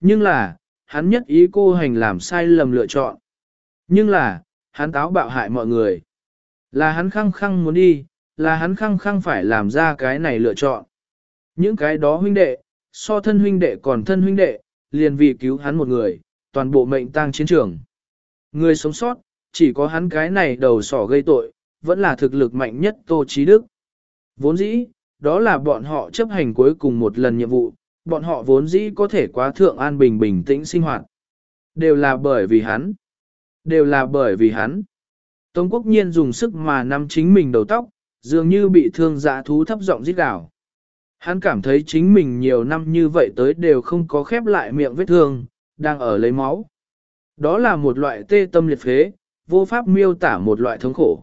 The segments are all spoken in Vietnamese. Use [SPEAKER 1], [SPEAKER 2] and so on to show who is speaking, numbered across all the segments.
[SPEAKER 1] Nhưng là, hắn nhất ý cô hành làm sai lầm lựa chọn. Nhưng là, hắn táo bạo hại mọi người. Là hắn khăng khăng muốn đi, là hắn khăng khăng phải làm ra cái này lựa chọn. Những cái đó huynh đệ, so thân huynh đệ còn thân huynh đệ, liền vì cứu hắn một người, toàn bộ mệnh tang chiến trường. Người sống sót, chỉ có hắn cái này đầu sỏ gây tội, vẫn là thực lực mạnh nhất Tô Chí Đức. Vốn dĩ, đó là bọn họ chấp hành cuối cùng một lần nhiệm vụ, bọn họ vốn dĩ có thể quá thượng an bình bình tĩnh sinh hoạt. Đều là bởi vì hắn. Đều là bởi vì hắn. Tống quốc nhiên dùng sức mà nắm chính mình đầu tóc, dường như bị thương dạ thú thấp giọng rít gào. Hắn cảm thấy chính mình nhiều năm như vậy tới đều không có khép lại miệng vết thương, đang ở lấy máu. Đó là một loại tê tâm liệt phế, vô pháp miêu tả một loại thống khổ.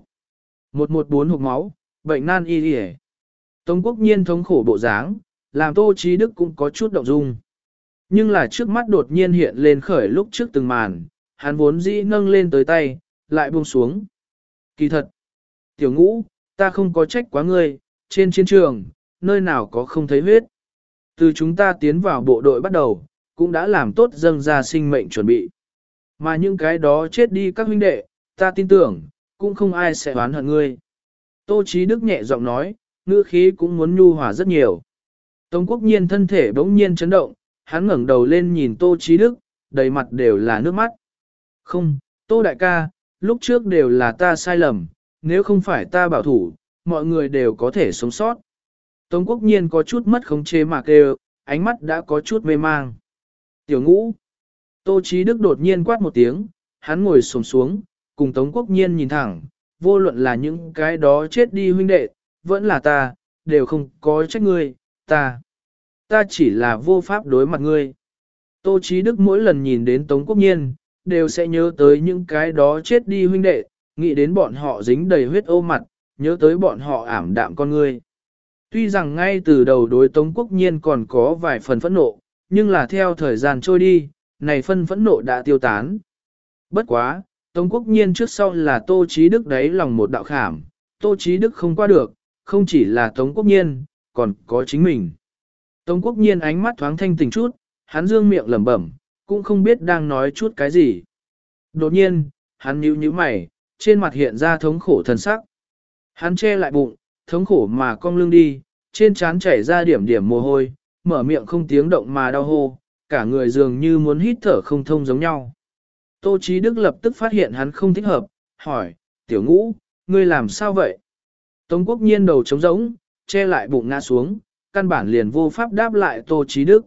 [SPEAKER 1] 114 hộp máu, bệnh nan y y Tống quốc nhiên thống khổ bộ dáng, làm Tô Chí Đức cũng có chút động dung. Nhưng là trước mắt đột nhiên hiện lên khởi lúc trước từng màn, hắn vốn dĩ nâng lên tới tay, lại buông xuống. Kỳ thật, tiểu ngũ, ta không có trách quá ngươi, trên chiến trường, nơi nào có không thấy huyết. Từ chúng ta tiến vào bộ đội bắt đầu, cũng đã làm tốt dâng ra sinh mệnh chuẩn bị. Mà những cái đó chết đi các huynh đệ, ta tin tưởng, cũng không ai sẽ oán hận ngươi. Tô Chí Đức nhẹ giọng nói, ngữ khí cũng muốn nhu hòa rất nhiều. Tống quốc nhiên thân thể bỗng nhiên chấn động, hắn ngẩng đầu lên nhìn Tô Chí Đức, đầy mặt đều là nước mắt. Không, Tô Đại ca, lúc trước đều là ta sai lầm, nếu không phải ta bảo thủ, mọi người đều có thể sống sót. Tống quốc nhiên có chút mất khống chế mà kêu, ánh mắt đã có chút mê mang. Tiểu ngũ. Tô Chí Đức đột nhiên quát một tiếng, hắn ngồi xổm xuống, cùng Tống quốc nhiên nhìn thẳng, vô luận là những cái đó chết đi huynh đệ, vẫn là ta, đều không có trách ngươi, ta. Ta chỉ là vô pháp đối mặt ngươi. Tô Chí Đức mỗi lần nhìn đến Tống Quốc Nhiên, đều sẽ nhớ tới những cái đó chết đi huynh đệ, nghĩ đến bọn họ dính đầy huyết ô mặt, nhớ tới bọn họ ảm đạm con ngươi. Tuy rằng ngay từ đầu đối Tống Quốc Nhiên còn có vài phần phẫn nộ, nhưng là theo thời gian trôi đi, này phân phẫn nộ đã tiêu tán. Bất quá, Tống Quốc Nhiên trước sau là Tô Chí Đức đấy lòng một đạo khảm, Tô Chí Đức không qua được, không chỉ là Tống Quốc Nhiên, còn có chính mình. Tống Quốc Nhiên ánh mắt thoáng thanh tỉnh chút, hắn dương miệng lẩm bẩm, cũng không biết đang nói chút cái gì. Đột nhiên, hắn nhíu nhíu mày, trên mặt hiện ra thống khổ thần sắc. Hắn che lại bụng, thống khổ mà cong lưng đi, trên trán chảy ra điểm điểm mồ hôi, mở miệng không tiếng động mà đau hô, cả người dường như muốn hít thở không thông giống nhau. Tô Chí Đức lập tức phát hiện hắn không thích hợp, hỏi, tiểu ngũ, ngươi làm sao vậy? Tống quốc nhiên đầu trống rỗng, che lại bụng ngã xuống, căn bản liền vô pháp đáp lại Tô Chí Đức.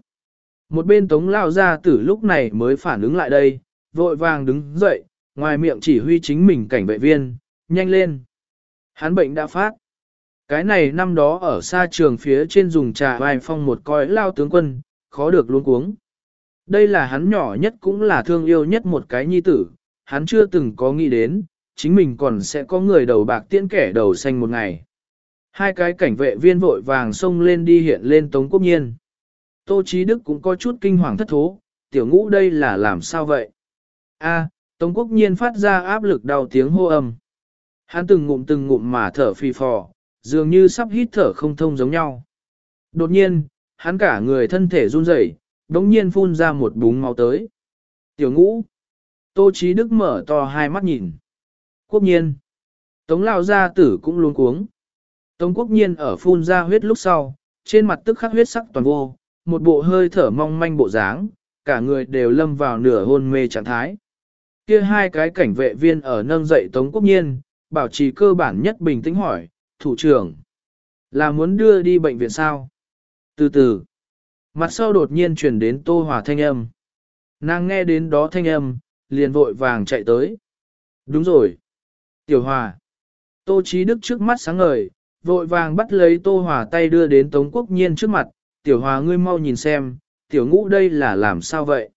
[SPEAKER 1] Một bên tống lao ra tử lúc này mới phản ứng lại đây, vội vàng đứng dậy, ngoài miệng chỉ huy chính mình cảnh vệ viên, nhanh lên. Hắn bệnh đã phát. Cái này năm đó ở xa trường phía trên dùng trà vai phong một coi lao tướng quân, khó được luôn cuống. Đây là hắn nhỏ nhất cũng là thương yêu nhất một cái nhi tử, hắn chưa từng có nghĩ đến, chính mình còn sẽ có người đầu bạc tiễn kẻ đầu xanh một ngày. Hai cái cảnh vệ viên vội vàng xông lên đi hiện lên Tống Quốc Nhiên. Tô Chí Đức cũng có chút kinh hoàng thất thố, tiểu ngũ đây là làm sao vậy? A, Tống Quốc Nhiên phát ra áp lực đau tiếng hô âm. Hắn từng ngụm từng ngụm mà thở phì phò, dường như sắp hít thở không thông giống nhau. Đột nhiên, hắn cả người thân thể run rẩy, đống nhiên phun ra một búng máu tới. Tiểu ngũ. Tô Chí Đức mở to hai mắt nhìn. Quốc nhiên. Tống lao gia tử cũng luống cuống. Tống quốc nhiên ở phun ra huyết lúc sau, trên mặt tức khắc huyết sắc toàn vô, một bộ hơi thở mong manh bộ dáng, cả người đều lâm vào nửa hôn mê trạng thái. Kia hai cái cảnh vệ viên ở nâng dậy Tống quốc nhiên, bảo trì cơ bản nhất bình tĩnh hỏi, thủ trưởng, là muốn đưa đi bệnh viện sao? Từ từ, mặt sau đột nhiên truyền đến tô hòa thanh âm. Nàng nghe đến đó thanh âm, liền vội vàng chạy tới. Đúng rồi. Tiểu hòa. Tô Chí Đức trước mắt sáng ngời, vội vàng bắt lấy Tô Hòa tay đưa đến Tống Quốc Nhiên trước mặt, tiểu hòa ngươi mau nhìn xem, tiểu ngũ đây là làm sao vậy?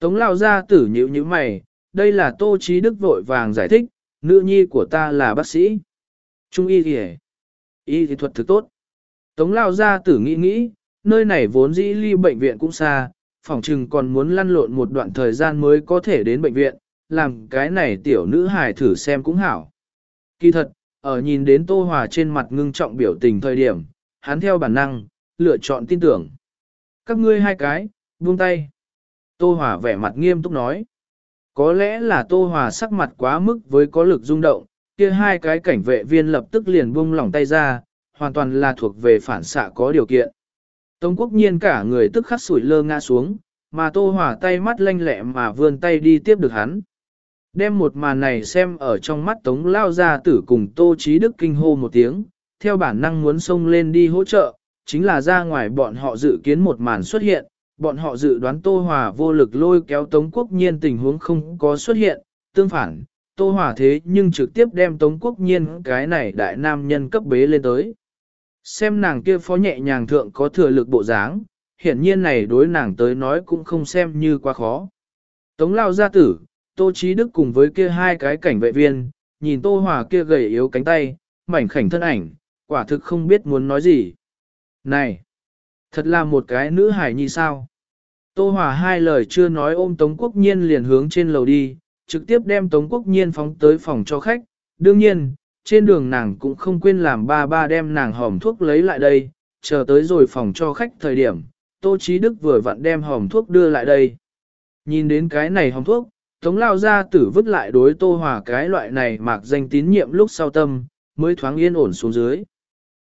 [SPEAKER 1] Tống lao ra tử nhữ như mày, đây là Tô Chí Đức vội vàng giải thích, nữ nhi của ta là bác sĩ. Trung y thì y thì thuật thực tốt. Tống lao ra tử nghĩ nghĩ, nơi này vốn dĩ ly bệnh viện cũng xa, phòng trừng còn muốn lăn lộn một đoạn thời gian mới có thể đến bệnh viện, làm cái này tiểu nữ hài thử xem cũng hảo. Kỳ thật, ở nhìn đến Tô Hòa trên mặt ngưng trọng biểu tình thời điểm, hắn theo bản năng, lựa chọn tin tưởng. Các ngươi hai cái, buông tay. Tô Hòa vẻ mặt nghiêm túc nói. Có lẽ là Tô Hòa sắc mặt quá mức với có lực rung động, kia hai cái cảnh vệ viên lập tức liền buông lỏng tay ra, hoàn toàn là thuộc về phản xạ có điều kiện. Tống quốc nhiên cả người tức khắc sủi lơ ngã xuống, mà Tô Hòa tay mắt lanh lẹ mà vươn tay đi tiếp được hắn. Đem một màn này xem ở trong mắt Tống lao gia tử cùng Tô Chí Đức kinh hô một tiếng, theo bản năng muốn xông lên đi hỗ trợ, chính là ra ngoài bọn họ dự kiến một màn xuất hiện, bọn họ dự đoán Tô Hòa vô lực lôi kéo Tống Quốc Nhiên tình huống không có xuất hiện, tương phản, Tô Hòa thế nhưng trực tiếp đem Tống Quốc Nhiên cái này đại nam nhân cấp bế lên tới. Xem nàng kia phó nhẹ nhàng thượng có thừa lực bộ dáng, hiển nhiên này đối nàng tới nói cũng không xem như quá khó. Tống lao gia tử, Tô Chí Đức cùng với kia hai cái cảnh vệ viên, nhìn Tô Hòa kia gầy yếu cánh tay, mảnh khảnh thân ảnh, quả thực không biết muốn nói gì. Này, thật là một cái nữ hải nhi sao? Tô Hòa hai lời chưa nói ôm Tống Quốc Nhiên liền hướng trên lầu đi, trực tiếp đem Tống Quốc Nhiên phóng tới phòng cho khách. Đương nhiên, trên đường nàng cũng không quên làm ba ba đem nàng hòm thuốc lấy lại đây, chờ tới rồi phòng cho khách thời điểm, Tô Chí Đức vừa vặn đem hòm thuốc đưa lại đây. Nhìn đến cái này hòm thuốc, Tống lao ra tử vứt lại đối Tô Hòa cái loại này mạc danh tín nhiệm lúc sau tâm, mới thoáng yên ổn xuống dưới.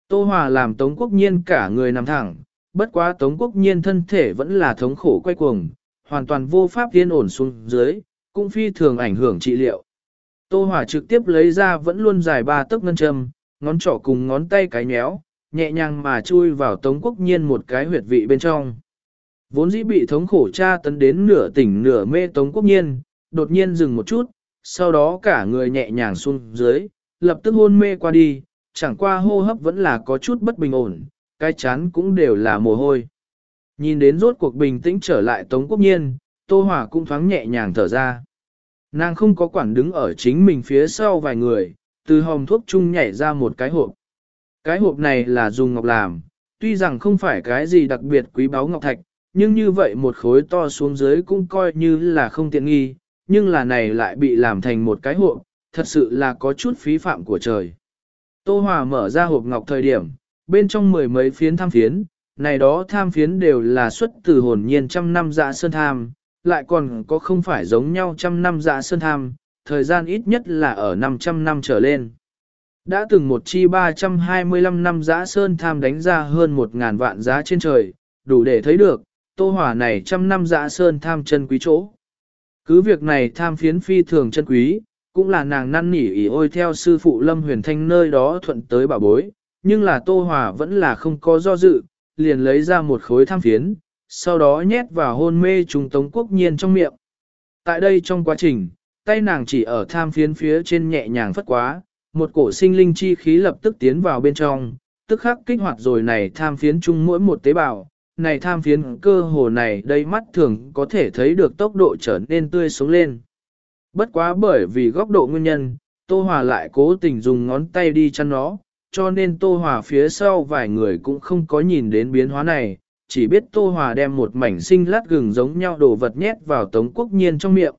[SPEAKER 1] Tô Hòa làm Tống Quốc Nhiên cả người nằm thẳng, bất quá Tống Quốc Nhiên thân thể vẫn là thống khổ quay cuồng, hoàn toàn vô pháp yên ổn xuống dưới, cũng phi thường ảnh hưởng trị liệu. Tô Hòa trực tiếp lấy ra vẫn luôn dài ba tấc ngân châm, ngón trỏ cùng ngón tay cái nhéo, nhẹ nhàng mà chui vào Tống Quốc Nhiên một cái huyệt vị bên trong. Vốn dĩ bị thống khổ tra tấn đến nửa tỉnh nửa mê Tống Quốc Nhiên, đột nhiên dừng một chút, sau đó cả người nhẹ nhàng xuống dưới, lập tức hôn mê qua đi, chẳng qua hô hấp vẫn là có chút bất bình ổn, cái chán cũng đều là mồ hôi. Nhìn đến rốt cuộc bình tĩnh trở lại Tống Quốc Nhiên, Tô Hỏa cũng thoáng nhẹ nhàng thở ra. Nàng không có quản đứng ở chính mình phía sau vài người, từ hòm thuốc chung nhảy ra một cái hộp. Cái hộp này là dùng ngọc làm, tuy rằng không phải cái gì đặc biệt quý báu ngọc thạch, nhưng như vậy một khối to xuống dưới cũng coi như là không tiện nghi, nhưng là này lại bị làm thành một cái hộp, thật sự là có chút phí phạm của trời. Tô Hòa mở ra hộp ngọc thời điểm, bên trong mười mấy phiến tham phiến, này đó tham phiến đều là xuất từ hồn nhiên trăm năm dạ sơn tham, lại còn có không phải giống nhau trăm năm dạ sơn tham, thời gian ít nhất là ở 500 năm trở lên. Đã từng một chi 325 năm giã sơn tham đánh ra hơn 1.000 vạn giá trên trời, đủ để thấy được, tô hỏa này trăm năm giã sơn tham chân quý chỗ. Cứ việc này tham phiến phi thường chân quý, cũng là nàng năn nỉ ý ôi theo sư phụ Lâm Huyền Thanh nơi đó thuận tới bảo bối, nhưng là Tô Hòa vẫn là không có do dự, liền lấy ra một khối tham phiến, sau đó nhét vào hôn mê trùng tống quốc nhiên trong miệng. Tại đây trong quá trình, tay nàng chỉ ở tham phiến phía trên nhẹ nhàng phất quá, một cổ sinh linh chi khí lập tức tiến vào bên trong, tức khắc kích hoạt rồi này tham phiến chung mỗi một tế bào, này tham phiến cơ hồ này đây mắt thường có thể thấy được tốc độ trở nên tươi sống lên. Bất quá bởi vì góc độ nguyên nhân, Tô Hòa lại cố tình dùng ngón tay đi chăn nó, cho nên Tô Hòa phía sau vài người cũng không có nhìn đến biến hóa này, chỉ biết Tô Hòa đem một mảnh sinh lát gừng giống nhau đồ vật nhét vào Tống Quốc Nhiên trong miệng.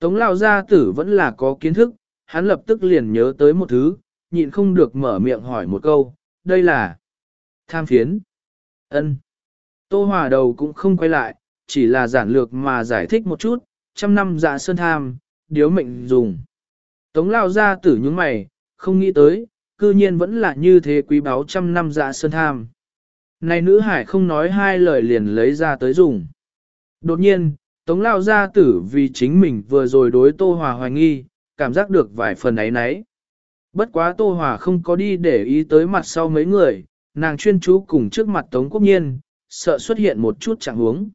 [SPEAKER 1] Tống Lao Gia Tử vẫn là có kiến thức, hắn lập tức liền nhớ tới một thứ, nhịn không được mở miệng hỏi một câu, đây là tham phiến. ân Tô Hòa đầu cũng không quay lại, chỉ là giản lược mà giải thích một chút, trăm năm dạ sơn tham, điếu mệnh dùng. Tống lao ra tử những mày, không nghĩ tới, cư nhiên vẫn là như thế quý báu trăm năm dạ sơn tham. Này nữ hải không nói hai lời liền lấy ra tới dùng. Đột nhiên, Tống lao gia tử vì chính mình vừa rồi đối Tô Hòa hoài nghi, cảm giác được vài phần ấy nấy. Bất quá Tô Hòa không có đi để ý tới mặt sau mấy người, nàng chuyên chú cùng trước mặt Tống Quốc Nhiên, sợ xuất hiện một chút trạng huống.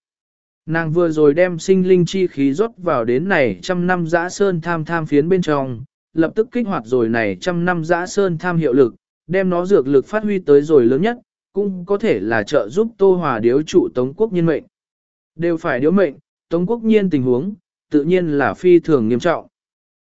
[SPEAKER 1] Nàng vừa rồi đem sinh linh chi khí rót vào đến này trăm năm giã sơn tham tham phiến bên trong, lập tức kích hoạt rồi này trăm năm giã sơn tham hiệu lực, đem nó dược lực phát huy tới rồi lớn nhất, cũng có thể là trợ giúp Tô Hòa điếu trụ Tống Quốc Nhiên mệnh. Đều phải điếu mệnh, Tống Quốc Nhiên tình huống, tự nhiên là phi thường nghiêm trọng.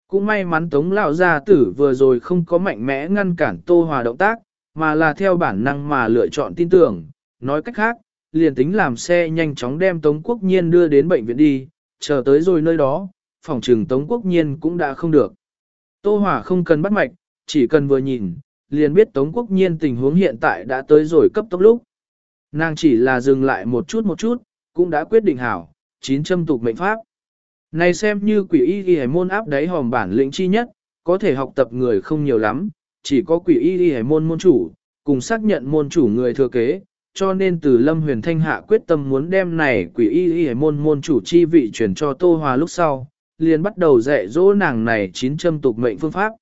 [SPEAKER 1] Cũng may mắn Tống Lão Gia Tử vừa rồi không có mạnh mẽ ngăn cản Tô Hòa động tác, mà là theo bản năng mà lựa chọn tin tưởng, nói cách khác, liền tính làm xe nhanh chóng đem Tống Quốc Nhiên đưa đến bệnh viện đi, chờ tới rồi nơi đó, phòng trừng Tống Quốc Nhiên cũng đã không được. Tô Hòa không cần bắt mạch, chỉ cần vừa nhìn, liền biết Tống Quốc Nhiên tình huống hiện tại đã tới rồi cấp tốc lúc. Nàng chỉ là dừng lại một chút một chút, cũng đã quyết định hảo, chín châm tục mệnh pháp. Này xem như quỷ y y môn áp đáy hòm bản lĩnh chi nhất, có thể học tập người không nhiều lắm, chỉ có quỷ y y môn môn chủ, cùng xác nhận môn chủ người thừa kế, cho nên từ Lâm Huyền Thanh hạ quyết tâm muốn đem này quỷ y y môn môn chủ chi vị chuyển cho Tô Hòa lúc sau, liền bắt đầu dạy dỗ nàng này chín châm tục mệnh phương pháp.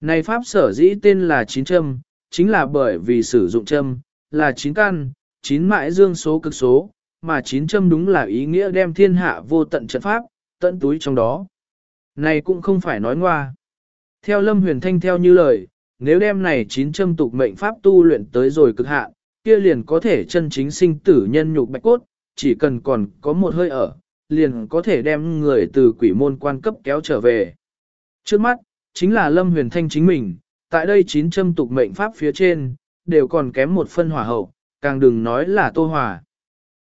[SPEAKER 1] Này pháp sở dĩ tên là chín châm, chính là bởi vì sử dụng châm, là chín căn, chín mãi dương số cực số, mà chín châm đúng là ý nghĩa đem thiên hạ vô tận trận pháp, tận túi trong đó. Này cũng không phải nói ngoa. Theo Lâm Huyền Thanh theo như lời, nếu đem này chín châm tục mệnh pháp tu luyện tới rồi cực hạn, kia liền có thể chân chính sinh tử nhân nhục bạch cốt, chỉ cần còn có một hơi ở, liền có thể đem người từ quỷ môn quan cấp kéo trở về. Trước mắt, chính là Lâm Huyền Thanh chính mình, tại đây chín châm tục mệnh pháp phía trên, đều còn kém một phân hỏa hậu, càng đừng nói là Tô Hòa.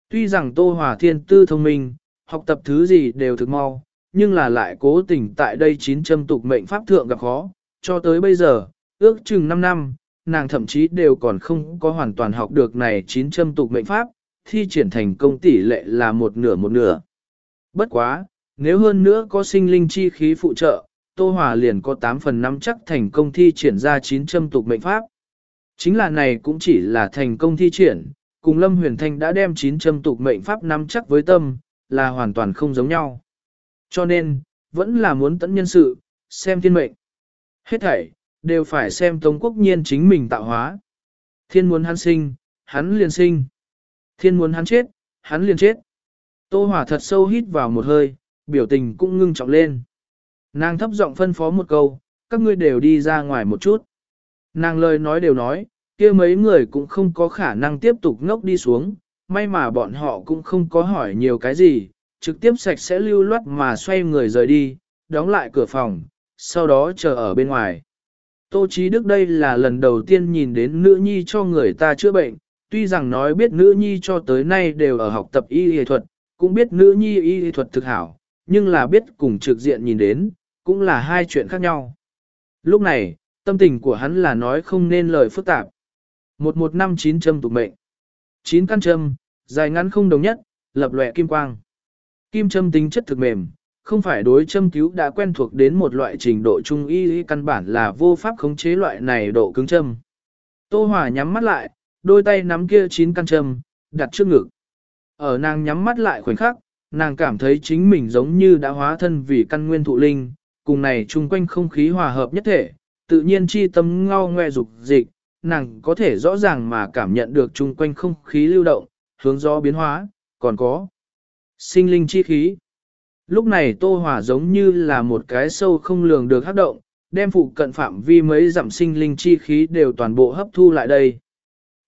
[SPEAKER 1] Tuy rằng Tô Hòa thiên tư thông minh, học tập thứ gì đều thực mau, nhưng là lại cố tình tại đây chín châm tục mệnh pháp thượng gặp khó, cho tới bây giờ, ước chừng 5 năm, nàng thậm chí đều còn không có hoàn toàn học được này chín châm tục mệnh pháp, thi triển thành công tỷ lệ là một nửa một nửa. Bất quá, nếu hơn nữa có sinh linh chi khí phụ trợ, Tô Hòa liền có 8 phần 5 chắc thành công thi triển ra chín châm tục mệnh pháp. Chính là này cũng chỉ là thành công thi triển, cùng Lâm Huyền Thanh đã đem chín châm tục mệnh pháp nắm chắc với tâm, là hoàn toàn không giống nhau. Cho nên, vẫn là muốn tận nhân sự, xem thiên mệnh. Hết thảy, đều phải xem Tống Quốc Nhiên chính mình tạo hóa. Thiên muốn hắn sinh, hắn liền sinh. Thiên muốn hắn chết, hắn liền chết. Tô Hỏa thật sâu hít vào một hơi, biểu tình cũng ngưng trọng lên. Nàng thấp giọng phân phó một câu, các ngươi đều đi ra ngoài một chút. Nàng lời nói đều nói, kia mấy người cũng không có khả năng tiếp tục ngốc đi xuống, may mà bọn họ cũng không có hỏi nhiều cái gì, trực tiếp sạch sẽ lưu loát mà xoay người rời đi, đóng lại cửa phòng, sau đó chờ ở bên ngoài. Tô Chí Đức đây là lần đầu tiên nhìn đến nữ nhi cho người ta chữa bệnh, tuy rằng nói biết nữ nhi cho tới nay đều ở học tập y y thuật, cũng biết nữ nhi y y thuật thực hảo, nhưng là biết cùng trực diện nhìn đến, cũng là hai chuyện khác nhau. Lúc này, tâm tình của hắn là nói không nên lời phức tạp. 1159 châm tục mệnh. 9 căn châm, dài ngắn không đồng nhất, lập lòe kim quang. Kim châm tính chất thực mềm, không phải đối châm cứu đã quen thuộc đến một loại trình độ trung y căn bản là vô pháp khống chế loại này độ cứng châm. Tô Hòa nhắm mắt lại, đôi tay nắm kia chín căn châm, đặt trước ngực. Ở nàng nhắm mắt lại khoảnh khắc, nàng cảm thấy chính mình giống như đã hóa thân vì căn nguyên thụ linh, cùng này chung quanh không khí hòa hợp nhất thể, tự nhiên chi tâm ngao ngoe dục dịch, nàng có thể rõ ràng mà cảm nhận được chung quanh không khí lưu động, hướng gió biến hóa, còn có sinh linh chi khí. Lúc này Tô Hòa giống như là một cái sâu không lường được hấp động, đem phụ cận phạm vi mấy giảm sinh linh chi khí đều toàn bộ hấp thu lại đây.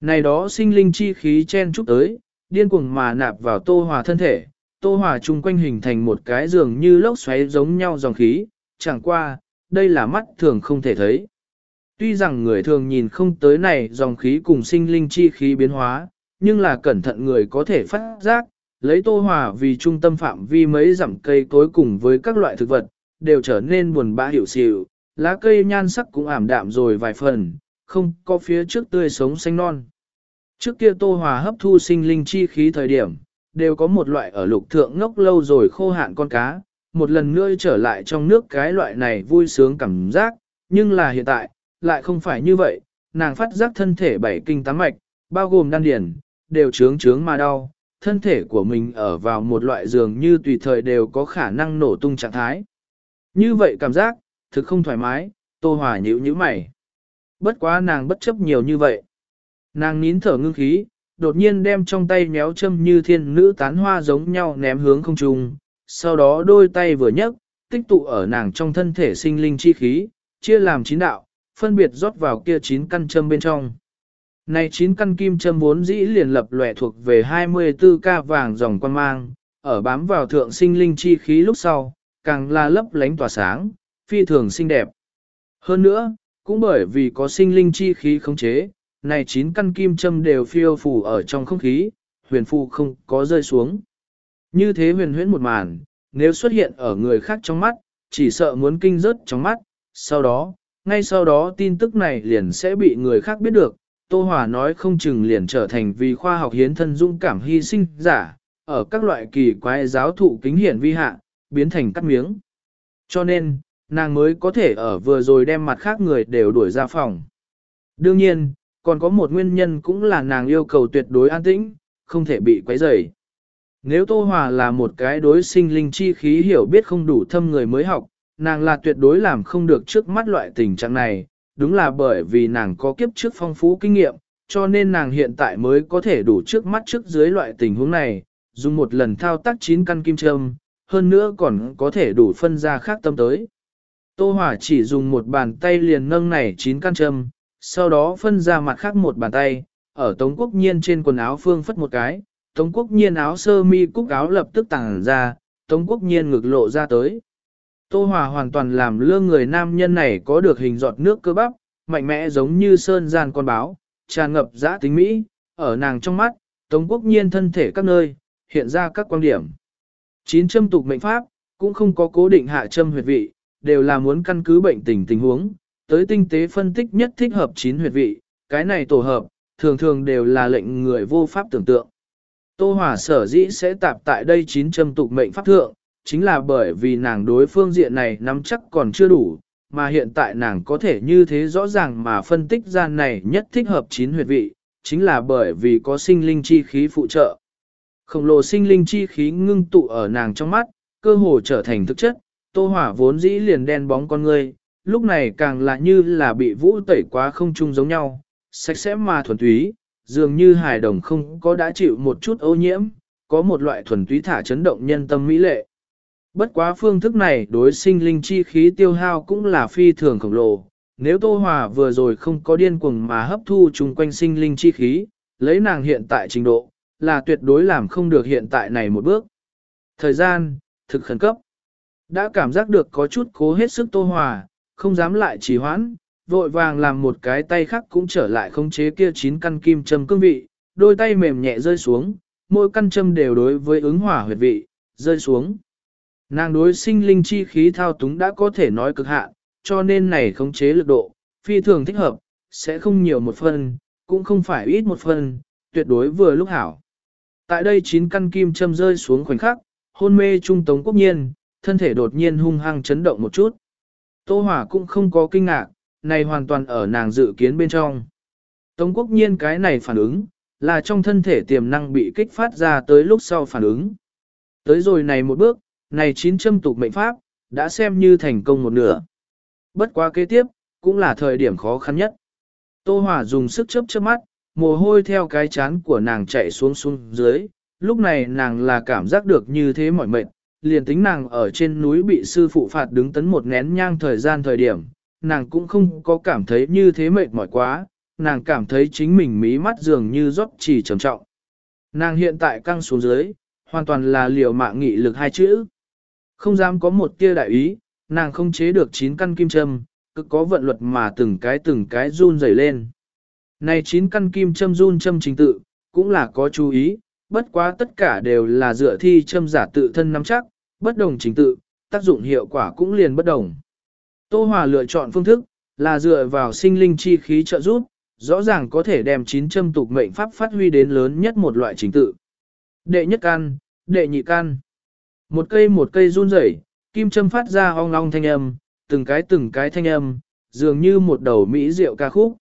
[SPEAKER 1] Này đó sinh linh chi khí chen chúc tới, điên cuồng mà nạp vào Tô Hòa thân thể, Tô Hòa chung quanh hình thành một cái giường như lốc xoáy giống nhau dòng khí, chẳng qua, đây là mắt thường không thể thấy. Tuy rằng người thường nhìn không tới này dòng khí cùng sinh linh chi khí biến hóa, nhưng là cẩn thận người có thể phát giác, lấy tô hòa vì trung tâm phạm vi mấy dặm cây cối cùng với các loại thực vật, đều trở nên buồn bã hiểu xịu, lá cây nhan sắc cũng ảm đạm rồi vài phần, không có phía trước tươi sống xanh non. Trước kia tô hòa hấp thu sinh linh chi khí thời điểm, đều có một loại ở lục thượng ngốc lâu rồi khô hạn con cá, một lần nữa trở lại trong nước cái loại này vui sướng cảm giác, nhưng là hiện tại, lại không phải như vậy, nàng phát giác thân thể bảy kinh tám mạch, bao gồm đan điển, đều trướng trướng mà đau, thân thể của mình ở vào một loại giường như tùy thời đều có khả năng nổ tung trạng thái. Như vậy cảm giác, thực không thoải mái, tô hòa nhíu nhíu mày. Bất quá nàng bất chấp nhiều như vậy. Nàng nín thở ngưng khí, đột nhiên đem trong tay méo châm như thiên nữ tán hoa giống nhau ném hướng không trung, sau đó đôi tay vừa nhấc, tích tụ ở nàng trong thân thể sinh linh chi khí, chia làm chín đạo, phân biệt rót vào kia chín căn châm bên trong. Này chín căn kim châm vốn dĩ liền lập lòe thuộc về 24 ca vàng dòng quan mang, ở bám vào thượng sinh linh chi khí lúc sau, càng là lấp lánh tỏa sáng, phi thường xinh đẹp. Hơn nữa, cũng bởi vì có sinh linh chi khí khống chế, này chín căn kim châm đều phiêu phù ở trong không khí, huyền phù không có rơi xuống. Như thế huyền huyễn một màn, nếu xuất hiện ở người khác trong mắt, chỉ sợ muốn kinh rớt trong mắt, sau đó, ngay sau đó tin tức này liền sẽ bị người khác biết được, Tô Hòa nói không chừng liền trở thành vì khoa học hiến thân dũng cảm hy sinh giả, ở các loại kỳ quái giáo thụ kính hiển vi hạ, biến thành cắt miếng. Cho nên, nàng mới có thể ở vừa rồi đem mặt khác người đều đuổi ra phòng. Đương nhiên, còn có một nguyên nhân cũng là nàng yêu cầu tuyệt đối an tĩnh, không thể bị quấy rầy. Nếu Tô Hòa là một cái đối sinh linh chi khí hiểu biết không đủ thâm người mới học, nàng là tuyệt đối làm không được trước mắt loại tình trạng này, đúng là bởi vì nàng có kiếp trước phong phú kinh nghiệm, cho nên nàng hiện tại mới có thể đủ trước mắt trước dưới loại tình huống này, dùng một lần thao tác 9 căn kim châm, hơn nữa còn có thể đủ phân ra khác tâm tới. Tô Hòa chỉ dùng một bàn tay liền nâng này 9 căn châm, sau đó phân ra mặt khác một bàn tay, ở Tống Quốc Nhiên trên quần áo phương phất một cái, Tống Quốc Nhiên áo sơ mi cúc áo lập tức tàng ra, Tống Quốc Nhiên ngực lộ ra tới. Tô Hòa hoàn toàn làm lương người nam nhân này có được hình giọt nước cơ bắp, mạnh mẽ giống như sơn gian con báo, tràn ngập dã tính Mỹ, ở nàng trong mắt, Tống Quốc Nhiên thân thể các nơi, hiện ra các quan điểm. Chín châm tục mệnh pháp, cũng không có cố định hạ châm huyệt vị, đều là muốn căn cứ bệnh tình tình huống, tới tinh tế phân tích nhất thích hợp chín huyệt vị, cái này tổ hợp, thường thường đều là lệnh người vô pháp tưởng tượng. Tô Hòa sở dĩ sẽ tạp tại đây chín châm tục mệnh pháp thượng, chính là bởi vì nàng đối phương diện này nắm chắc còn chưa đủ, mà hiện tại nàng có thể như thế rõ ràng mà phân tích ra này nhất thích hợp chín huyệt vị, chính là bởi vì có sinh linh chi khí phụ trợ. Khổng lồ sinh linh chi khí ngưng tụ ở nàng trong mắt, cơ hồ trở thành thực chất, tô hỏa vốn dĩ liền đen bóng con người, lúc này càng là như là bị vũ tẩy quá không chung giống nhau, sạch sẽ mà thuần túy, dường như hài đồng không có đã chịu một chút ô nhiễm, có một loại thuần túy thả chấn động nhân tâm mỹ lệ. Bất quá phương thức này đối sinh linh chi khí tiêu hao cũng là phi thường khổng lồ. Nếu Tô Hòa vừa rồi không có điên cuồng mà hấp thu chung quanh sinh linh chi khí, lấy nàng hiện tại trình độ, là tuyệt đối làm không được hiện tại này một bước. Thời gian, thực khẩn cấp. Đã cảm giác được có chút cố hết sức Tô Hòa, không dám lại trì hoãn, vội vàng làm một cái tay khác cũng trở lại khống chế kia chín căn kim châm cương vị, đôi tay mềm nhẹ rơi xuống, mỗi căn châm đều đối với ứng hỏa huyệt vị, rơi xuống. Nàng đối sinh linh chi khí thao túng đã có thể nói cực hạn, cho nên này khống chế lực độ, phi thường thích hợp, sẽ không nhiều một phần, cũng không phải ít một phần, tuyệt đối vừa lúc hảo. Tại đây chín căn kim châm rơi xuống khoảnh khắc, hôn mê trung tống quốc nhiên, thân thể đột nhiên hung hăng chấn động một chút. Tô Hỏa cũng không có kinh ngạc, này hoàn toàn ở nàng dự kiến bên trong. Tống quốc nhiên cái này phản ứng, là trong thân thể tiềm năng bị kích phát ra tới lúc sau phản ứng. Tới rồi này một bước, này chín châm tục mệnh pháp, đã xem như thành công một nửa. Bất quá kế tiếp, cũng là thời điểm khó khăn nhất. Tô Hỏa dùng sức chớp chớp mắt, mồ hôi theo cái chán của nàng chạy xuống xuống dưới, lúc này nàng là cảm giác được như thế mỏi mệt, liền tính nàng ở trên núi bị sư phụ phạt đứng tấn một nén nhang thời gian thời điểm, nàng cũng không có cảm thấy như thế mệt mỏi quá, nàng cảm thấy chính mình mí mắt dường như rót chỉ trầm trọng. Nàng hiện tại căng xuống dưới, hoàn toàn là liều mạng nghị lực hai chữ. Không dám có một tia đại ý, nàng không chế được chín căn kim châm, cực có vận luật mà từng cái từng cái run rẩy lên. Này chín căn kim châm run châm chính tự, cũng là có chú ý, bất quá tất cả đều là dựa thi châm giả tự thân nắm chắc, bất đồng chính tự, tác dụng hiệu quả cũng liền bất đồng. Tô Hòa lựa chọn phương thức, là dựa vào sinh linh chi khí trợ giúp, rõ ràng có thể đem chín châm tục mệnh pháp phát huy đến lớn nhất một loại chính tự. Đệ nhất căn, đệ nhị căn. Một cây một cây run rẩy, kim châm phát ra ong long thanh âm, từng cái từng cái thanh âm, dường như một đầu mỹ diệu ca khúc.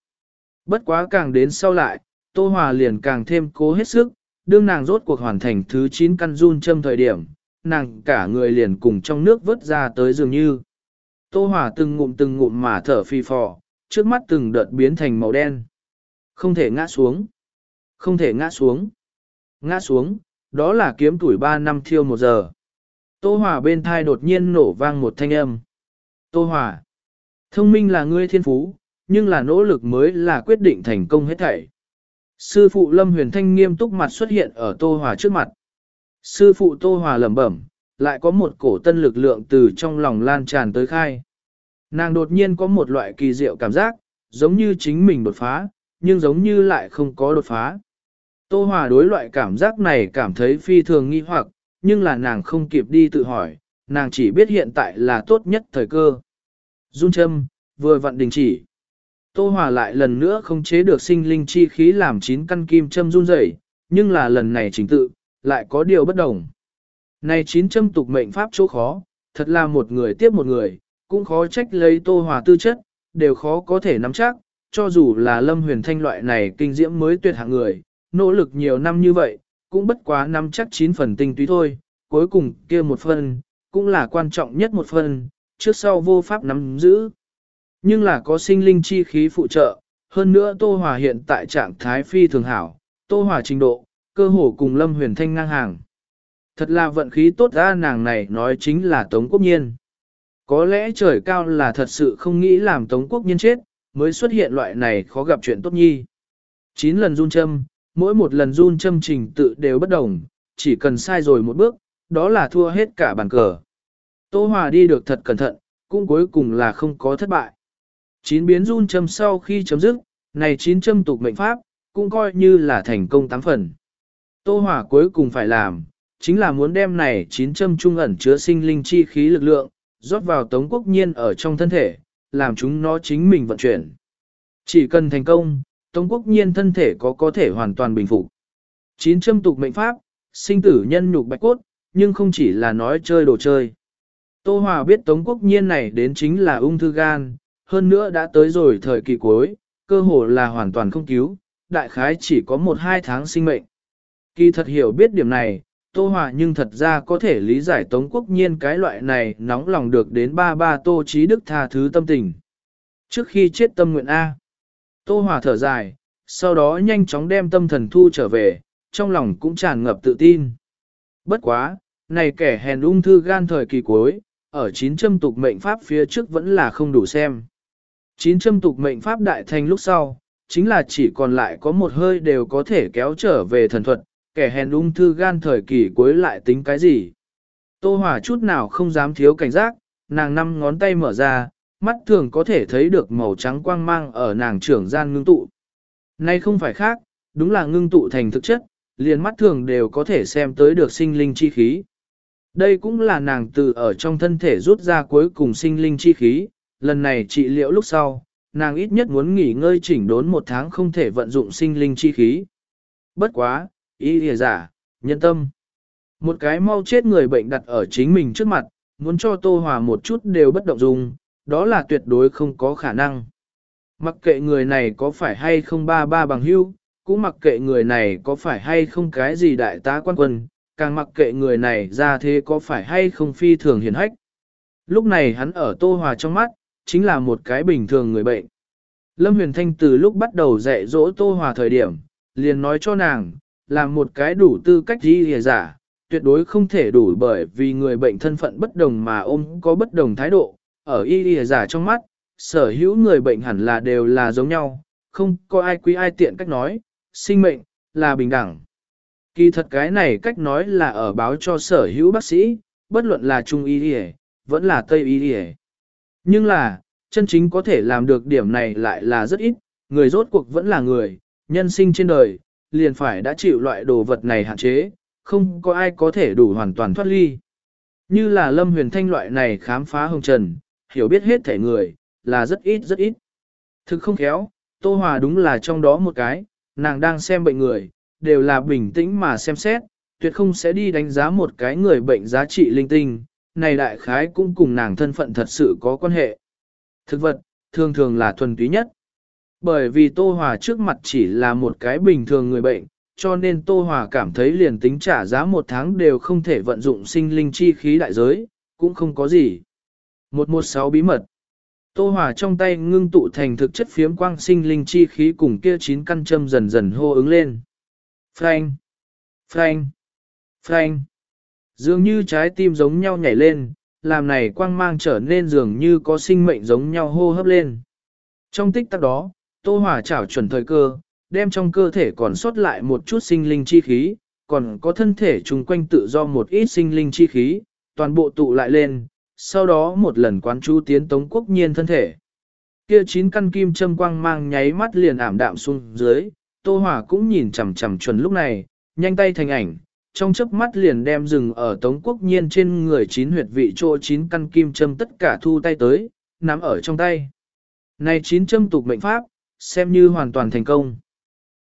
[SPEAKER 1] Bất quá càng đến sau lại, Tô Hòa liền càng thêm cố hết sức, đương nàng rốt cuộc hoàn thành thứ 9 căn run châm thời điểm, nàng cả người liền cùng trong nước vớt ra tới dường như. Tô Hòa từng ngụm từng ngụm mà thở phi phò, trước mắt từng đợt biến thành màu đen. Không thể ngã xuống. Không thể ngã xuống. Ngã xuống, đó là kiếm tuổi 3 năm thiêu một giờ. Tô Hòa bên thai đột nhiên nổ vang một thanh âm. Tô Hòa. Thông minh là ngươi thiên phú, nhưng là nỗ lực mới là quyết định thành công hết thảy. Sư phụ Lâm Huyền Thanh nghiêm túc mặt xuất hiện ở Tô Hòa trước mặt. Sư phụ Tô Hòa lẩm bẩm, lại có một cổ tân lực lượng từ trong lòng lan tràn tới khai. Nàng đột nhiên có một loại kỳ diệu cảm giác, giống như chính mình đột phá, nhưng giống như lại không có đột phá. Tô Hòa đối loại cảm giác này cảm thấy phi thường nghi hoặc, nhưng là nàng không kịp đi tự hỏi, nàng chỉ biết hiện tại là tốt nhất thời cơ. Dung châm, vừa vặn đình chỉ. Tô Hòa lại lần nữa không chế được sinh linh chi khí làm chín căn kim châm run rẩy, nhưng là lần này chính tự, lại có điều bất đồng. Này chín châm tục mệnh pháp chỗ khó, thật là một người tiếp một người, cũng khó trách lấy tô hòa tư chất, đều khó có thể nắm chắc, cho dù là lâm huyền thanh loại này kinh diễm mới tuyệt hạng người, nỗ lực nhiều năm như vậy, cũng bất quá nắm chắc 9 phần tinh túy thôi, cuối cùng kia một phần, cũng là quan trọng nhất một phần, trước sau vô pháp nắm giữ. Nhưng là có sinh linh chi khí phụ trợ, hơn nữa Tô Hòa hiện tại trạng thái phi thường hảo, Tô Hòa trình độ, cơ hồ cùng Lâm Huyền Thanh ngang hàng. Thật là vận khí tốt ra nàng này nói chính là Tống Quốc Nhiên. Có lẽ trời cao là thật sự không nghĩ làm Tống Quốc Nhiên chết, mới xuất hiện loại này khó gặp chuyện tốt nhi. 9 lần run châm, mỗi một lần run châm trình tự đều bất đồng, chỉ cần sai rồi một bước, đó là thua hết cả bàn cờ. Tô Hòa đi được thật cẩn thận, cũng cuối cùng là không có thất bại. Chín biến run châm sau khi chấm dứt, này chín châm tục mệnh pháp, cũng coi như là thành công tám phần. Tô Hòa cuối cùng phải làm, chính là muốn đem này chín châm trung ẩn chứa sinh linh chi khí lực lượng, rót vào tống quốc nhiên ở trong thân thể, làm chúng nó chính mình vận chuyển. Chỉ cần thành công, tống quốc nhiên thân thể có có thể hoàn toàn bình phục. Chín châm tục mệnh pháp, sinh tử nhân nhục bạch cốt, nhưng không chỉ là nói chơi đồ chơi. Tô Hòa biết Tống Quốc Nhiên này đến chính là ung thư gan, hơn nữa đã tới rồi thời kỳ cuối, cơ hồ là hoàn toàn không cứu, đại khái chỉ có một hai tháng sinh mệnh. Kỳ thật hiểu biết điểm này, Tô Hòa nhưng thật ra có thể lý giải Tống Quốc Nhiên cái loại này nóng lòng được đến ba ba Tô Trí Đức tha thứ tâm tình. Trước khi chết tâm nguyện A, Tô Hòa thở dài, sau đó nhanh chóng đem tâm thần thu trở về, trong lòng cũng tràn ngập tự tin. Bất quá, này kẻ hèn ung thư gan thời kỳ cuối, ở chín châm tục mệnh pháp phía trước vẫn là không đủ xem. Chín châm tục mệnh pháp đại thành lúc sau, chính là chỉ còn lại có một hơi đều có thể kéo trở về thần thuật, kẻ hèn ung thư gan thời kỳ cuối lại tính cái gì. Tô Hòa chút nào không dám thiếu cảnh giác, nàng năm ngón tay mở ra, mắt thường có thể thấy được màu trắng quang mang ở nàng trưởng gian ngưng tụ. Nay không phải khác, đúng là ngưng tụ thành thực chất, liền mắt thường đều có thể xem tới được sinh linh chi khí. Đây cũng là nàng từ ở trong thân thể rút ra cuối cùng sinh linh chi khí, lần này trị liệu lúc sau, nàng ít nhất muốn nghỉ ngơi chỉnh đốn một tháng không thể vận dụng sinh linh chi khí. Bất quá, ý lìa giả, nhân tâm. Một cái mau chết người bệnh đặt ở chính mình trước mặt, muốn cho Tô Hòa một chút đều bất động dung, đó là tuyệt đối không có khả năng. Mặc kệ người này có phải hay không ba ba bằng hưu, cũng mặc kệ người này có phải hay không cái gì đại tá quan quân, càng mặc kệ người này ra thế có phải hay không phi thường hiền hách. Lúc này hắn ở Tô Hòa trong mắt, chính là một cái bình thường người bệnh. Lâm Huyền Thanh từ lúc bắt đầu dạy dỗ Tô Hòa thời điểm, liền nói cho nàng, là một cái đủ tư cách gì hề giả, tuyệt đối không thể đủ bởi vì người bệnh thân phận bất đồng mà ôm có bất đồng thái độ. Ở y y giả trong mắt, sở hữu người bệnh hẳn là đều là giống nhau, không có ai quý ai tiện cách nói, sinh mệnh, là bình đẳng. Kỳ thật cái này cách nói là ở báo cho sở hữu bác sĩ, bất luận là Trung y y vẫn là Tây y y Nhưng là, chân chính có thể làm được điểm này lại là rất ít, người rốt cuộc vẫn là người, nhân sinh trên đời, liền phải đã chịu loại đồ vật này hạn chế, không có ai có thể đủ hoàn toàn thoát ly. Như là Lâm Huyền Thanh loại này khám phá hồng trần, hiểu biết hết thể người, là rất ít rất ít. Thực không khéo, Tô Hòa đúng là trong đó một cái, nàng đang xem bệnh người, đều là bình tĩnh mà xem xét, tuyệt không sẽ đi đánh giá một cái người bệnh giá trị linh tinh, này đại khái cũng cùng nàng thân phận thật sự có quan hệ. Thực vật, thường thường là thuần túy nhất. Bởi vì Tô Hòa trước mặt chỉ là một cái bình thường người bệnh, cho nên Tô Hòa cảm thấy liền tính trả giá một tháng đều không thể vận dụng sinh linh chi khí đại giới, cũng không có gì. 116 bí mật Tô Hòa trong tay ngưng tụ thành thực chất phiếm quang sinh linh chi khí cùng kia chín căn châm dần dần hô ứng lên. Phanh, phanh, phanh. Dường như trái tim giống nhau nhảy lên, làm này quang mang trở nên dường như có sinh mệnh giống nhau hô hấp lên. Trong tích tắc đó, Tô Hòa chảo chuẩn thời cơ, đem trong cơ thể còn sót lại một chút sinh linh chi khí, còn có thân thể chung quanh tự do một ít sinh linh chi khí, toàn bộ tụ lại lên, sau đó một lần quán chú tiến tống quốc nhiên thân thể. Kia chín căn kim châm quang mang nháy mắt liền ảm đạm xuống dưới, Tô Hòa cũng nhìn chằm chằm chuẩn lúc này, nhanh tay thành ảnh, trong chớp mắt liền đem rừng ở Tống Quốc Nhiên trên người chín huyệt vị chỗ chín căn kim châm tất cả thu tay tới, nắm ở trong tay. Này chín châm tục mệnh pháp, xem như hoàn toàn thành công.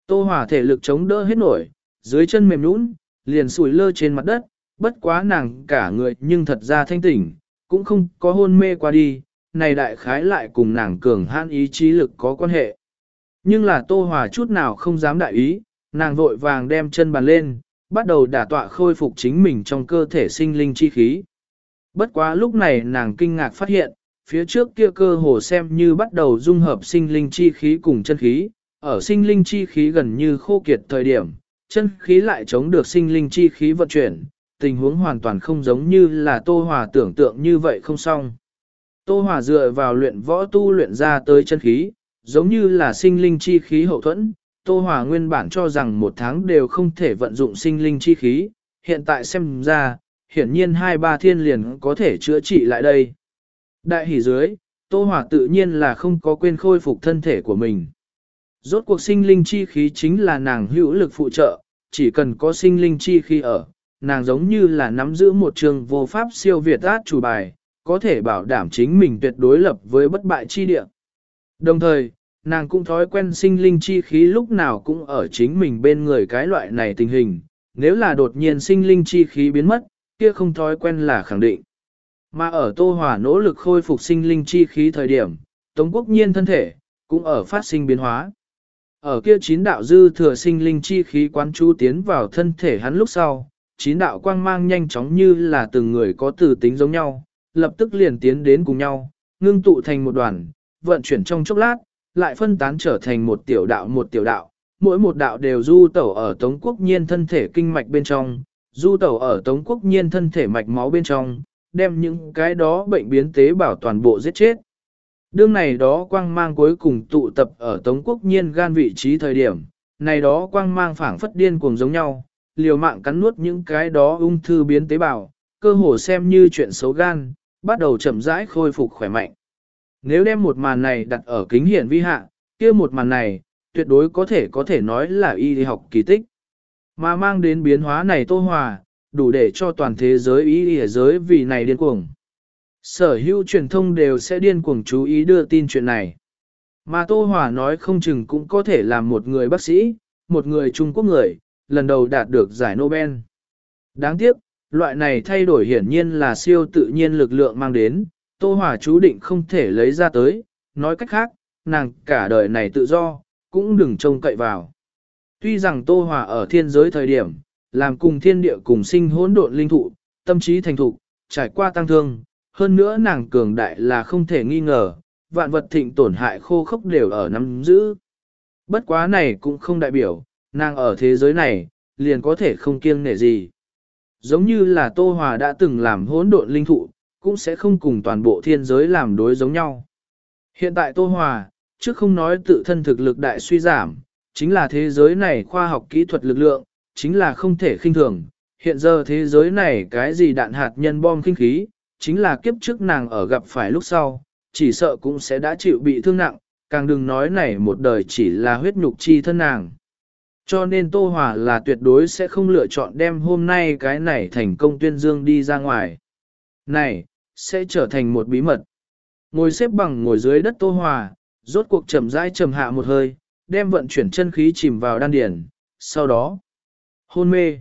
[SPEAKER 1] Tô Hòa thể lực chống đỡ hết nổi, dưới chân mềm nhũn, liền sủi lơ trên mặt đất, bất quá nàng cả người nhưng thật ra thanh tỉnh, cũng không có hôn mê qua đi, này đại khái lại cùng nàng cường hãn ý chí lực có quan hệ. Nhưng là Tô Hòa chút nào không dám đại ý, nàng vội vàng đem chân bàn lên, bắt đầu đả tọa khôi phục chính mình trong cơ thể sinh linh chi khí. Bất quá lúc này nàng kinh ngạc phát hiện, phía trước kia cơ hồ xem như bắt đầu dung hợp sinh linh chi khí cùng chân khí, ở sinh linh chi khí gần như khô kiệt thời điểm, chân khí lại chống được sinh linh chi khí vận chuyển, tình huống hoàn toàn không giống như là Tô Hòa tưởng tượng như vậy không xong. Tô Hòa dựa vào luyện võ tu luyện ra tới chân khí, giống như là sinh linh chi khí hậu thuẫn, Tô Hòa nguyên bản cho rằng một tháng đều không thể vận dụng sinh linh chi khí, hiện tại xem ra, hiển nhiên hai ba thiên liền có thể chữa trị lại đây. Đại hỉ dưới, Tô Hòa tự nhiên là không có quên khôi phục thân thể của mình. Rốt cuộc sinh linh chi khí chính là nàng hữu lực phụ trợ, chỉ cần có sinh linh chi khí ở, nàng giống như là nắm giữ một trường vô pháp siêu việt át chủ bài, có thể bảo đảm chính mình tuyệt đối lập với bất bại chi địa. Đồng thời, nàng cũng thói quen sinh linh chi khí lúc nào cũng ở chính mình bên người cái loại này tình hình, nếu là đột nhiên sinh linh chi khí biến mất, kia không thói quen là khẳng định. Mà ở Tô Hòa nỗ lực khôi phục sinh linh chi khí thời điểm, Tống Quốc Nhiên thân thể, cũng ở phát sinh biến hóa. Ở kia chín đạo dư thừa sinh linh chi khí quán chú tiến vào thân thể hắn lúc sau, chín đạo quang mang nhanh chóng như là từng người có từ tính giống nhau, lập tức liền tiến đến cùng nhau, ngưng tụ thành một đoàn, vận chuyển trong chốc lát, lại phân tán trở thành một tiểu đạo một tiểu đạo, mỗi một đạo đều du tẩu ở Tống Quốc Nhiên thân thể kinh mạch bên trong, du tẩu ở Tống Quốc Nhiên thân thể mạch máu bên trong, đem những cái đó bệnh biến tế bào toàn bộ giết chết. Đương này đó quang mang cuối cùng tụ tập ở Tống Quốc Nhiên gan vị trí thời điểm, này đó quang mang phảng phất điên cuồng giống nhau, liều mạng cắn nuốt những cái đó ung thư biến tế bào, cơ hồ xem như chuyện xấu gan, bắt đầu chậm rãi khôi phục khỏe mạnh. Nếu đem một màn này đặt ở kính hiển vi hạ, kia một màn này, tuyệt đối có thể có thể nói là y học kỳ tích. Mà mang đến biến hóa này tô hòa, đủ để cho toàn thế giới y y giới vì này điên cuồng. Sở hữu truyền thông đều sẽ điên cuồng chú ý đưa tin chuyện này. Mà Tô Hòa nói không chừng cũng có thể làm một người bác sĩ, một người Trung Quốc người, lần đầu đạt được giải Nobel. Đáng tiếc, loại này thay đổi hiển nhiên là siêu tự nhiên lực lượng mang đến, Tô Hòa chú định không thể lấy ra tới, nói cách khác, nàng cả đời này tự do, cũng đừng trông cậy vào. Tuy rằng Tô Hòa ở thiên giới thời điểm, làm cùng thiên địa cùng sinh hỗn độn linh thụ, tâm trí thành thục, trải qua tăng thương, hơn nữa nàng cường đại là không thể nghi ngờ, vạn vật thịnh tổn hại khô khốc đều ở nắm giữ. Bất quá này cũng không đại biểu, nàng ở thế giới này, liền có thể không kiêng nể gì. Giống như là Tô Hòa đã từng làm hỗn độn linh thụ, cũng sẽ không cùng toàn bộ thiên giới làm đối giống nhau. Hiện tại Tô Hòa, trước không nói tự thân thực lực đại suy giảm, chính là thế giới này khoa học kỹ thuật lực lượng, chính là không thể khinh thường. Hiện giờ thế giới này cái gì đạn hạt nhân bom kinh khí, chính là kiếp trước nàng ở gặp phải lúc sau, chỉ sợ cũng sẽ đã chịu bị thương nặng, càng đừng nói này một đời chỉ là huyết nhục chi thân nàng. Cho nên Tô Hòa là tuyệt đối sẽ không lựa chọn đem hôm nay cái này thành công tuyên dương đi ra ngoài. Này, sẽ trở thành một bí mật. Ngồi xếp bằng ngồi dưới đất Tô Hòa, rốt cuộc chậm rãi trầm hạ một hơi, đem vận chuyển chân khí chìm vào đan điển, sau đó hôn mê.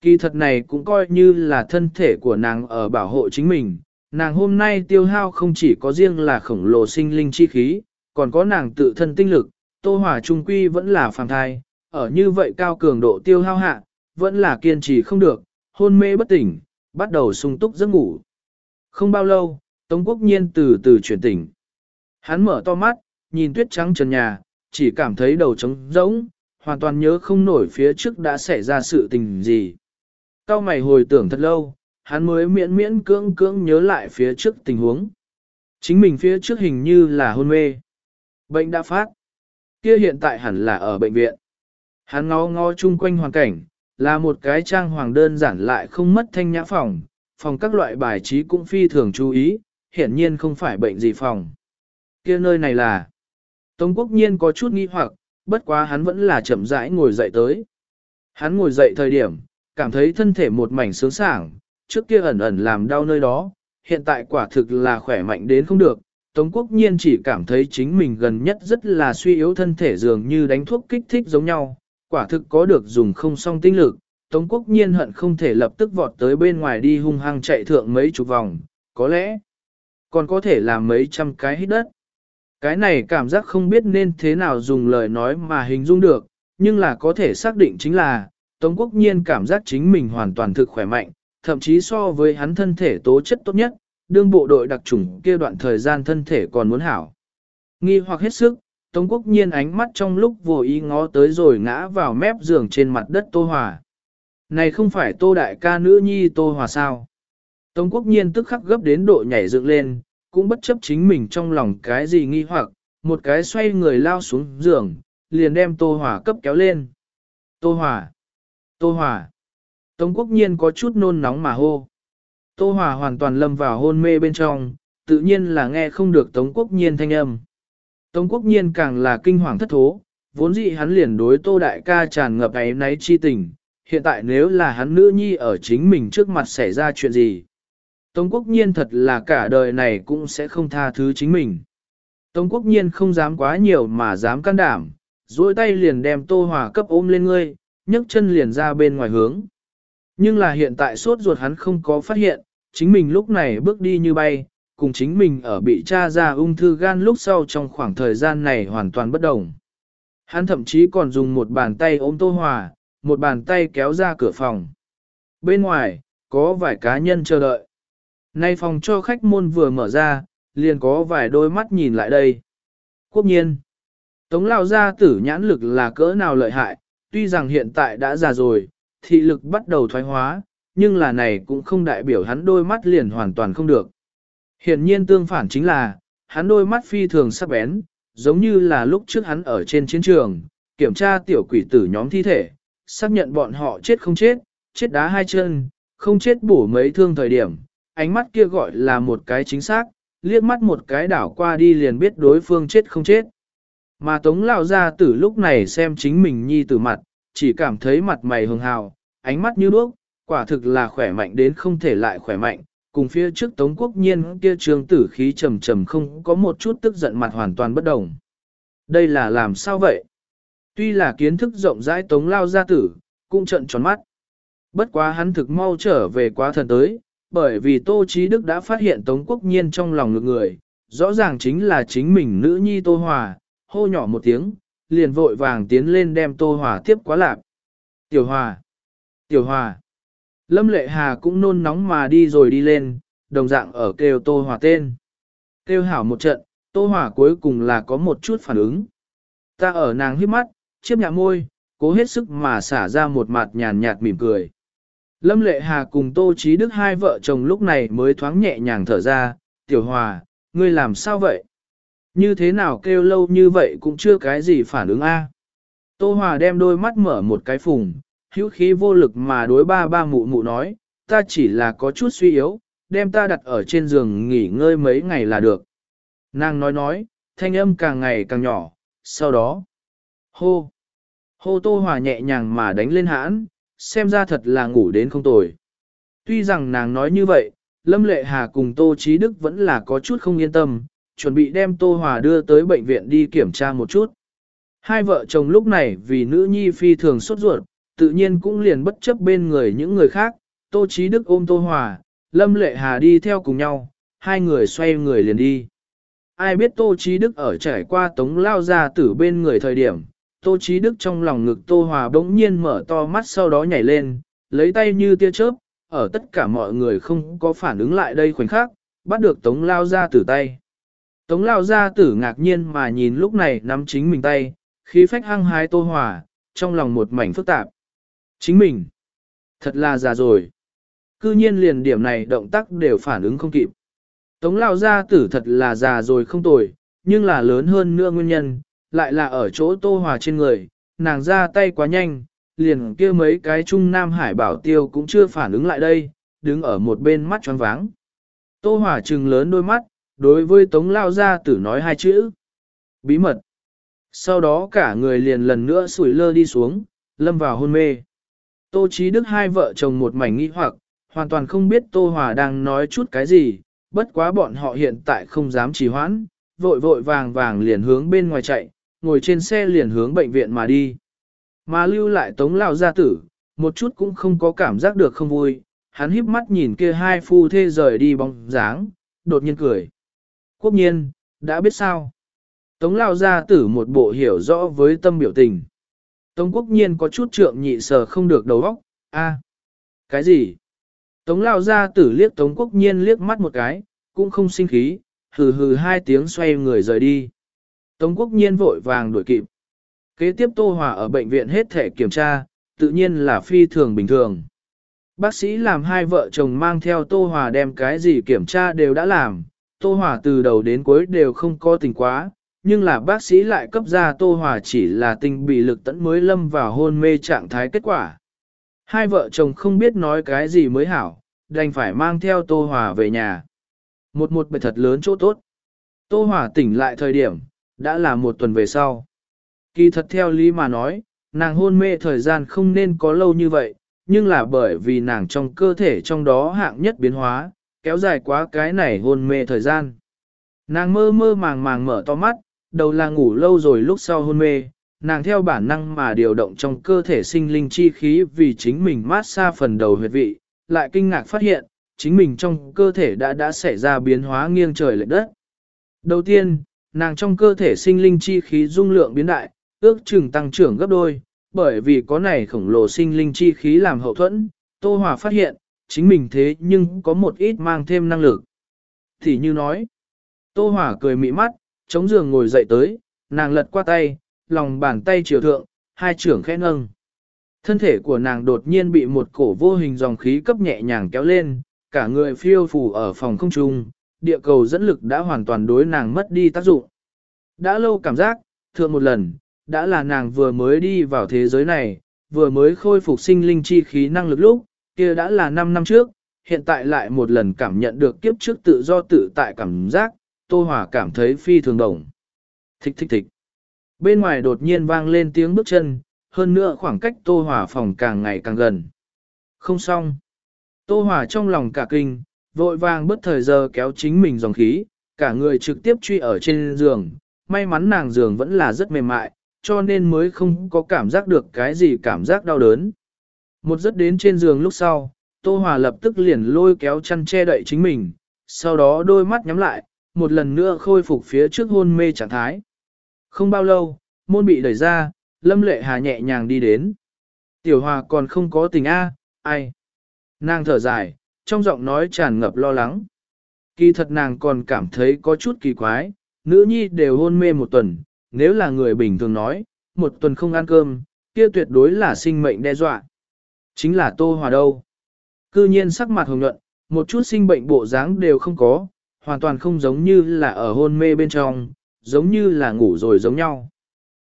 [SPEAKER 1] Kỳ thật này cũng coi như là thân thể của nàng ở bảo hộ chính mình, nàng hôm nay tiêu hao không chỉ có riêng là khổng lồ sinh linh chi khí, còn có nàng tự thân tinh lực, Tô Hòa trung quy vẫn là phàm thai, ở như vậy cao cường độ tiêu hao hạ, vẫn là kiên trì không được, hôn mê bất tỉnh, bắt đầu sung túc giấc ngủ. Không bao lâu, Tống Quốc Nhiên từ từ chuyển tỉnh. Hắn mở to mắt, nhìn tuyết trắng trần nhà, chỉ cảm thấy đầu trống rỗng, hoàn toàn nhớ không nổi phía trước đã xảy ra sự tình gì. Cao mày hồi tưởng thật lâu, hắn mới miễn miễn cưỡng cưỡng nhớ lại phía trước tình huống. Chính mình phía trước hình như là hôn mê. Bệnh đã phát. Kia hiện tại hẳn là ở bệnh viện. Hắn ngó ngó chung quanh hoàn cảnh, là một cái trang hoàng đơn giản lại không mất thanh nhã phòng, phòng các loại bài trí cũng phi thường chú ý, hiển nhiên không phải bệnh gì phòng. kia nơi này là... Tống quốc nhiên có chút nghi hoặc, bất quá hắn vẫn là chậm rãi ngồi dậy tới. Hắn ngồi dậy thời điểm, cảm thấy thân thể một mảnh sướng sảng, trước kia ẩn ẩn làm đau nơi đó, hiện tại quả thực là khỏe mạnh đến không được. Tống quốc nhiên chỉ cảm thấy chính mình gần nhất rất là suy yếu thân thể dường như đánh thuốc kích thích giống nhau, quả thực có được dùng không song tinh lực, Tống Quốc Nhiên hận không thể lập tức vọt tới bên ngoài đi hung hăng chạy thượng mấy chục vòng, có lẽ còn có thể làm mấy trăm cái hít đất. Cái này cảm giác không biết nên thế nào dùng lời nói mà hình dung được, nhưng là có thể xác định chính là, Tống Quốc Nhiên cảm giác chính mình hoàn toàn thực khỏe mạnh, thậm chí so với hắn thân thể tố chất tốt nhất, đương bộ đội đặc trùng kia đoạn thời gian thân thể còn muốn hảo. Nghi hoặc hết sức, Tống Quốc Nhiên ánh mắt trong lúc vô ý ngó tới rồi ngã vào mép giường trên mặt đất Tô Hòa. Này không phải Tô Đại ca nữ nhi Tô Hòa sao? Tống Quốc Nhiên tức khắc gấp đến độ nhảy dựng lên, cũng bất chấp chính mình trong lòng cái gì nghi hoặc, một cái xoay người lao xuống giường, liền đem Tô Hòa cấp kéo lên. Tô Hòa! Tô Hòa! Tống Quốc Nhiên có chút nôn nóng mà hô. Tô Hòa hoàn toàn lâm vào hôn mê bên trong, tự nhiên là nghe không được Tống Quốc Nhiên thanh âm. Tống Quốc Nhiên càng là kinh hoàng thất thố, vốn dĩ hắn liền đối Tô Đại ca tràn ngập ấy náy chi tình, hiện tại nếu là hắn nữ nhi ở chính mình trước mặt xảy ra chuyện gì. Tống Quốc Nhiên thật là cả đời này cũng sẽ không tha thứ chính mình. Tống Quốc Nhiên không dám quá nhiều mà dám can đảm, duỗi tay liền đem Tô Hòa cấp ôm lên ngươi, nhấc chân liền ra bên ngoài hướng. Nhưng là hiện tại sốt ruột hắn không có phát hiện, chính mình lúc này bước đi như bay, cùng chính mình ở bị tra ra ung thư gan lúc sau trong khoảng thời gian này hoàn toàn bất đồng. Hắn thậm chí còn dùng một bàn tay ôm Tô Hòa, một bàn tay kéo ra cửa phòng. Bên ngoài, có vài cá nhân chờ đợi. Nay phòng cho khách môn vừa mở ra, liền có vài đôi mắt nhìn lại đây. Quốc nhiên, Tống Lao Gia tử nhãn lực là cỡ nào lợi hại, tuy rằng hiện tại đã già rồi, thị lực bắt đầu thoái hóa, nhưng là này cũng không đại biểu hắn đôi mắt liền hoàn toàn không được. Hiện nhiên tương phản chính là, hắn đôi mắt phi thường sắc bén, giống như là lúc trước hắn ở trên chiến trường, kiểm tra tiểu quỷ tử nhóm thi thể, xác nhận bọn họ chết không chết, chết đá hai chân, không chết bổ mấy thương thời điểm, ánh mắt kia gọi là một cái chính xác, liếc mắt một cái đảo qua đi liền biết đối phương chết không chết. Mà Tống Lão Gia tử lúc này xem chính mình nhi tử mặt, chỉ cảm thấy mặt mày hường hào, ánh mắt như đuốc, quả thực là khỏe mạnh đến không thể lại khỏe mạnh, cùng phía trước Tống Quốc Nhiên kia trường tử khí trầm trầm không có một chút tức giận mặt hoàn toàn bất đồng. Đây là làm sao vậy? Tuy là kiến thức rộng rãi Tống Lao Gia tử, cũng trận tròn mắt. Bất quá hắn thực mau trở về quá thần tới, bởi vì Tô Chí Đức đã phát hiện Tống Quốc Nhiên trong lòng ngược người, rõ ràng chính là chính mình nữ nhi Tô Hòa, hô nhỏ một tiếng, liền vội vàng tiến lên đem Tô Hòa tiếp quá lạc. Tiểu Hòa! Tiểu Hòa! Lâm Lệ Hà cũng nôn nóng mà đi rồi đi lên, đồng dạng ở kêu Tô Hòa tên. Kêu hảo một trận, Tô Hòa cuối cùng là có một chút phản ứng. Ta ở nàng hiếp mắt, chiếp nhạc môi, cố hết sức mà xả ra một mặt nhàn nhạt mỉm cười. Lâm Lệ Hà cùng Tô Chí Đức hai vợ chồng lúc này mới thoáng nhẹ nhàng thở ra, Tiểu Hòa, ngươi làm sao vậy? Như thế nào kêu lâu như vậy cũng chưa cái gì phản ứng a. Tô Hòa đem đôi mắt mở một cái phùng, hữu khí vô lực mà đối ba ba mụ mụ nói, ta chỉ là có chút suy yếu, đem ta đặt ở trên giường nghỉ ngơi mấy ngày là được. Nàng nói nói, thanh âm càng ngày càng nhỏ, sau đó, hô, hô Tô Hòa nhẹ nhàng mà đánh lên hãn, xem ra thật là ngủ đến không tồi. Tuy rằng nàng nói như vậy, Lâm Lệ Hà cùng Tô Chí Đức vẫn là có chút không yên tâm, chuẩn bị đem Tô Hòa đưa tới bệnh viện đi kiểm tra một chút. Hai vợ chồng lúc này vì nữ nhi phi thường sốt ruột, tự nhiên cũng liền bất chấp bên người những người khác, Tô Chí Đức ôm Tô Hòa, Lâm Lệ Hà đi theo cùng nhau, hai người xoay người liền đi. Ai biết Tô Chí Đức ở trải qua tống lao ra tử bên người thời điểm, Tô Chí Đức trong lòng ngực Tô Hòa bỗng nhiên mở to mắt sau đó nhảy lên, lấy tay như tia chớp, ở tất cả mọi người không có phản ứng lại đây khoảnh khắc, bắt được Tống Lao ra tử tay. Tống Lao ra tử ngạc nhiên mà nhìn lúc này nắm chính mình tay, khí phách hăng hái Tô Hòa, trong lòng một mảnh phức tạp. Chính mình, thật là già rồi. Cư nhiên liền điểm này động tác đều phản ứng không kịp. Tống Lao gia tử thật là già rồi không tồi, nhưng là lớn hơn nữa nguyên nhân, lại là ở chỗ tô hòa trên người, nàng ra tay quá nhanh, liền kia mấy cái trung nam hải bảo tiêu cũng chưa phản ứng lại đây, đứng ở một bên mắt tròn váng. Tô hòa trừng lớn đôi mắt, đối với tống lao gia tử nói hai chữ. Bí mật. Sau đó cả người liền lần nữa sủi lơ đi xuống, lâm vào hôn mê. Tô Chí Đức hai vợ chồng một mảnh nghi hoặc, hoàn toàn không biết Tô Hòa đang nói chút cái gì, bất quá bọn họ hiện tại không dám trì hoãn, vội vội vàng vàng liền hướng bên ngoài chạy, ngồi trên xe liền hướng bệnh viện mà đi. Mà lưu lại tống lao gia tử, một chút cũng không có cảm giác được không vui, hắn híp mắt nhìn kia hai phu thê rời đi bóng dáng, đột nhiên cười. Quốc nhiên, đã biết sao? Tống lao gia tử một bộ hiểu rõ với tâm biểu tình. Tống quốc nhiên có chút trượng nhị sờ không được đầu óc, a, cái gì? Tống lao ra tử liếc tống quốc nhiên liếc mắt một cái, cũng không sinh khí, hừ hừ hai tiếng xoay người rời đi. Tống quốc nhiên vội vàng đuổi kịp. Kế tiếp Tô Hòa ở bệnh viện hết thể kiểm tra, tự nhiên là phi thường bình thường. Bác sĩ làm hai vợ chồng mang theo Tô Hòa đem cái gì kiểm tra đều đã làm, Tô Hòa từ đầu đến cuối đều không có tình quá, nhưng là bác sĩ lại cấp ra Tô Hòa chỉ là tình bị lực tẫn mới lâm vào hôn mê trạng thái kết quả. Hai vợ chồng không biết nói cái gì mới hảo, đành phải mang theo Tô Hòa về nhà. Một một bài thật lớn chỗ tốt. Tô Hòa tỉnh lại thời điểm, đã là một tuần về sau. Kỳ thật theo lý mà nói, nàng hôn mê thời gian không nên có lâu như vậy, nhưng là bởi vì nàng trong cơ thể trong đó hạng nhất biến hóa, kéo dài quá cái này hôn mê thời gian. Nàng mơ mơ màng màng mở to mắt, đầu là ngủ lâu rồi lúc sau hôn mê, nàng theo bản năng mà điều động trong cơ thể sinh linh chi khí vì chính mình mát xa phần đầu huyệt vị, lại kinh ngạc phát hiện, chính mình trong cơ thể đã đã xảy ra biến hóa nghiêng trời lệch đất. Đầu tiên, nàng trong cơ thể sinh linh chi khí dung lượng biến đại, ước chừng tăng trưởng gấp đôi, bởi vì có này khổng lồ sinh linh chi khí làm hậu thuẫn, Tô Hòa phát hiện, chính mình thế nhưng có một ít mang thêm năng lực. Thì như nói, Tô Hòa cười mị mắt, chống giường ngồi dậy tới, nàng lật qua tay, lòng bàn tay chiều thượng, hai trưởng khẽ nâng. Thân thể của nàng đột nhiên bị một cổ vô hình dòng khí cấp nhẹ nhàng kéo lên, cả người phiêu phù ở phòng không trung, địa cầu dẫn lực đã hoàn toàn đối nàng mất đi tác dụng. Đã lâu cảm giác, thượng một lần, đã là nàng vừa mới đi vào thế giới này, vừa mới khôi phục sinh linh chi khí năng lực lúc, kia đã là 5 năm trước, hiện tại lại một lần cảm nhận được kiếp trước tự do tự tại cảm giác, Tô Hòa cảm thấy phi thường đồng. Thích thích thích. Bên ngoài đột nhiên vang lên tiếng bước chân, hơn nữa khoảng cách Tô Hòa phòng càng ngày càng gần. Không xong. Tô Hòa trong lòng cả kinh, vội vàng bất thời giờ kéo chính mình dòng khí, cả người trực tiếp truy ở trên giường. May mắn nàng giường vẫn là rất mềm mại, cho nên mới không có cảm giác được cái gì cảm giác đau đớn. Một giấc đến trên giường lúc sau, Tô Hòa lập tức liền lôi kéo chăn che đậy chính mình, sau đó đôi mắt nhắm lại, một lần nữa khôi phục phía trước hôn mê trạng thái. Không bao lâu, môn bị đẩy ra, Lâm Lệ Hà nhẹ nhàng đi đến. Tiểu Hòa còn không có tình A, ai? Nàng thở dài, trong giọng nói tràn ngập lo lắng. Kỳ thật nàng còn cảm thấy có chút kỳ quái, nữ nhi đều hôn mê một tuần, nếu là người bình thường nói, một tuần không ăn cơm, kia tuyệt đối là sinh mệnh đe dọa. Chính là Tô Hòa đâu. Cư nhiên sắc mặt hồng nhuận, một chút sinh bệnh bộ dáng đều không có, hoàn toàn không giống như là ở hôn mê bên trong, giống như là ngủ rồi giống nhau.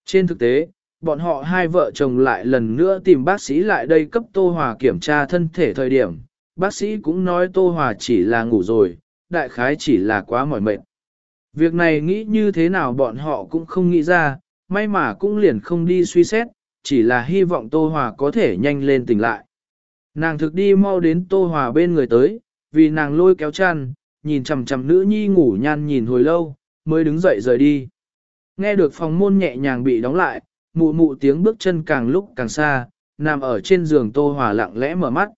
[SPEAKER 1] Trên thực tế, bọn họ hai vợ chồng lại lần nữa tìm bác sĩ lại đây cấp Tô Hòa kiểm tra thân thể thời điểm. Bác sĩ cũng nói Tô Hòa chỉ là ngủ rồi, đại khái chỉ là quá mỏi mệt. Việc này nghĩ như thế nào bọn họ cũng không nghĩ ra, may mà cũng liền không đi suy xét, chỉ là hy vọng Tô Hòa có thể nhanh lên tỉnh lại. Nàng thực đi mau đến Tô Hòa bên người tới, vì nàng lôi kéo chăn, nhìn chằm chằm nữ nhi ngủ nhan nhìn hồi lâu, mới đứng dậy rời đi. Nghe được phòng môn nhẹ nhàng bị đóng lại, mụ mụ tiếng bước chân càng lúc càng xa, nằm ở trên giường Tô Hòa lặng lẽ mở mắt.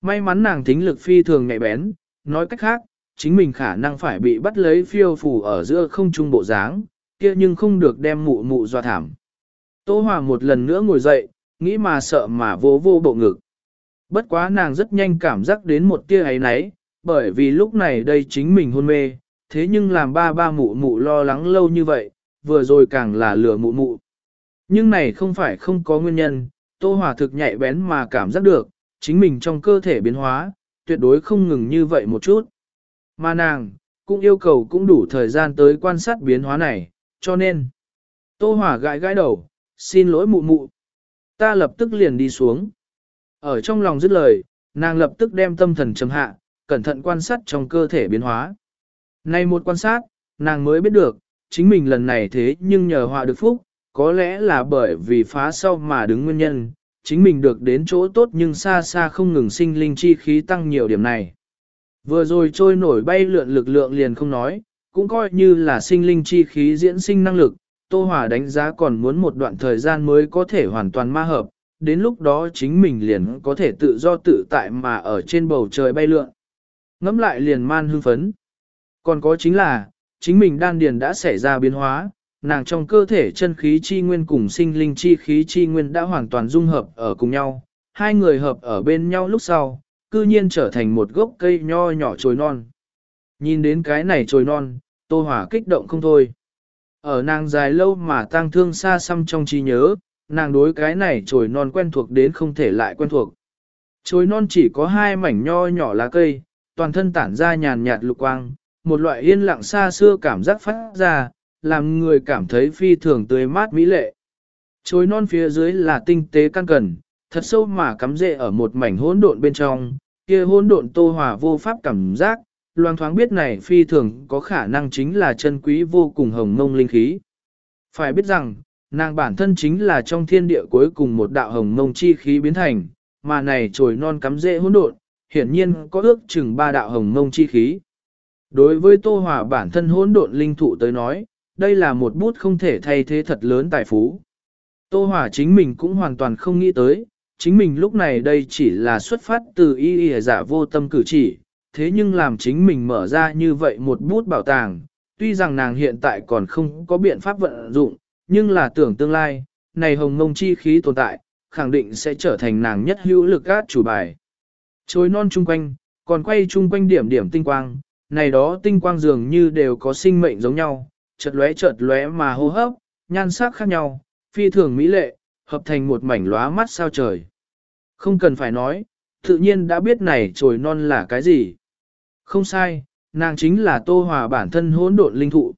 [SPEAKER 1] May mắn nàng thính lực phi thường nhạy bén, nói cách khác, chính mình khả năng phải bị bắt lấy phiêu phù ở giữa không trung bộ dáng, kia nhưng không được đem mụ mụ dọa thảm. Tô Hòa một lần nữa ngồi dậy, nghĩ mà sợ mà vô vô bộ ngực. Bất quá nàng rất nhanh cảm giác đến một tia ấy nấy, bởi vì lúc này đây chính mình hôn mê, thế nhưng làm ba ba mụ mụ lo lắng lâu như vậy, vừa rồi càng là lừa mụ mụ. Nhưng này không phải không có nguyên nhân, Tô Hòa thực nhạy bén mà cảm giác được, chính mình trong cơ thể biến hóa, tuyệt đối không ngừng như vậy một chút. Mà nàng, cũng yêu cầu cũng đủ thời gian tới quan sát biến hóa này, cho nên. Tô Hòa gãi gãi đầu, xin lỗi mụ mụ. Ta lập tức liền đi xuống. Ở trong lòng dứt lời, nàng lập tức đem tâm thần trầm hạ, cẩn thận quan sát trong cơ thể biến hóa. Nay một quan sát, nàng mới biết được, chính mình lần này thế nhưng nhờ họa được phúc, có lẽ là bởi vì phá sau mà đứng nguyên nhân, chính mình được đến chỗ tốt nhưng xa xa không ngừng sinh linh chi khí tăng nhiều điểm này. Vừa rồi trôi nổi bay lượn lực lượng liền không nói, cũng coi như là sinh linh chi khí diễn sinh năng lực, Tô Hòa đánh giá còn muốn một đoạn thời gian mới có thể hoàn toàn ma hợp, đến lúc đó chính mình liền có thể tự do tự tại mà ở trên bầu trời bay lượn. Ngắm lại liền man hưng phấn. Còn có chính là, chính mình đan điền đã xảy ra biến hóa, nàng trong cơ thể chân khí chi nguyên cùng sinh linh chi khí chi nguyên đã hoàn toàn dung hợp ở cùng nhau, hai người hợp ở bên nhau lúc sau, cư nhiên trở thành một gốc cây nho nhỏ trồi non. Nhìn đến cái này trồi non, Tô Hỏa kích động không thôi. Ở nàng dài lâu mà tang thương xa xăm trong trí nhớ, nàng đối cái này trồi non quen thuộc đến không thể lại quen thuộc. Trồi non chỉ có hai mảnh nho nhỏ lá cây, toàn thân tản ra nhàn nhạt lục quang, một loại yên lặng xa xưa cảm giác phát ra, làm người cảm thấy phi thường tươi mát mỹ lệ. Chối non phía dưới là tinh tế căn cần, thật sâu mà cắm rễ ở một mảnh hỗn độn bên trong, kia hỗn độn tô hòa vô pháp cảm giác, loang thoáng biết này phi thường có khả năng chính là chân quý vô cùng hồng mông linh khí. Phải biết rằng, nàng bản thân chính là trong thiên địa cuối cùng một đạo hồng mông chi khí biến thành, mà này trồi non cắm rễ hỗn độn, hiển nhiên có ước chừng ba đạo hồng mông chi khí. Đối với Tô Hòa bản thân hỗn độn linh thụ tới nói, đây là một bút không thể thay thế thật lớn tài phú. Tô Hòa chính mình cũng hoàn toàn không nghĩ tới, chính mình lúc này đây chỉ là xuất phát từ y y giả vô tâm cử chỉ, thế nhưng làm chính mình mở ra như vậy một bút bảo tàng, tuy rằng nàng hiện tại còn không có biện pháp vận dụng, nhưng là tưởng tương lai, này hồng ngông chi khí tồn tại, khẳng định sẽ trở thành nàng nhất hữu lực át chủ bài. Trôi non chung quanh, còn quay chung quanh điểm điểm tinh quang, này đó tinh quang dường như đều có sinh mệnh giống nhau, chợt lóe chợt lóe mà hô hấp, nhan sắc khác nhau, phi thường mỹ lệ, hợp thành một mảnh lóa mắt sao trời. Không cần phải nói, tự nhiên đã biết này trồi non là cái gì. Không sai, nàng chính là Tô Hòa bản thân hỗn độn linh thụ.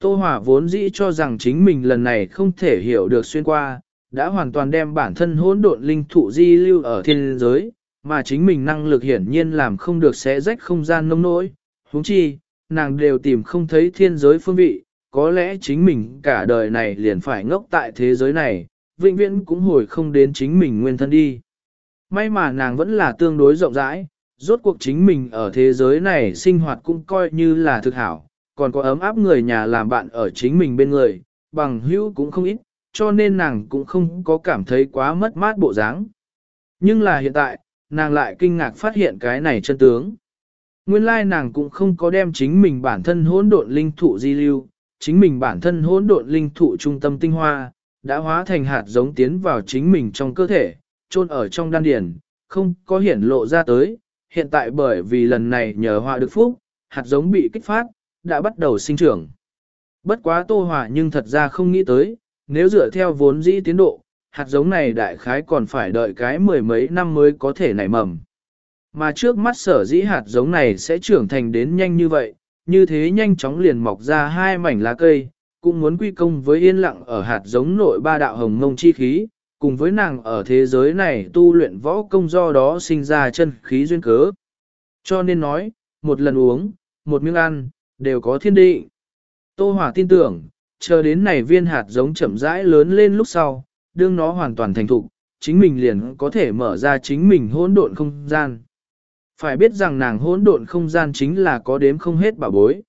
[SPEAKER 1] Tô Hòa vốn dĩ cho rằng chính mình lần này không thể hiểu được xuyên qua, đã hoàn toàn đem bản thân hỗn độn linh thụ di lưu ở thiên giới, mà chính mình năng lực hiển nhiên làm không được xé rách không gian nông nỗi. huống chi, nàng đều tìm không thấy thiên giới phương vị, có lẽ chính mình cả đời này liền phải ngốc tại thế giới này, vĩnh viễn cũng hồi không đến chính mình nguyên thân đi. May mà nàng vẫn là tương đối rộng rãi, rốt cuộc chính mình ở thế giới này sinh hoạt cũng coi như là thực hảo, còn có ấm áp người nhà làm bạn ở chính mình bên người, bằng hữu cũng không ít, cho nên nàng cũng không có cảm thấy quá mất mát bộ dáng. Nhưng là hiện tại, nàng lại kinh ngạc phát hiện cái này chân tướng. Nguyên lai nàng cũng không có đem chính mình bản thân hỗn độn linh thụ di lưu, chính mình bản thân hỗn độn linh thụ trung tâm tinh hoa, đã hóa thành hạt giống tiến vào chính mình trong cơ thể, chôn ở trong đan điền, không có hiển lộ ra tới, hiện tại bởi vì lần này nhờ họa được phúc, hạt giống bị kích phát, đã bắt đầu sinh trưởng. Bất quá tô hỏa nhưng thật ra không nghĩ tới, nếu dựa theo vốn dĩ tiến độ, hạt giống này đại khái còn phải đợi cái mười mấy năm mới có thể nảy mầm. Mà trước mắt sở dĩ hạt giống này sẽ trưởng thành đến nhanh như vậy, như thế nhanh chóng liền mọc ra hai mảnh lá cây, cũng muốn quy công với yên lặng ở hạt giống nội ba đạo hồng ngông chi khí, cùng với nàng ở thế giới này tu luyện võ công do đó sinh ra chân khí duyên cớ. Cho nên nói, một lần uống, một miếng ăn, đều có thiên định. Tô Hỏa tin tưởng, chờ đến này viên hạt giống chậm rãi lớn lên lúc sau, đương nó hoàn toàn thành thục, chính mình liền có thể mở ra chính mình hỗn độn không gian. Phải biết rằng nàng hỗn độn không gian chính là có đếm không hết bảo bối.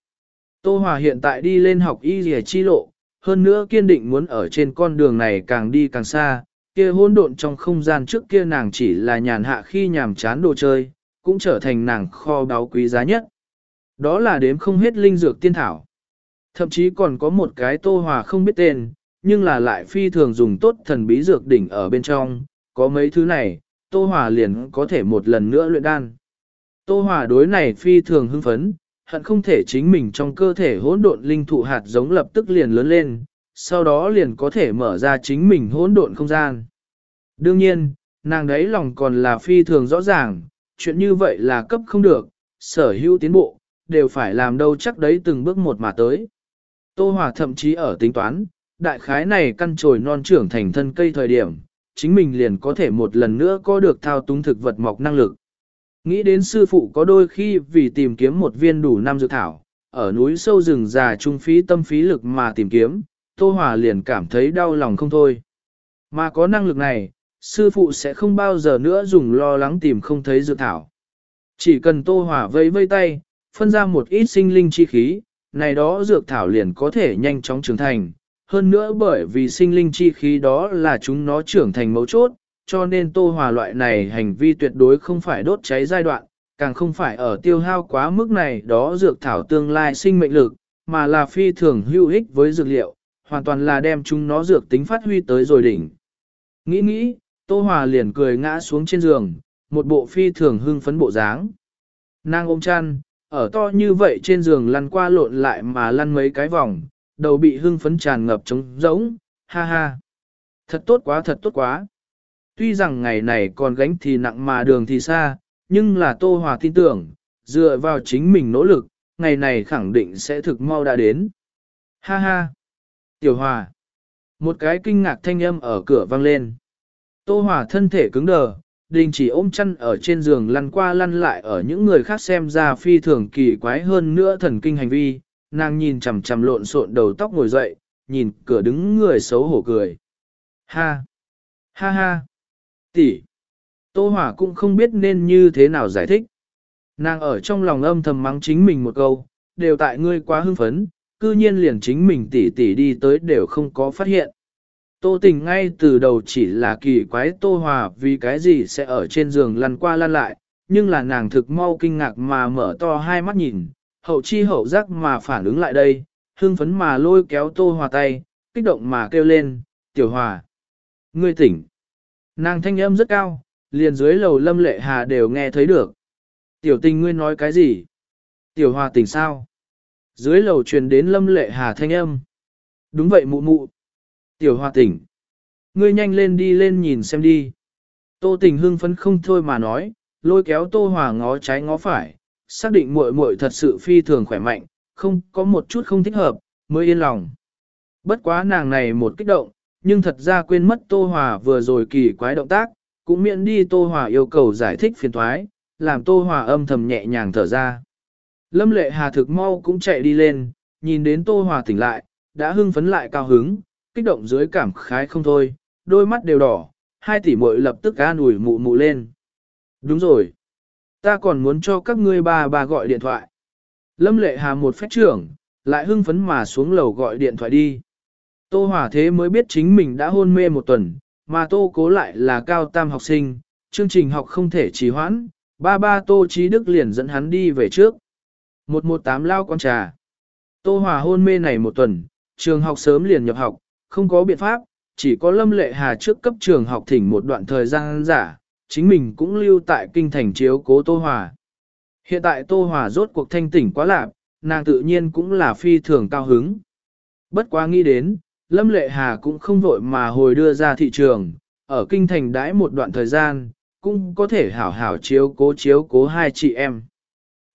[SPEAKER 1] Tô Hòa hiện tại đi lên học y rìa chi lộ, hơn nữa kiên định muốn ở trên con đường này càng đi càng xa, kia hỗn độn trong không gian trước kia nàng chỉ là nhàn hạ khi nhàm chán đồ chơi, cũng trở thành nàng kho báu quý giá nhất. Đó là đếm không hết linh dược tiên thảo. Thậm chí còn có một cái tô hòa không biết tên, nhưng là lại phi thường dùng tốt thần bí dược đỉnh ở bên trong, có mấy thứ này, tô hòa liền có thể một lần nữa luyện đan. Tô hòa đối này phi thường hưng phấn, hận không thể chính mình trong cơ thể hỗn độn linh thụ hạt giống lập tức liền lớn lên, sau đó liền có thể mở ra chính mình hỗn độn không gian. Đương nhiên, nàng đấy lòng còn là phi thường rõ ràng, chuyện như vậy là cấp không được, sở hữu tiến bộ, đều phải làm đâu chắc đấy từng bước một mà tới. Tô Hòa thậm chí ở tính toán, đại khái này căn trồi non trưởng thành thân cây thời điểm, chính mình liền có thể một lần nữa có được thao túng thực vật mọc năng lực. Nghĩ đến sư phụ có đôi khi vì tìm kiếm một viên đủ năm dược thảo, ở núi sâu rừng già trung phí tâm phí lực mà tìm kiếm, Tô Hòa liền cảm thấy đau lòng không thôi. Mà có năng lực này, sư phụ sẽ không bao giờ nữa dùng lo lắng tìm không thấy dược thảo. Chỉ cần Tô Hòa vây vây tay, phân ra một ít sinh linh chi khí, này đó dược thảo liền có thể nhanh chóng trưởng thành. Hơn nữa bởi vì sinh linh chi khí đó là chúng nó trưởng thành mấu chốt, cho nên Tô Hòa loại này hành vi tuyệt đối không phải đốt cháy giai đoạn, càng không phải ở tiêu hao quá mức này đó dược thảo tương lai sinh mệnh lực, mà là phi thường hữu ích với dược liệu, hoàn toàn là đem chúng nó dược tính phát huy tới rồi đỉnh. Nghĩ nghĩ, Tô Hòa liền cười ngã xuống trên giường, một bộ phi thường hưng phấn bộ dáng. Nàng ôm chăn, ở to như vậy trên giường lăn qua lộn lại mà lăn mấy cái vòng, đầu bị hưng phấn tràn ngập trống rỗng, ha ha. Thật tốt quá thật tốt quá. Tuy rằng ngày này còn gánh thì nặng mà đường thì xa, nhưng là Tô Hòa tin tưởng, dựa vào chính mình nỗ lực, ngày này khẳng định sẽ thực mau đã đến. Ha ha! Tiểu Hòa! Một cái kinh ngạc thanh âm ở cửa vang lên. Tô Hòa thân thể cứng đờ, đình chỉ ôm chăn ở trên giường lăn qua lăn lại ở những người khác xem ra phi thường kỳ quái hơn nữa thần kinh hành vi, nàng nhìn chằm chằm lộn xộn đầu tóc ngồi dậy, nhìn cửa đứng người xấu hổ cười. Ha! Ha ha! Tỷ! Tô Hỏa cũng không biết nên như thế nào giải thích. Nàng ở trong lòng âm thầm mắng chính mình một câu, đều tại ngươi quá hưng phấn, cư nhiên liền chính mình tỷ tỷ đi tới đều không có phát hiện. Tô tình ngay từ đầu chỉ là kỳ quái Tô Hòa vì cái gì sẽ ở trên giường lăn qua lăn lại, nhưng là nàng thực mau kinh ngạc mà mở to hai mắt nhìn, hậu chi hậu giác mà phản ứng lại đây, hưng phấn mà lôi kéo Tô Hòa tay, kích động mà kêu lên, tiểu hòa. Ngươi tỉnh. Nàng thanh âm rất cao, liền dưới lầu lâm lệ hà đều nghe thấy được. Tiểu tình ngươi nói cái gì? Tiểu hòa tỉnh sao? Dưới lầu truyền đến lâm lệ hà thanh âm. Đúng vậy mụ mụ. Tiểu hòa tỉnh. Ngươi nhanh lên đi lên nhìn xem đi. Tô tình hưng phấn không thôi mà nói, lôi kéo tô hòa ngó trái ngó phải, xác định muội muội thật sự phi thường khỏe mạnh, không có một chút không thích hợp, mới yên lòng. Bất quá nàng này một kích động, nhưng thật ra quên mất Tô Hòa vừa rồi kỳ quái động tác, cũng miễn đi Tô Hòa yêu cầu giải thích phiền thoái, làm Tô Hòa âm thầm nhẹ nhàng thở ra. Lâm lệ hà thực mau cũng chạy đi lên, nhìn đến Tô Hòa tỉnh lại, đã hưng phấn lại cao hứng, kích động dưới cảm khái không thôi, đôi mắt đều đỏ, hai tỷ muội lập tức an ủi mụ mụ lên. Đúng rồi, ta còn muốn cho các ngươi ba bà gọi điện thoại. Lâm lệ hà một phép trưởng, lại hưng phấn mà xuống lầu gọi điện thoại đi. Tô Hòa thế mới biết chính mình đã hôn mê một tuần, mà Tô cố lại là cao tam học sinh, chương trình học không thể trì hoãn, ba ba Tô Trí Đức liền dẫn hắn đi về trước. 118 lao con trà. Tô Hòa hôn mê này một tuần, trường học sớm liền nhập học, không có biện pháp, chỉ có Lâm Lệ Hà trước cấp trường học thỉnh một đoạn thời gian giả, chính mình cũng lưu tại kinh thành chiếu cố Tô Hòa. Hiện tại Tô Hòa rốt cuộc thanh tỉnh quá lạc, nàng tự nhiên cũng là phi thường cao hứng. Bất quá nghĩ đến, Lâm Lệ Hà cũng không vội mà hồi đưa ra thị trường, ở kinh thành đãi một đoạn thời gian, cũng có thể hảo hảo chiếu cố chiếu cố hai chị em.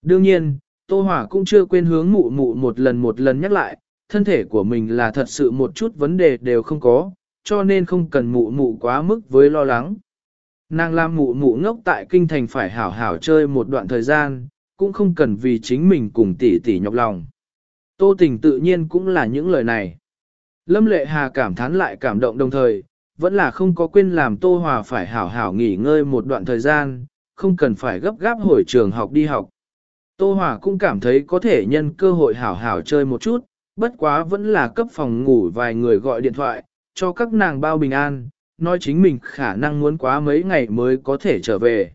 [SPEAKER 1] Đương nhiên, Tô Hỏa cũng chưa quên hướng mụ mụ một lần một lần nhắc lại, thân thể của mình là thật sự một chút vấn đề đều không có, cho nên không cần mụ mụ quá mức với lo lắng. Nàng làm mụ mụ ngốc tại kinh thành phải hảo hảo chơi một đoạn thời gian, cũng không cần vì chính mình cùng tỷ tỷ nhọc lòng. Tô tình tự nhiên cũng là những lời này. Lâm lệ hà cảm thán lại cảm động đồng thời, vẫn là không có quên làm Tô Hòa phải hảo hảo nghỉ ngơi một đoạn thời gian, không cần phải gấp gáp hồi trường học đi học. Tô Hòa cũng cảm thấy có thể nhân cơ hội hảo hảo chơi một chút, bất quá vẫn là cấp phòng ngủ vài người gọi điện thoại, cho các nàng bao bình an, nói chính mình khả năng muốn quá mấy ngày mới có thể trở về.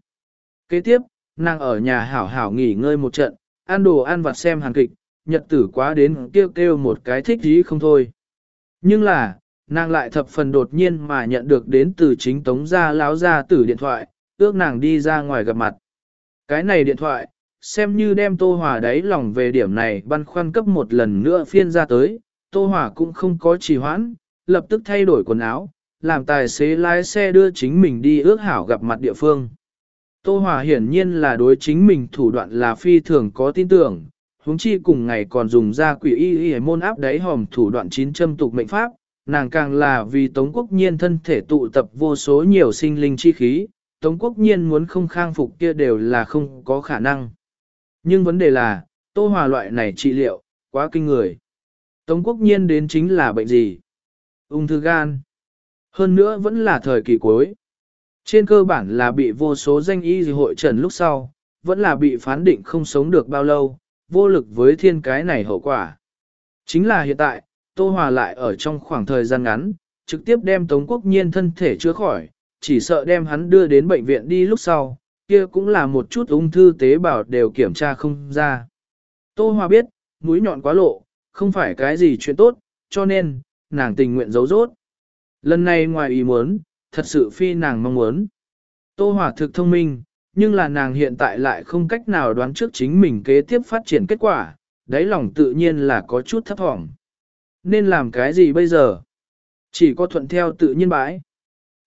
[SPEAKER 1] Kế tiếp, nàng ở nhà hảo hảo nghỉ ngơi một trận, ăn đồ ăn vặt xem hàng kịch, nhật tử quá đến kêu kêu một cái thích gì không thôi. Nhưng là, nàng lại thập phần đột nhiên mà nhận được đến từ chính tống gia láo gia tử điện thoại, ước nàng đi ra ngoài gặp mặt. Cái này điện thoại, xem như đem Tô Hòa đáy lòng về điểm này băn khoăn cấp một lần nữa phiên ra tới, Tô Hòa cũng không có trì hoãn, lập tức thay đổi quần áo, làm tài xế lái xe đưa chính mình đi ước hảo gặp mặt địa phương. Tô Hòa hiển nhiên là đối chính mình thủ đoạn là phi thường có tin tưởng, huống chi cùng ngày còn dùng ra quỷ y y môn áp đáy hòm thủ đoạn chín châm tục mệnh pháp, nàng càng là vì Tống Quốc Nhiên thân thể tụ tập vô số nhiều sinh linh chi khí, Tống Quốc Nhiên muốn không khang phục kia đều là không có khả năng. Nhưng vấn đề là, tô hòa loại này trị liệu, quá kinh người. Tống Quốc Nhiên đến chính là bệnh gì? Ung thư gan. Hơn nữa vẫn là thời kỳ cuối. Trên cơ bản là bị vô số danh y hội trần lúc sau, vẫn là bị phán định không sống được bao lâu, vô lực với thiên cái này hậu quả. Chính là hiện tại, Tô Hòa lại ở trong khoảng thời gian ngắn, trực tiếp đem Tống Quốc Nhiên thân thể chữa khỏi, chỉ sợ đem hắn đưa đến bệnh viện đi lúc sau, kia cũng là một chút ung thư tế bào đều kiểm tra không ra. Tô Hòa biết, mũi nhọn quá lộ, không phải cái gì chuyện tốt, cho nên, nàng tình nguyện giấu rốt. Lần này ngoài ý muốn, thật sự phi nàng mong muốn. Tô Hòa thực thông minh, nhưng là nàng hiện tại lại không cách nào đoán trước chính mình kế tiếp phát triển kết quả, đáy lòng tự nhiên là có chút thấp thỏm. Nên làm cái gì bây giờ? Chỉ có thuận theo tự nhiên bãi.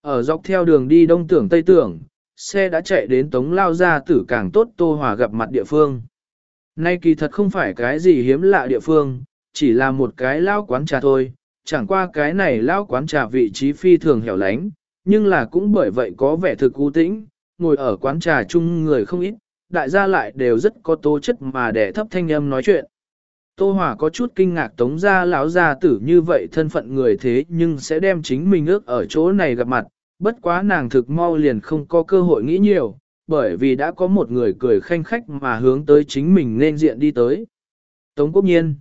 [SPEAKER 1] Ở dọc theo đường đi đông tưởng tây tưởng, xe đã chạy đến tống lao ra tử càng tốt Tô Hòa gặp mặt địa phương. Nay kỳ thật không phải cái gì hiếm lạ địa phương, chỉ là một cái lao quán trà thôi, chẳng qua cái này lao quán trà vị trí phi thường hẻo lánh, nhưng là cũng bởi vậy có vẻ thực u tĩnh, ngồi ở quán trà chung người không ít, đại gia lại đều rất có tố chất mà để thấp thanh âm nói chuyện. Tô Hòa có chút kinh ngạc tống ra lão gia tử như vậy thân phận người thế nhưng sẽ đem chính mình ước ở chỗ này gặp mặt, bất quá nàng thực mau liền không có cơ hội nghĩ nhiều, bởi vì đã có một người cười khanh khách mà hướng tới chính mình nên diện đi tới. Tống Quốc Nhiên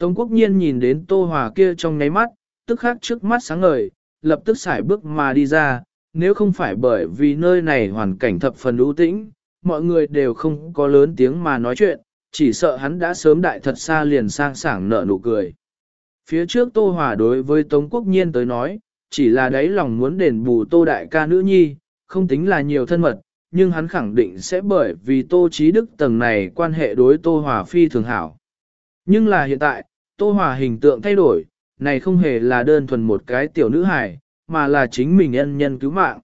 [SPEAKER 1] Tống Quốc Nhiên nhìn đến Tô Hòa kia trong nháy mắt, tức khắc trước mắt sáng ngời, lập tức xài bước mà đi ra, nếu không phải bởi vì nơi này hoàn cảnh thập phần ưu tĩnh, mọi người đều không có lớn tiếng mà nói chuyện, chỉ sợ hắn đã sớm đại thật xa liền sang sảng nở nụ cười. Phía trước Tô Hòa đối với Tống Quốc Nhiên tới nói, chỉ là đấy lòng muốn đền bù Tô Đại ca nữ nhi, không tính là nhiều thân mật, nhưng hắn khẳng định sẽ bởi vì Tô trí Đức tầng này quan hệ đối Tô Hòa phi thường hảo. Nhưng là hiện tại, Tô Hòa hình tượng thay đổi, này không hề là đơn thuần một cái tiểu nữ hài, mà là chính mình nhân nhân cứu mạng.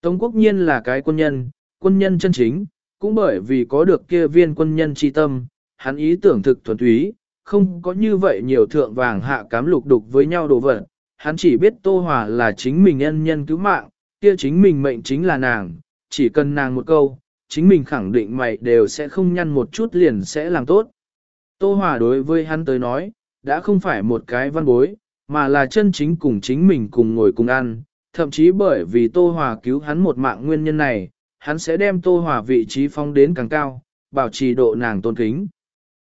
[SPEAKER 1] Tống Quốc Nhiên là cái quân nhân, quân nhân chân chính, cũng bởi vì có được kia viên quân nhân chi tâm, hắn ý tưởng thực thuần túy, không có như vậy nhiều thượng vàng hạ cám lục đục với nhau đồ vật, hắn chỉ biết Tô Hòa là chính mình nhân nhân cứu mạng, kia chính mình mệnh chính là nàng, chỉ cần nàng một câu, chính mình khẳng định mày đều sẽ không nhăn một chút liền sẽ làm tốt. Tô Hòa đối với hắn tới nói, đã không phải một cái văn bối, mà là chân chính cùng chính mình cùng ngồi cùng ăn, thậm chí bởi vì Tô Hòa cứu hắn một mạng nguyên nhân này, hắn sẽ đem Tô Hòa vị trí phong đến càng cao, bảo trì độ nàng tôn kính.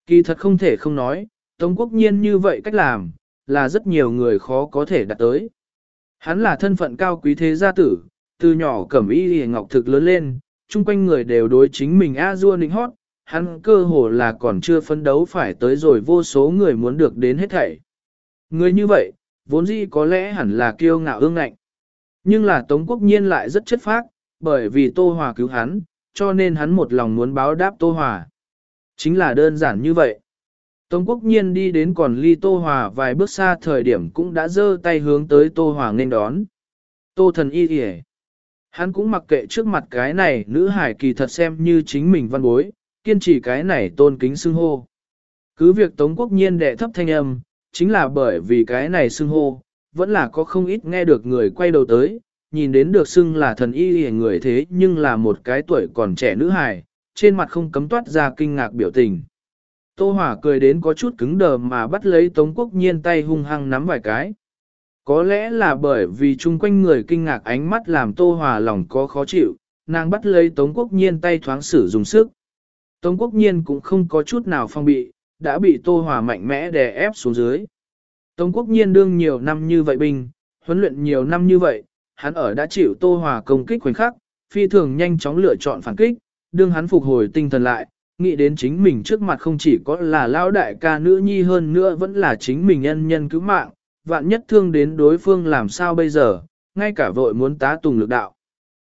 [SPEAKER 1] Kỳ thật không thể không nói, Tống Quốc Nhiên như vậy cách làm, là rất nhiều người khó có thể đạt tới. Hắn là thân phận cao quý thế gia tử, từ nhỏ cẩm y hề ngọc thực lớn lên, chung quanh người đều đối chính mình a dua nịnh hót, hắn cơ hồ là còn chưa phấn đấu phải tới rồi vô số người muốn được đến hết thảy. Người như vậy, vốn dĩ có lẽ hẳn là kiêu ngạo ương ngạnh. Nhưng là Tống Quốc Nhiên lại rất chất phác, bởi vì Tô Hòa cứu hắn, cho nên hắn một lòng muốn báo đáp Tô Hòa. Chính là đơn giản như vậy. Tống Quốc Nhiên đi đến còn ly Tô Hòa vài bước xa thời điểm cũng đã giơ tay hướng tới Tô Hòa nên đón. Tô thần y kìa. Hắn cũng mặc kệ trước mặt cái này nữ hải kỳ thật xem như chính mình văn bối, kiên trì cái này tôn kính xưng hô. Cứ việc Tống Quốc Nhiên đệ thấp thanh âm, chính là bởi vì cái này xưng hô, vẫn là có không ít nghe được người quay đầu tới, nhìn đến được xưng là thần y hề người thế nhưng là một cái tuổi còn trẻ nữ hài, trên mặt không cấm toát ra kinh ngạc biểu tình. Tô Hỏa cười đến có chút cứng đờ mà bắt lấy Tống Quốc Nhiên tay hung hăng nắm vài cái. Có lẽ là bởi vì chung quanh người kinh ngạc ánh mắt làm Tô Hòa lòng có khó chịu, nàng bắt lấy Tống Quốc Nhiên tay thoáng sử dùng sức. Tống Quốc Nhiên cũng không có chút nào phong bị, đã bị Tô Hòa mạnh mẽ đè ép xuống dưới. Tống Quốc Nhiên đương nhiều năm như vậy binh, huấn luyện nhiều năm như vậy, hắn ở đã chịu Tô Hòa công kích khoảnh khắc, phi thường nhanh chóng lựa chọn phản kích, đương hắn phục hồi tinh thần lại, nghĩ đến chính mình trước mặt không chỉ có là lão đại ca nữ nhi hơn nữa vẫn là chính mình nhân nhân cứu mạng, vạn nhất thương đến đối phương làm sao bây giờ, ngay cả vội muốn tá tùng lực đạo.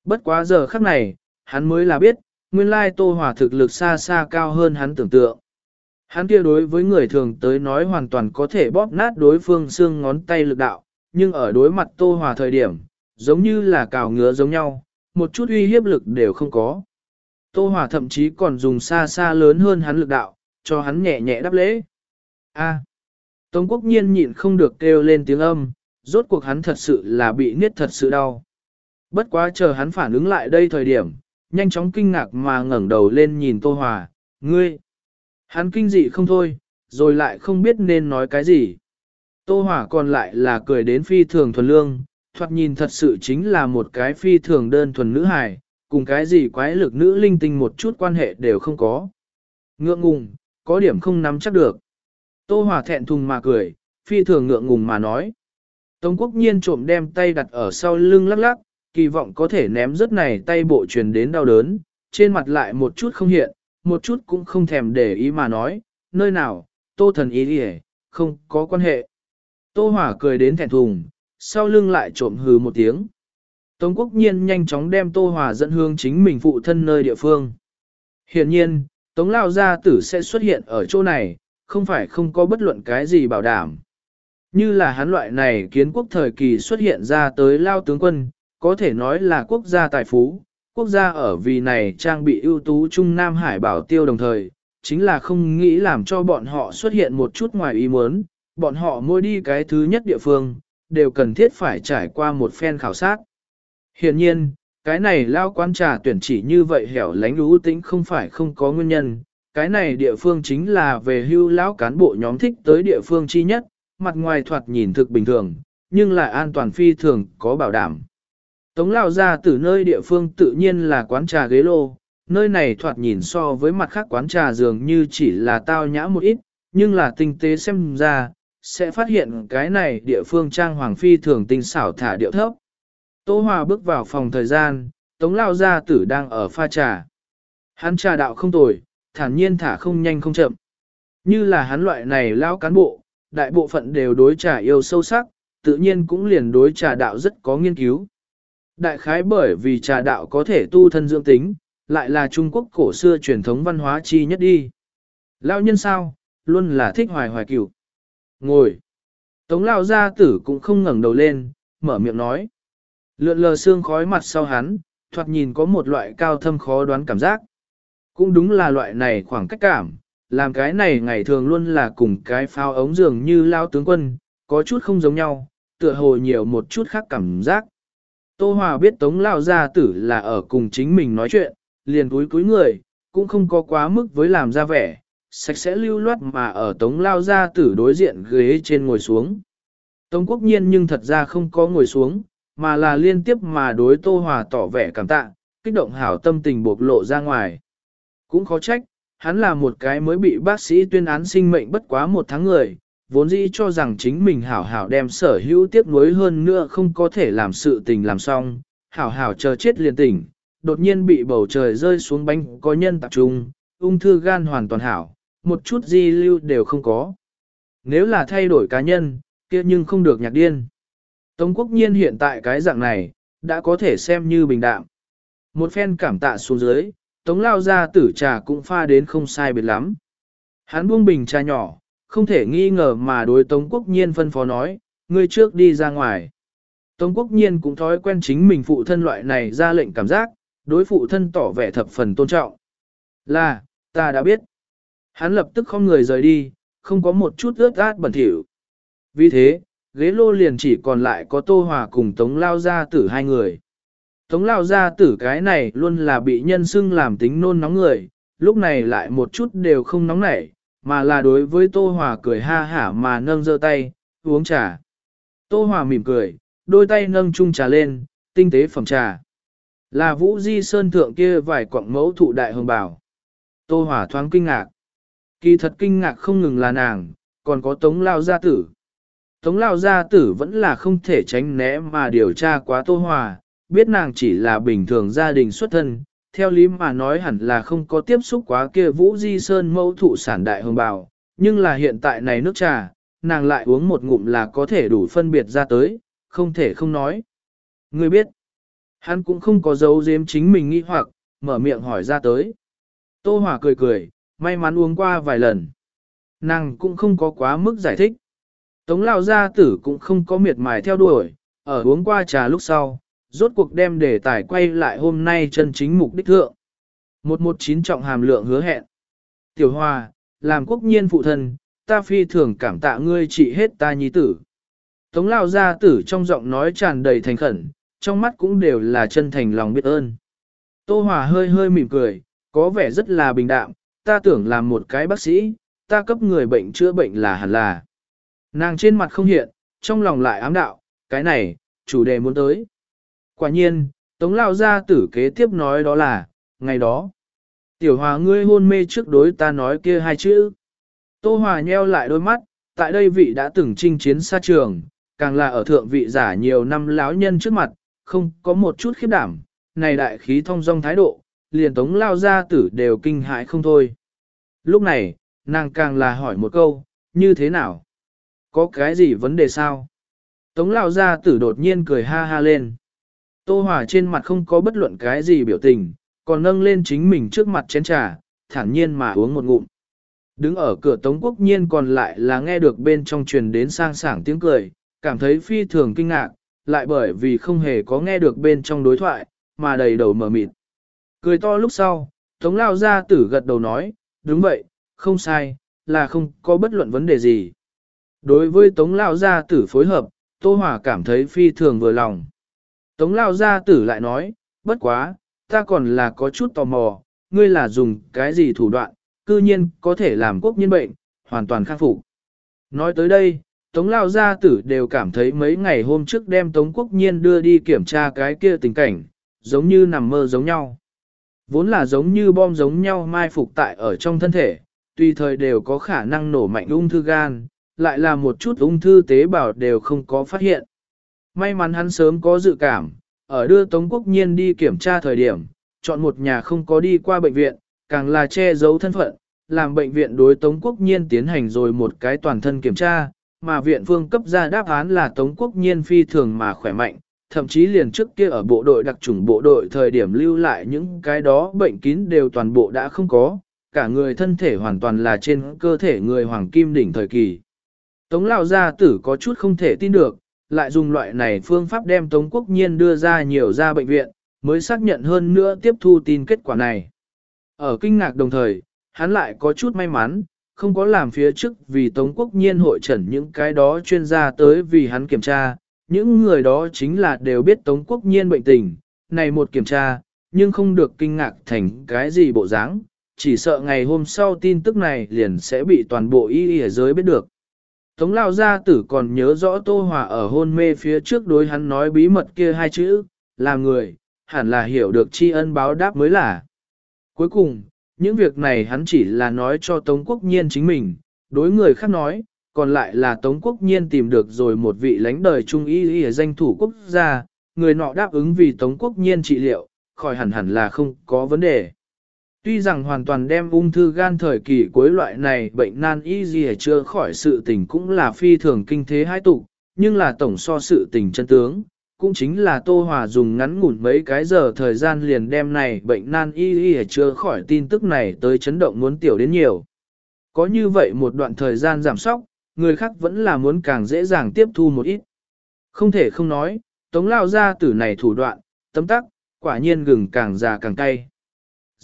[SPEAKER 1] Bất quá giờ khắc này, hắn mới là biết, nguyên lai Tô hỏa thực lực xa xa cao hơn hắn tưởng tượng. Hắn kia đối với người thường tới nói hoàn toàn có thể bóp nát đối phương xương ngón tay lực đạo, nhưng ở đối mặt Tô hỏa thời điểm, giống như là cào ngứa giống nhau, một chút uy hiếp lực đều không có. Tô hỏa thậm chí còn dùng xa xa lớn hơn hắn lực đạo, cho hắn nhẹ nhẹ đáp lễ. A. Tống quốc nhiên nhịn không được kêu lên tiếng âm, rốt cuộc hắn thật sự là bị niết thật sự đau. Bất quá chờ hắn phản ứng lại đây thời điểm, nhanh chóng kinh ngạc mà ngẩng đầu lên nhìn Tô Hòa, ngươi. Hắn kinh dị không thôi, rồi lại không biết nên nói cái gì. Tô Hòa còn lại là cười đến phi thường thuần lương, thoạt nhìn thật sự chính là một cái phi thường đơn thuần nữ hài, cùng cái gì quái lực nữ linh tinh một chút quan hệ đều không có. Ngượng ngùng, có điểm không nắm chắc được. Tô Hòa thẹn thùng mà cười, phi thường ngượng ngùng mà nói. Tống quốc nhiên trộm đem tay đặt ở sau lưng lắc lắc, kỳ vọng có thể ném rất này tay bộ truyền đến đau đớn, trên mặt lại một chút không hiện, một chút cũng không thèm để ý mà nói, nơi nào, tô thần ý đi không có quan hệ. Tô hỏa cười đến thẹn thùng, sau lưng lại trộm hừ một tiếng. Tống quốc nhiên nhanh chóng đem tô hỏa dẫn hương chính mình phụ thân nơi địa phương. Hiện nhiên, tống lao gia tử sẽ xuất hiện ở chỗ này, không phải không có bất luận cái gì bảo đảm. Như là hắn loại này kiến quốc thời kỳ xuất hiện ra tới lao tướng quân, có thể nói là quốc gia tài phú, quốc gia ở vì này trang bị ưu tú Trung Nam Hải bảo tiêu đồng thời, chính là không nghĩ làm cho bọn họ xuất hiện một chút ngoài ý muốn, bọn họ mua đi cái thứ nhất địa phương, đều cần thiết phải trải qua một phen khảo sát. Hiện nhiên, cái này lao quán trà tuyển chỉ như vậy hẻo lánh lũ tĩnh không phải không có nguyên nhân, cái này địa phương chính là về hưu lão cán bộ nhóm thích tới địa phương chi nhất, mặt ngoài thoạt nhìn thực bình thường, nhưng lại an toàn phi thường có bảo đảm. Tống lao ra từ nơi địa phương tự nhiên là quán trà ghế lô, nơi này thoạt nhìn so với mặt khác quán trà dường như chỉ là tao nhã một ít, nhưng là tinh tế xem ra, sẽ phát hiện cái này địa phương trang hoàng phi thường tinh xảo thả điệu thấp. Tô Hòa bước vào phòng thời gian, Tống Lao Gia Tử đang ở pha trà. Hắn trà đạo không tồi, thản nhiên thả không nhanh không chậm. Như là hắn loại này lao cán bộ, đại bộ phận đều đối trà yêu sâu sắc, tự nhiên cũng liền đối trà đạo rất có nghiên cứu. Đại khái bởi vì trà đạo có thể tu thân dưỡng tính, lại là Trung Quốc cổ xưa truyền thống văn hóa chi nhất đi. Lao nhân sao, luôn là thích hoài hoài cửu. Ngồi. Tống lao gia tử cũng không ngẩng đầu lên, mở miệng nói. Lượn lờ xương khói mặt sau hắn, thoạt nhìn có một loại cao thâm khó đoán cảm giác. Cũng đúng là loại này khoảng cách cảm, làm cái này ngày thường luôn là cùng cái phao ống dường như lao tướng quân, có chút không giống nhau, tựa hồ nhiều một chút khác cảm giác. Tô Hòa biết Tống Lao Gia Tử là ở cùng chính mình nói chuyện, liền cúi cúi người, cũng không có quá mức với làm ra vẻ, sạch sẽ lưu loát mà ở Tống Lao Gia Tử đối diện ghế trên ngồi xuống. Tống Quốc Nhiên nhưng thật ra không có ngồi xuống, mà là liên tiếp mà đối Tô Hòa tỏ vẻ cảm tạ, kích động hảo tâm tình bộc lộ ra ngoài. Cũng khó trách, hắn là một cái mới bị bác sĩ tuyên án sinh mệnh bất quá một tháng người, vốn dĩ cho rằng chính mình hảo hảo đem sở hữu tiếc nuối hơn nữa không có thể làm sự tình làm xong, hảo hảo chờ chết liền tỉnh, đột nhiên bị bầu trời rơi xuống bánh có nhân tập trung, ung thư gan hoàn toàn hảo, một chút di lưu đều không có. Nếu là thay đổi cá nhân, kia nhưng không được nhạc điên. Tống quốc nhiên hiện tại cái dạng này, đã có thể xem như bình đạm. Một phen cảm tạ xuống dưới, tống lao ra tử trà cũng pha đến không sai biệt lắm. Hắn buông bình trà nhỏ, không thể nghi ngờ mà đối tống quốc nhiên phân phó nói, ngươi trước đi ra ngoài. Tống quốc nhiên cũng thói quen chính mình phụ thân loại này ra lệnh cảm giác, đối phụ thân tỏ vẻ thập phần tôn trọng. Là, ta đã biết. Hắn lập tức không người rời đi, không có một chút ướt át bẩn thỉu. Vì thế, ghế lô liền chỉ còn lại có Tô Hòa cùng Tống Lao Gia Tử hai người. Tống Lao Gia Tử cái này luôn là bị nhân xưng làm tính nôn nóng người, lúc này lại một chút đều không nóng nảy, mà là đối với Tô Hòa cười ha hả mà nâng giơ tay, uống trà. Tô Hòa mỉm cười, đôi tay nâng chung trà lên, tinh tế phẩm trà. Là Vũ Di Sơn thượng kia vài quặng mẫu thụ đại hồng bảo. Tô Hòa thoáng kinh ngạc. Kỳ thật kinh ngạc không ngừng là nàng, còn có Tống Lao Gia Tử. Tống Lao Gia Tử vẫn là không thể tránh né mà điều tra quá Tô Hòa, biết nàng chỉ là bình thường gia đình xuất thân, theo lý mà nói hẳn là không có tiếp xúc quá kia Vũ Di Sơn mẫu thụ sản đại hồng bào, nhưng là hiện tại này nước trà, nàng lại uống một ngụm là có thể đủ phân biệt ra tới, không thể không nói. Người biết, hắn cũng không có dấu giếm chính mình nghi hoặc, mở miệng hỏi ra tới. Tô Hòa cười cười, may mắn uống qua vài lần. Nàng cũng không có quá mức giải thích. Tống lao gia tử cũng không có miệt mài theo đuổi, ở uống qua trà lúc sau, rốt cuộc đem đề tài quay lại hôm nay chân chính mục đích thượng. Một một chín trọng hàm lượng hứa hẹn. Tiểu Hoa, làm quốc nhiên phụ thân, ta phi thường cảm tạ ngươi trị hết ta nhi tử. Tống lao gia tử trong giọng nói tràn đầy thành khẩn, trong mắt cũng đều là chân thành lòng biết ơn. Tô Hòa hơi hơi mỉm cười, có vẻ rất là bình đạm, ta tưởng làm một cái bác sĩ, ta cấp người bệnh chữa bệnh là hẳn là. Nàng trên mặt không hiện, trong lòng lại ám đạo, cái này, chủ đề muốn tới. Quả nhiên, Tống Lao Gia tử kế tiếp nói đó là, ngày đó. Tiểu Hòa ngươi hôn mê trước đối ta nói kia hai chữ. Tô Hòa nheo lại đôi mắt, tại đây vị đã từng chinh chiến xa trường, càng là ở thượng vị giả nhiều năm lão nhân trước mặt, không có một chút khiếp đảm, này đại khí thông dong thái độ, liền tống lao gia tử đều kinh hãi không thôi. Lúc này, nàng càng là hỏi một câu, như thế nào? Có cái gì vấn đề sao? Tống lao gia tử đột nhiên cười ha ha lên. Tô Hòa trên mặt không có bất luận cái gì biểu tình, còn nâng lên chính mình trước mặt chén trà, thản nhiên mà uống một ngụm. Đứng ở cửa Tống Quốc Nhiên còn lại là nghe được bên trong truyền đến sang sảng tiếng cười, cảm thấy phi thường kinh ngạc, lại bởi vì không hề có nghe được bên trong đối thoại, mà đầy đầu mở mịt. Cười to lúc sau, Tống Lao Gia Tử gật đầu nói, đúng vậy, không sai, là không có bất luận vấn đề gì. Đối với Tống Lao Gia Tử phối hợp, Tô Hòa cảm thấy phi thường vừa lòng. Tống Lao Gia Tử lại nói, bất quá, ta còn là có chút tò mò, ngươi là dùng cái gì thủ đoạn, cư nhiên có thể làm quốc nhân bệnh, hoàn toàn khắc phục. Nói tới đây, Tống Lao Gia Tử đều cảm thấy mấy ngày hôm trước đem Tống Quốc Nhiên đưa đi kiểm tra cái kia tình cảnh, giống như nằm mơ giống nhau. Vốn là giống như bom giống nhau mai phục tại ở trong thân thể, tùy thời đều có khả năng nổ mạnh ung thư gan, lại là một chút ung thư tế bào đều không có phát hiện. May mắn hắn sớm có dự cảm, ở đưa Tống Quốc Nhiên đi kiểm tra thời điểm, chọn một nhà không có đi qua bệnh viện, càng là che giấu thân phận, làm bệnh viện đối Tống Quốc Nhiên tiến hành rồi một cái toàn thân kiểm tra, mà viện phương cấp ra đáp án là Tống Quốc Nhiên phi thường mà khỏe mạnh, thậm chí liền trước kia ở bộ đội đặc chủng bộ đội thời điểm lưu lại những cái đó bệnh kín đều toàn bộ đã không có, cả người thân thể hoàn toàn là trên cơ thể người hoàng kim đỉnh thời kỳ. Tống Lão Gia Tử có chút không thể tin được, lại dùng loại này phương pháp đem Tống Quốc Nhiên đưa ra nhiều ra bệnh viện, mới xác nhận hơn nữa tiếp thu tin kết quả này. Ở kinh ngạc đồng thời, hắn lại có chút may mắn, không có làm phía trước vì Tống Quốc Nhiên hội trần những cái đó chuyên gia tới vì hắn kiểm tra, những người đó chính là đều biết Tống Quốc Nhiên bệnh tình, này một kiểm tra, nhưng không được kinh ngạc thành cái gì bộ dáng, chỉ sợ ngày hôm sau tin tức này liền sẽ bị toàn bộ y y giới biết được. Tống Lao Gia Tử còn nhớ rõ Tô Hòa ở hôn mê phía trước đối hắn nói bí mật kia hai chữ, là người, hẳn là hiểu được tri ân báo đáp mới là. Cuối cùng, những việc này hắn chỉ là nói cho Tống Quốc Nhiên chính mình, đối người khác nói, còn lại là Tống Quốc Nhiên tìm được rồi một vị lãnh đời trung y y danh thủ quốc gia, người nọ đáp ứng vì Tống Quốc Nhiên trị liệu, khỏi hẳn hẳn là không có vấn đề. Tuy rằng hoàn toàn đem ung thư gan thời kỳ cuối loại này bệnh nan y gì chưa khỏi sự tình cũng là phi thường kinh thế hai tụ, nhưng là tổng so sự tình chân tướng, cũng chính là Tô Hòa dùng ngắn ngủn mấy cái giờ thời gian liền đem này bệnh nan y y chưa khỏi tin tức này tới chấn động muốn tiểu đến nhiều. Có như vậy một đoạn thời gian giảm sóc, người khác vẫn là muốn càng dễ dàng tiếp thu một ít. Không thể không nói, tống lao ra tử này thủ đoạn, tấm tắc, quả nhiên gừng càng già càng cay.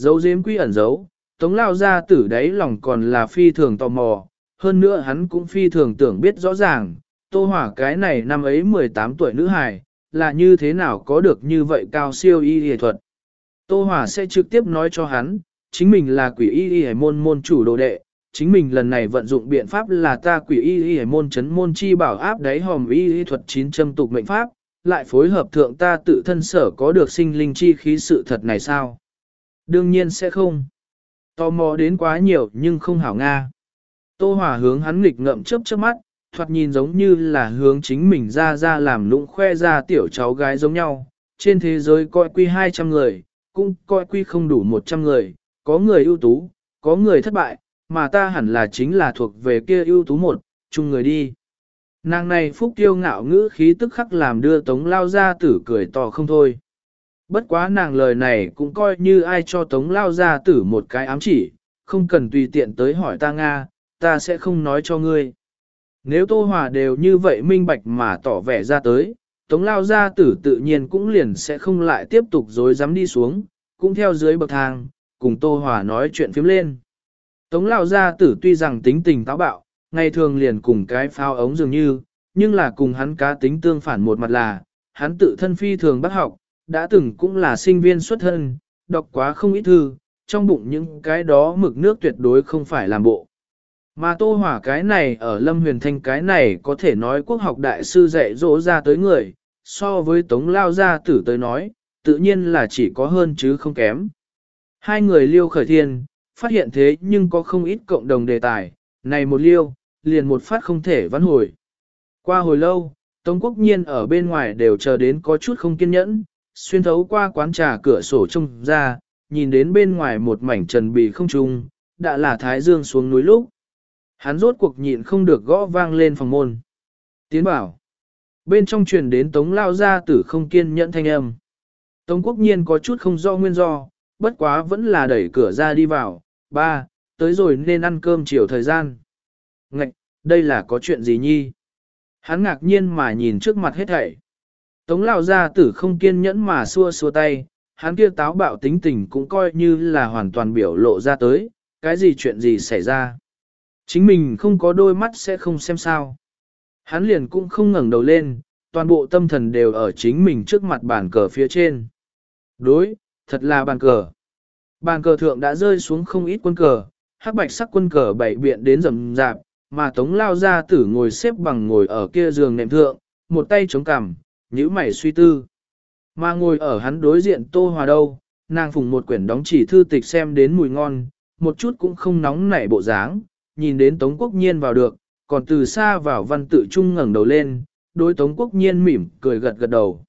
[SPEAKER 1] Dấu diếm quy ẩn dấu, tống lao ra tử đấy lòng còn là phi thường tò mò, hơn nữa hắn cũng phi thường tưởng biết rõ ràng, tô hỏa cái này năm ấy 18 tuổi nữ hài, là như thế nào có được như vậy cao siêu y y thuật. Tô hỏa sẽ trực tiếp nói cho hắn, chính mình là quỷ y y môn môn chủ đồ đệ, chính mình lần này vận dụng biện pháp là ta quỷ y y môn chấn môn chi bảo áp đáy hòm y y thuật chín châm tục mệnh pháp, lại phối hợp thượng ta tự thân sở có được sinh linh chi khí sự thật này sao? Đương nhiên sẽ không. Tò mò đến quá nhiều nhưng không hảo Nga. Tô Hòa hướng hắn nghịch ngậm chớp chớp mắt, thoạt nhìn giống như là hướng chính mình ra ra làm lũng khoe ra tiểu cháu gái giống nhau. Trên thế giới coi quy 200 người, cũng coi quy không đủ 100 người, có người ưu tú, có người thất bại, mà ta hẳn là chính là thuộc về kia ưu tú một, chung người đi. Nàng này phúc tiêu ngạo ngữ khí tức khắc làm đưa tống lao ra tử cười to không thôi. Bất quá nàng lời này cũng coi như ai cho tống lao ra tử một cái ám chỉ, không cần tùy tiện tới hỏi ta Nga, ta sẽ không nói cho ngươi. Nếu Tô Hòa đều như vậy minh bạch mà tỏ vẻ ra tới, tống lao gia tử tự nhiên cũng liền sẽ không lại tiếp tục dối dám đi xuống, cũng theo dưới bậc thang, cùng Tô Hòa nói chuyện phím lên. Tống lao gia tử tuy rằng tính tình táo bạo, ngày thường liền cùng cái phao ống dường như, nhưng là cùng hắn cá tính tương phản một mặt là, hắn tự thân phi thường bắt học, đã từng cũng là sinh viên xuất thân, đọc quá không ít thư, trong bụng những cái đó mực nước tuyệt đối không phải làm bộ. Mà tô hỏa cái này ở Lâm Huyền Thanh cái này có thể nói quốc học đại sư dạy dỗ ra tới người, so với tống lao gia tử tới nói, tự nhiên là chỉ có hơn chứ không kém. Hai người liêu khởi thiên, phát hiện thế nhưng có không ít cộng đồng đề tài, này một liêu, liền một phát không thể vãn hồi. Qua hồi lâu, Tống quốc nhiên ở bên ngoài đều chờ đến có chút không kiên nhẫn, xuyên thấu qua quán trà cửa sổ trông ra, nhìn đến bên ngoài một mảnh trần bì không trung, đã là thái dương xuống núi lúc. Hắn rốt cuộc nhịn không được gõ vang lên phòng môn. Tiến bảo. Bên trong truyền đến tống lao gia tử không kiên nhẫn thanh âm. Tống quốc nhiên có chút không do nguyên do, bất quá vẫn là đẩy cửa ra đi vào. Ba, tới rồi nên ăn cơm chiều thời gian. Ngạch, đây là có chuyện gì nhi? Hắn ngạc nhiên mà nhìn trước mặt hết thảy. Tống lao ra tử không kiên nhẫn mà xua xua tay, hắn kia táo bạo tính tình cũng coi như là hoàn toàn biểu lộ ra tới, cái gì chuyện gì xảy ra. Chính mình không có đôi mắt sẽ không xem sao. Hắn liền cũng không ngẩng đầu lên, toàn bộ tâm thần đều ở chính mình trước mặt bàn cờ phía trên. Đối, thật là bàn cờ. Bàn cờ thượng đã rơi xuống không ít quân cờ, hắc bạch sắc quân cờ bảy biện đến rầm rạp, mà tống lao ra tử ngồi xếp bằng ngồi ở kia giường nệm thượng, một tay chống cằm, nhíu mày suy tư. Mà ngồi ở hắn đối diện tô hòa đâu, nàng phùng một quyển đóng chỉ thư tịch xem đến mùi ngon, một chút cũng không nóng nảy bộ dáng, nhìn đến Tống Quốc Nhiên vào được, còn từ xa vào văn tự trung ngẩng đầu lên, đối Tống Quốc Nhiên mỉm cười gật gật đầu.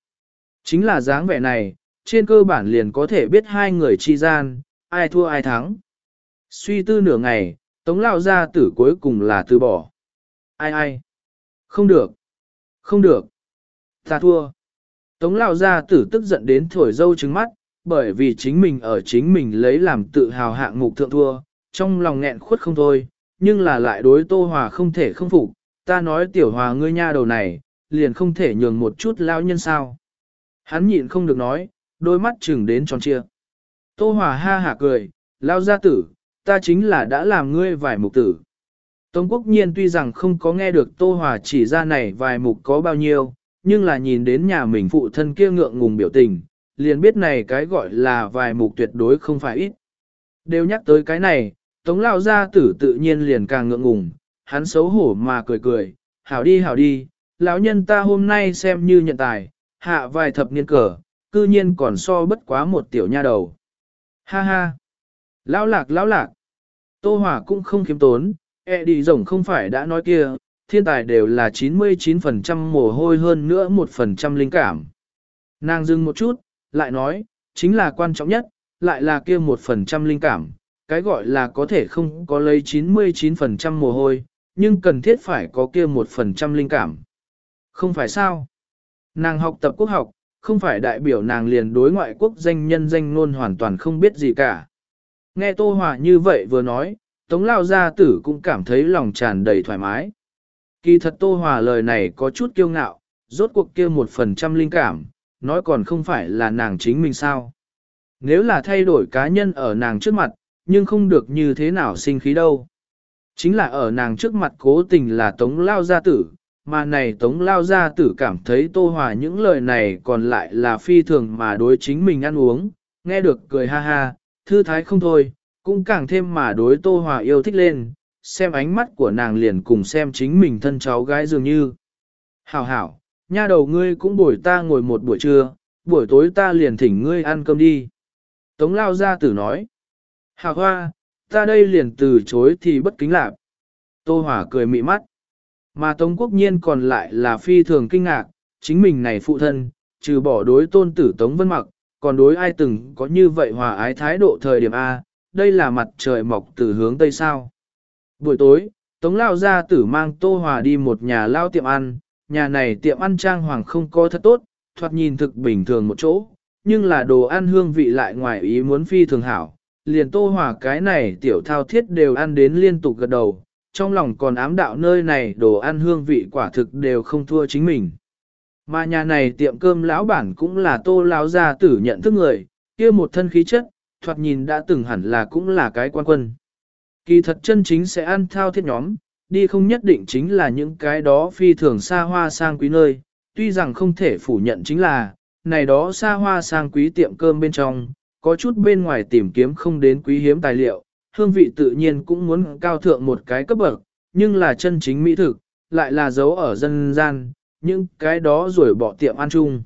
[SPEAKER 1] Chính là dáng vẻ này, trên cơ bản liền có thể biết hai người chi gian, ai thua ai thắng. Suy tư nửa ngày, Tống Lao gia tử cuối cùng là từ bỏ. Ai ai? Không được. Không được. Ta thua. Tống Lao ra tử tức giận đến thổi dâu trứng mắt, bởi vì chính mình ở chính mình lấy làm tự hào hạng mục thượng thua, trong lòng nghẹn khuất không thôi, nhưng là lại đối Tô Hòa không thể không phục, ta nói tiểu hòa ngươi nha đầu này, liền không thể nhường một chút lao nhân sao. Hắn nhịn không được nói, đôi mắt chừng đến tròn chia. Tô Hòa ha hả cười, lao gia tử, ta chính là đã làm ngươi vài mục tử. Tống quốc nhiên tuy rằng không có nghe được Tô Hòa chỉ ra này vài mục có bao nhiêu, nhưng là nhìn đến nhà mình phụ thân kia ngượng ngùng biểu tình, liền biết này cái gọi là vài mục tuyệt đối không phải ít. Đều nhắc tới cái này, Tống lao gia tử tự nhiên liền càng ngượng ngùng, hắn xấu hổ mà cười cười, hảo đi hảo đi, lão nhân ta hôm nay xem như nhận tài, hạ vài thập niên cờ, cư nhiên còn so bất quá một tiểu nha đầu. Ha ha! Lão lạc lão lạc! Tô Hỏa cũng không kiếm tốn, e đi rồng không phải đã nói kia, thiên tài đều là 99% mồ hôi hơn nữa 1% linh cảm. Nàng dừng một chút, lại nói, chính là quan trọng nhất, lại là kia 1% linh cảm, cái gọi là có thể không có lấy 99% mồ hôi, nhưng cần thiết phải có kia 1% linh cảm. Không phải sao? Nàng học tập quốc học, không phải đại biểu nàng liền đối ngoại quốc danh nhân danh ngôn hoàn toàn không biết gì cả. Nghe Tô Hòa như vậy vừa nói, Tống Lao Gia Tử cũng cảm thấy lòng tràn đầy thoải mái. Kỳ thật Tô Hòa lời này có chút kiêu ngạo, rốt cuộc kia một phần trăm linh cảm, nói còn không phải là nàng chính mình sao. Nếu là thay đổi cá nhân ở nàng trước mặt, nhưng không được như thế nào sinh khí đâu. Chính là ở nàng trước mặt cố tình là Tống Lao Gia Tử, mà này Tống Lao Gia Tử cảm thấy Tô Hòa những lời này còn lại là phi thường mà đối chính mình ăn uống, nghe được cười ha ha, thư thái không thôi, cũng càng thêm mà đối Tô Hòa yêu thích lên, xem ánh mắt của nàng liền cùng xem chính mình thân cháu gái dường như. Hảo hảo, nha đầu ngươi cũng bồi ta ngồi một buổi trưa, buổi tối ta liền thỉnh ngươi ăn cơm đi. Tống Lao Gia Tử nói. Hảo hoa, ta đây liền từ chối thì bất kính lạc. Tô Hỏa cười mị mắt. Mà Tống Quốc Nhiên còn lại là phi thường kinh ngạc, chính mình này phụ thân, trừ bỏ đối tôn tử Tống Vân Mặc, còn đối ai từng có như vậy hòa ái thái độ thời điểm A, đây là mặt trời mọc từ hướng Tây sao. Buổi tối, Tống Lao gia tử mang Tô Hòa đi một nhà lao tiệm ăn, nhà này tiệm ăn trang hoàng không có thật tốt, thoạt nhìn thực bình thường một chỗ, nhưng là đồ ăn hương vị lại ngoài ý muốn phi thường hảo, liền tô Hòa cái này tiểu thao thiết đều ăn đến liên tục gật đầu, trong lòng còn ám đạo nơi này đồ ăn hương vị quả thực đều không thua chính mình. Mà nhà này tiệm cơm lão bản cũng là tô lão gia tử nhận thức người, kia một thân khí chất, thoạt nhìn đã từng hẳn là cũng là cái quan quân. Kỳ thật chân chính sẽ ăn thao thiết nhóm, đi không nhất định chính là những cái đó phi thường xa hoa sang quý nơi, tuy rằng không thể phủ nhận chính là, này đó xa hoa sang quý tiệm cơm bên trong, có chút bên ngoài tìm kiếm không đến quý hiếm tài liệu, hương vị tự nhiên cũng muốn cao thượng một cái cấp bậc, nhưng là chân chính mỹ thực, lại là dấu ở dân gian, những cái đó rồi bỏ tiệm ăn chung.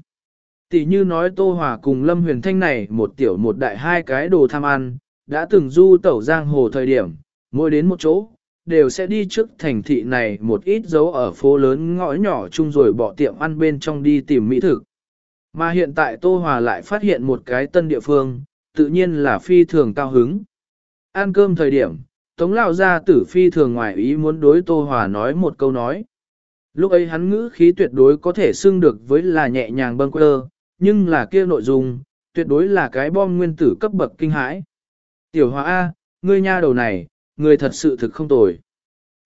[SPEAKER 1] Tỷ như nói Tô Hòa cùng Lâm Huyền Thanh này một tiểu một đại hai cái đồ tham ăn, đã từng du tẩu giang hồ thời điểm, mỗi đến một chỗ, đều sẽ đi trước thành thị này một ít dấu ở phố lớn ngõ nhỏ chung rồi bỏ tiệm ăn bên trong đi tìm mỹ thực. Mà hiện tại Tô Hòa lại phát hiện một cái tân địa phương, tự nhiên là phi thường cao hứng. Ăn cơm thời điểm, Tống Lão Gia tử phi thường ngoài ý muốn đối Tô Hòa nói một câu nói. Lúc ấy hắn ngữ khí tuyệt đối có thể xưng được với là nhẹ nhàng bâng quơ, nhưng là kia nội dung, tuyệt đối là cái bom nguyên tử cấp bậc kinh hãi. Tiểu Hòa A, ngươi nha đầu này, ngươi thật sự thực không tồi.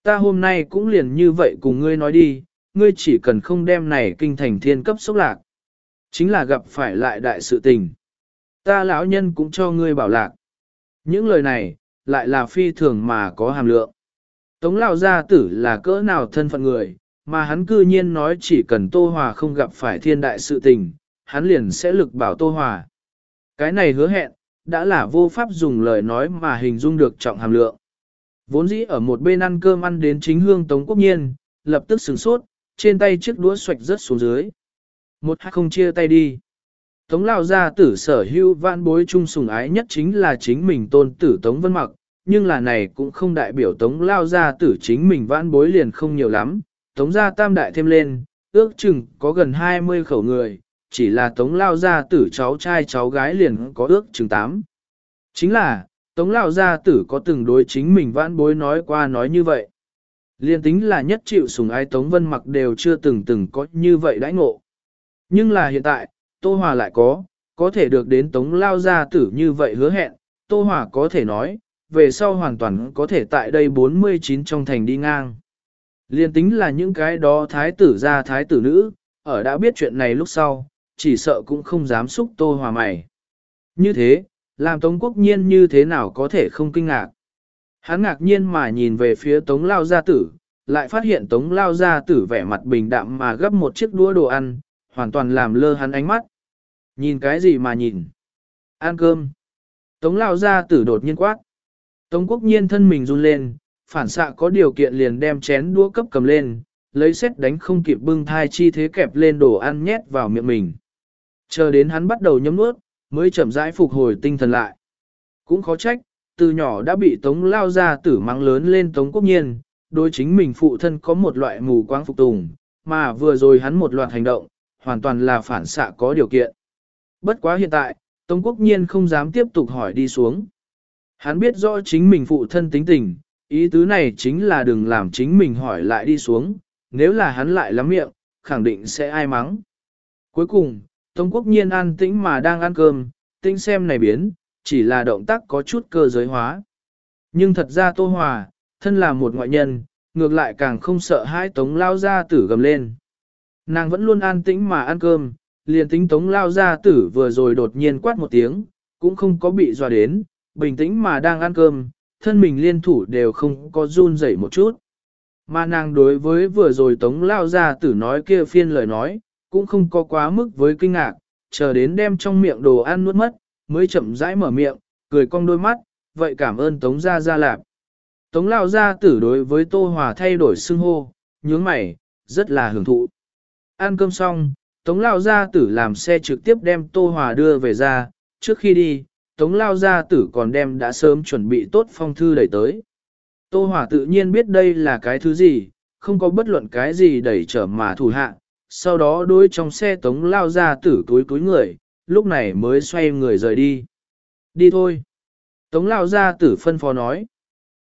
[SPEAKER 1] Ta hôm nay cũng liền như vậy cùng ngươi nói đi, ngươi chỉ cần không đem này kinh thành thiên cấp sốc lạc. Chính là gặp phải lại đại sự tình. Ta lão nhân cũng cho ngươi bảo lạc. Những lời này, lại là phi thường mà có hàm lượng. Tống lão gia tử là cỡ nào thân phận người, mà hắn cư nhiên nói chỉ cần Tô Hòa không gặp phải thiên đại sự tình, hắn liền sẽ lực bảo Tô Hòa. Cái này hứa hẹn, đã là vô pháp dùng lời nói mà hình dung được trọng hàm lượng. Vốn dĩ ở một bên ăn cơm ăn đến chính hương Tống Quốc Nhiên, lập tức sửng sốt, trên tay chiếc đũa xoạch rất xuống dưới. Một hai không chia tay đi. Tống lao gia tử sở hưu vạn bối chung sùng ái nhất chính là chính mình tôn tử Tống Vân Mặc, nhưng là này cũng không đại biểu Tống lao gia tử chính mình vãn bối liền không nhiều lắm. Tống gia tam đại thêm lên, ước chừng có gần 20 khẩu người, chỉ là Tống lao gia tử cháu trai cháu gái liền có ước chừng 8. Chính là, Tống Lão gia tử có từng đối chính mình vãn bối nói qua nói như vậy. Liên tính là nhất chịu sùng ái Tống Vân Mặc đều chưa từng từng có như vậy đãi ngộ. Nhưng là hiện tại, Tô Hòa lại có, có thể được đến Tống Lao Gia Tử như vậy hứa hẹn, Tô Hòa có thể nói, về sau hoàn toàn có thể tại đây 49 trong thành đi ngang. Liên tính là những cái đó thái tử gia thái tử nữ, ở đã biết chuyện này lúc sau, chỉ sợ cũng không dám xúc Tô Hòa mày. Như thế, làm Tống Quốc Nhiên như thế nào có thể không kinh ngạc. Hắn ngạc nhiên mà nhìn về phía Tống Lao Gia Tử, lại phát hiện Tống Lao Gia Tử vẻ mặt bình đạm mà gấp một chiếc đũa đồ ăn, hoàn toàn làm lơ hắn ánh mắt. Nhìn cái gì mà nhìn? Ăn cơm. Tống lao gia tử đột nhiên quát. Tống quốc nhiên thân mình run lên, phản xạ có điều kiện liền đem chén đũa cấp cầm lên, lấy xét đánh không kịp bưng thai chi thế kẹp lên đồ ăn nhét vào miệng mình. Chờ đến hắn bắt đầu nhấm nuốt, mới chậm rãi phục hồi tinh thần lại. Cũng khó trách, từ nhỏ đã bị tống lao ra tử mắng lớn lên tống quốc nhiên, đối chính mình phụ thân có một loại mù quáng phục tùng, mà vừa rồi hắn một loạt hành động, hoàn toàn là phản xạ có điều kiện. Bất quá hiện tại, Tống Quốc Nhiên không dám tiếp tục hỏi đi xuống. Hắn biết rõ chính mình phụ thân tính tình, ý tứ này chính là đừng làm chính mình hỏi lại đi xuống, nếu là hắn lại lắm miệng, khẳng định sẽ ai mắng. Cuối cùng, Tống Quốc Nhiên an tĩnh mà đang ăn cơm, tinh xem này biến, chỉ là động tác có chút cơ giới hóa. Nhưng thật ra Tô Hòa, thân là một ngoại nhân, ngược lại càng không sợ hai Tống lao gia tử gầm lên. Nàng vẫn luôn an tĩnh mà ăn cơm, liền tính tống lao gia tử vừa rồi đột nhiên quát một tiếng, cũng không có bị dọa đến, bình tĩnh mà đang ăn cơm, thân mình liên thủ đều không có run rẩy một chút. Mà nàng đối với vừa rồi tống lao gia tử nói kia phiên lời nói, cũng không có quá mức với kinh ngạc, chờ đến đem trong miệng đồ ăn nuốt mất, mới chậm rãi mở miệng, cười cong đôi mắt, vậy cảm ơn tống gia gia lạp. Tống lao gia tử đối với tô hòa thay đổi xưng hô, nhướng mày, rất là hưởng thụ. Ăn cơm xong, Tống Lao Gia Tử làm xe trực tiếp đem Tô Hòa đưa về ra, trước khi đi, Tống Lao Gia Tử còn đem đã sớm chuẩn bị tốt phong thư đẩy tới. Tô Hòa tự nhiên biết đây là cái thứ gì, không có bất luận cái gì đẩy trở mà thủ hạ, sau đó đôi trong xe Tống Lao ra Tử túi túi người, lúc này mới xoay người rời đi. Đi thôi. Tống Lao ra Tử phân phó nói.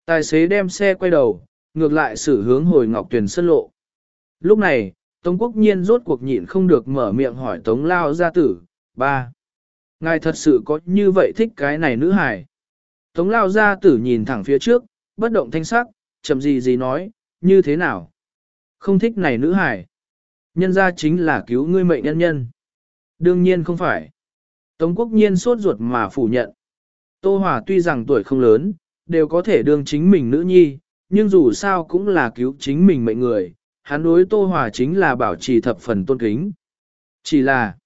[SPEAKER 1] Tài xế đem xe quay đầu, ngược lại xử hướng hồi Ngọc Tuyền sân lộ. Lúc này, Tống quốc nhiên rốt cuộc nhịn không được mở miệng hỏi Tống lao gia tử, ba. Ngài thật sự có như vậy thích cái này nữ hải. Tống lao gia tử nhìn thẳng phía trước, bất động thanh sắc, chậm gì gì nói, như thế nào? Không thích này nữ hải. Nhân ra chính là cứu ngươi mệnh nhân nhân. Đương nhiên không phải. Tống quốc nhiên sốt ruột mà phủ nhận. Tô Hòa tuy rằng tuổi không lớn, đều có thể đương chính mình nữ nhi, nhưng dù sao cũng là cứu chính mình mệnh người, hắn đối Tô Hòa chính là bảo trì thập phần tôn kính. Chỉ là,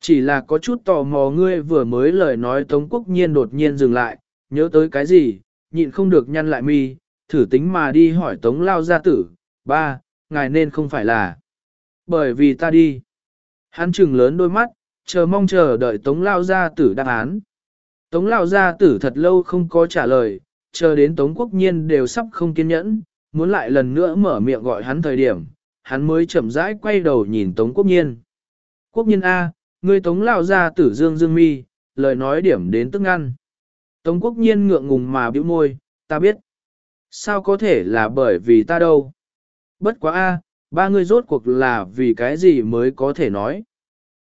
[SPEAKER 1] chỉ là có chút tò mò ngươi vừa mới lời nói Tống Quốc Nhiên đột nhiên dừng lại, nhớ tới cái gì, nhịn không được nhăn lại mi, thử tính mà đi hỏi Tống Lao gia tử, ba, ngài nên không phải là, bởi vì ta đi. Hắn trừng lớn đôi mắt, chờ mong chờ đợi Tống Lao gia tử đáp án. Tống Lao gia tử thật lâu không có trả lời, chờ đến Tống Quốc Nhiên đều sắp không kiên nhẫn, muốn lại lần nữa mở miệng gọi hắn thời điểm, hắn mới chậm rãi quay đầu nhìn Tống Quốc Nhiên. Quốc Nhiên A, ngươi Tống lao gia tử dương dương mi, lời nói điểm đến tức ngăn. Tống Quốc Nhiên ngượng ngùng mà bĩu môi, ta biết. Sao có thể là bởi vì ta đâu? Bất quá A, ba người rốt cuộc là vì cái gì mới có thể nói.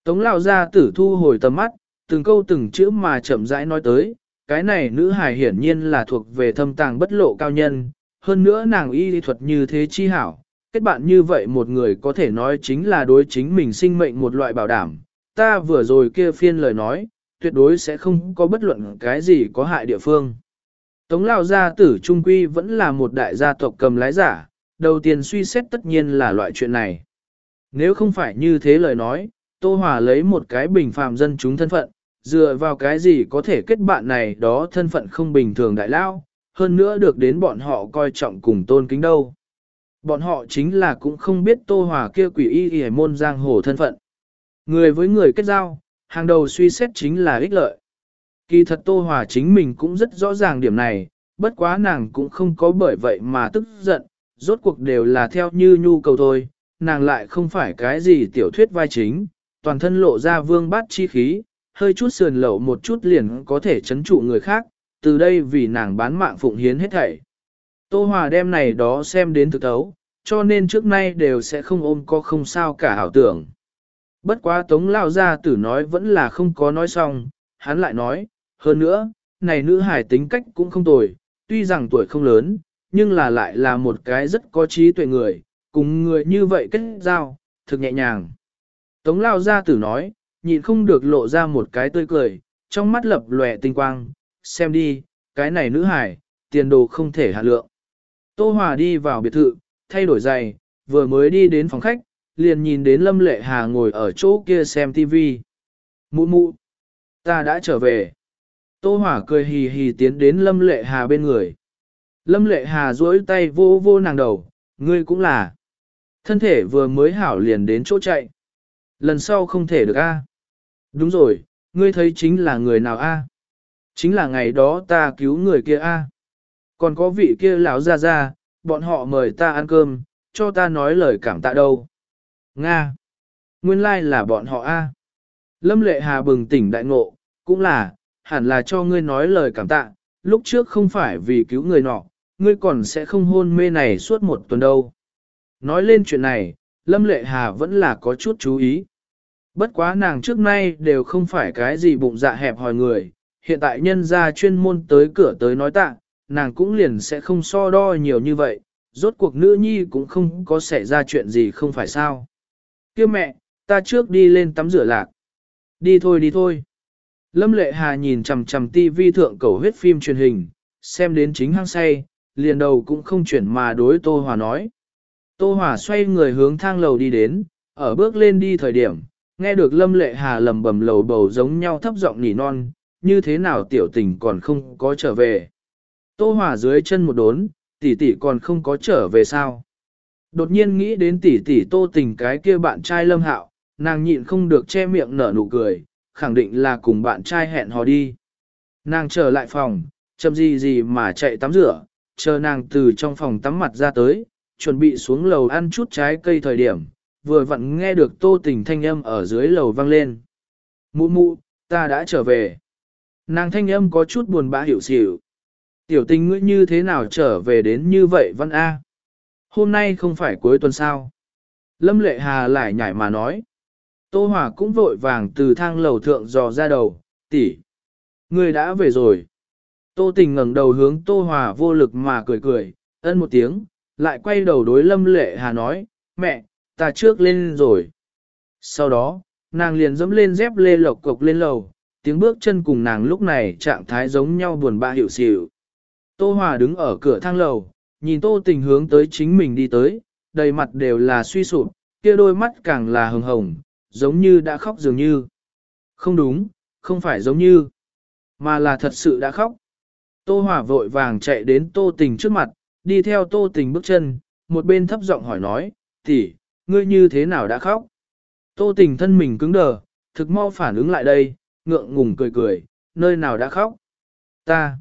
[SPEAKER 1] Tống lao ra tử thu hồi tầm mắt, từng câu từng chữ mà chậm rãi nói tới, cái này nữ hài hiển nhiên là thuộc về thâm tàng bất lộ cao nhân, hơn nữa nàng y lý thuật như thế chi hảo, kết bạn như vậy một người có thể nói chính là đối chính mình sinh mệnh một loại bảo đảm, ta vừa rồi kia phiên lời nói, tuyệt đối sẽ không có bất luận cái gì có hại địa phương. Tống Lao Gia tử Trung Quy vẫn là một đại gia tộc cầm lái giả, đầu tiên suy xét tất nhiên là loại chuyện này. Nếu không phải như thế lời nói, Tô Hòa lấy một cái bình phàm dân chúng thân phận, dựa vào cái gì có thể kết bạn này đó thân phận không bình thường đại lao, hơn nữa được đến bọn họ coi trọng cùng tôn kính đâu. Bọn họ chính là cũng không biết Tô Hòa kia quỷ y y môn giang hồ thân phận. Người với người kết giao, hàng đầu suy xét chính là ích lợi. Kỳ thật Tô Hòa chính mình cũng rất rõ ràng điểm này, bất quá nàng cũng không có bởi vậy mà tức giận, rốt cuộc đều là theo như nhu cầu thôi, nàng lại không phải cái gì tiểu thuyết vai chính, toàn thân lộ ra vương bát chi khí, hơi chút sườn lậu một chút liền có thể chấn trụ người khác, từ đây vì nàng bán mạng phụng hiến hết thảy. Tô Hòa đem này đó xem đến thực tấu, cho nên trước nay đều sẽ không ôm có không sao cả hảo tưởng. Bất quá Tống Lao Gia tử nói vẫn là không có nói xong, hắn lại nói, hơn nữa, này nữ hải tính cách cũng không tồi, tuy rằng tuổi không lớn, nhưng là lại là một cái rất có trí tuệ người, cùng người như vậy kết giao, thực nhẹ nhàng. Tống Lao Gia tử nói, nhịn không được lộ ra một cái tươi cười, trong mắt lập lòe tinh quang, xem đi, cái này nữ hải, tiền đồ không thể hạ lượng. Tô Hòa đi vào biệt thự, thay đổi giày, vừa mới đi đến phòng khách, liền nhìn đến Lâm Lệ Hà ngồi ở chỗ kia xem TV. Mụ mụ, ta đã trở về. Tô hòa cười hì hì tiến đến Lâm Lệ Hà bên người. Lâm Lệ Hà duỗi tay vô vô nàng đầu, ngươi cũng là. Thân thể vừa mới hảo liền đến chỗ chạy. Lần sau không thể được a. Đúng rồi, ngươi thấy chính là người nào a? Chính là ngày đó ta cứu người kia a. Còn có vị kia lão ra ra, bọn họ mời ta ăn cơm, cho ta nói lời cảm tạ đâu. Nga. Nguyên lai like là bọn họ a. Lâm lệ hà bừng tỉnh đại ngộ, cũng là, hẳn là cho ngươi nói lời cảm tạ, lúc trước không phải vì cứu người nọ, ngươi còn sẽ không hôn mê này suốt một tuần đâu. Nói lên chuyện này, Lâm Lệ Hà vẫn là có chút chú ý. Bất quá nàng trước nay đều không phải cái gì bụng dạ hẹp hòi người, hiện tại nhân gia chuyên môn tới cửa tới nói tạ, nàng cũng liền sẽ không so đo nhiều như vậy, rốt cuộc nữ nhi cũng không có xảy ra chuyện gì không phải sao. Kêu mẹ, ta trước đi lên tắm rửa lạc. Đi thôi đi thôi. Lâm Lệ Hà nhìn chằm chằm tivi thượng cầu huyết phim truyền hình, xem đến chính hăng say, liền đầu cũng không chuyển mà đối Tô Hòa nói. Tô Hòa xoay người hướng thang lầu đi đến, ở bước lên đi thời điểm, nghe được Lâm Lệ Hà lầm bầm lầu bầu giống nhau thấp giọng nỉ non, như thế nào tiểu tình còn không có trở về. Tô Hòa dưới chân một đốn, tỷ tỷ còn không có trở về sao. Đột nhiên nghĩ đến tỷ tỷ tô tình cái kia bạn trai lâm hạo, nàng nhịn không được che miệng nở nụ cười, khẳng định là cùng bạn trai hẹn hò đi. Nàng trở lại phòng, chậm gì gì mà chạy tắm rửa, chờ nàng từ trong phòng tắm mặt ra tới, chuẩn bị xuống lầu ăn chút trái cây thời điểm, vừa vặn nghe được tô tình thanh âm ở dưới lầu vang lên. Mụ mụ, ta đã trở về. Nàng thanh âm có chút buồn bã hiểu xỉu. Tiểu tình ngươi như thế nào trở về đến như vậy văn A? Hôm nay không phải cuối tuần sao? Lâm lệ hà lại nhảy mà nói. Tô Hòa cũng vội vàng từ thang lầu thượng dò ra đầu, tỷ, Ngươi đã về rồi. Tô tình ngẩng đầu hướng Tô Hòa vô lực mà cười cười, ân một tiếng, lại quay đầu đối Lâm Lệ Hà nói, mẹ, ta trước lên rồi. Sau đó, nàng liền dẫm lên dép lê lộc cộc lên lầu, tiếng bước chân cùng nàng lúc này trạng thái giống nhau buồn bã hiểu xỉu. Tô Hòa đứng ở cửa thang lầu, nhìn Tô Tình hướng tới chính mình đi tới, đầy mặt đều là suy sụp, kia đôi mắt càng là hồng hồng, giống như đã khóc dường như. Không đúng, không phải giống như, mà là thật sự đã khóc. Tô Hòa vội vàng chạy đến Tô Tình trước mặt, đi theo Tô Tình bước chân, một bên thấp giọng hỏi nói, tỷ, ngươi như thế nào đã khóc? Tô Tình thân mình cứng đờ, thực mau phản ứng lại đây, ngượng ngùng cười cười, nơi nào đã khóc? Ta,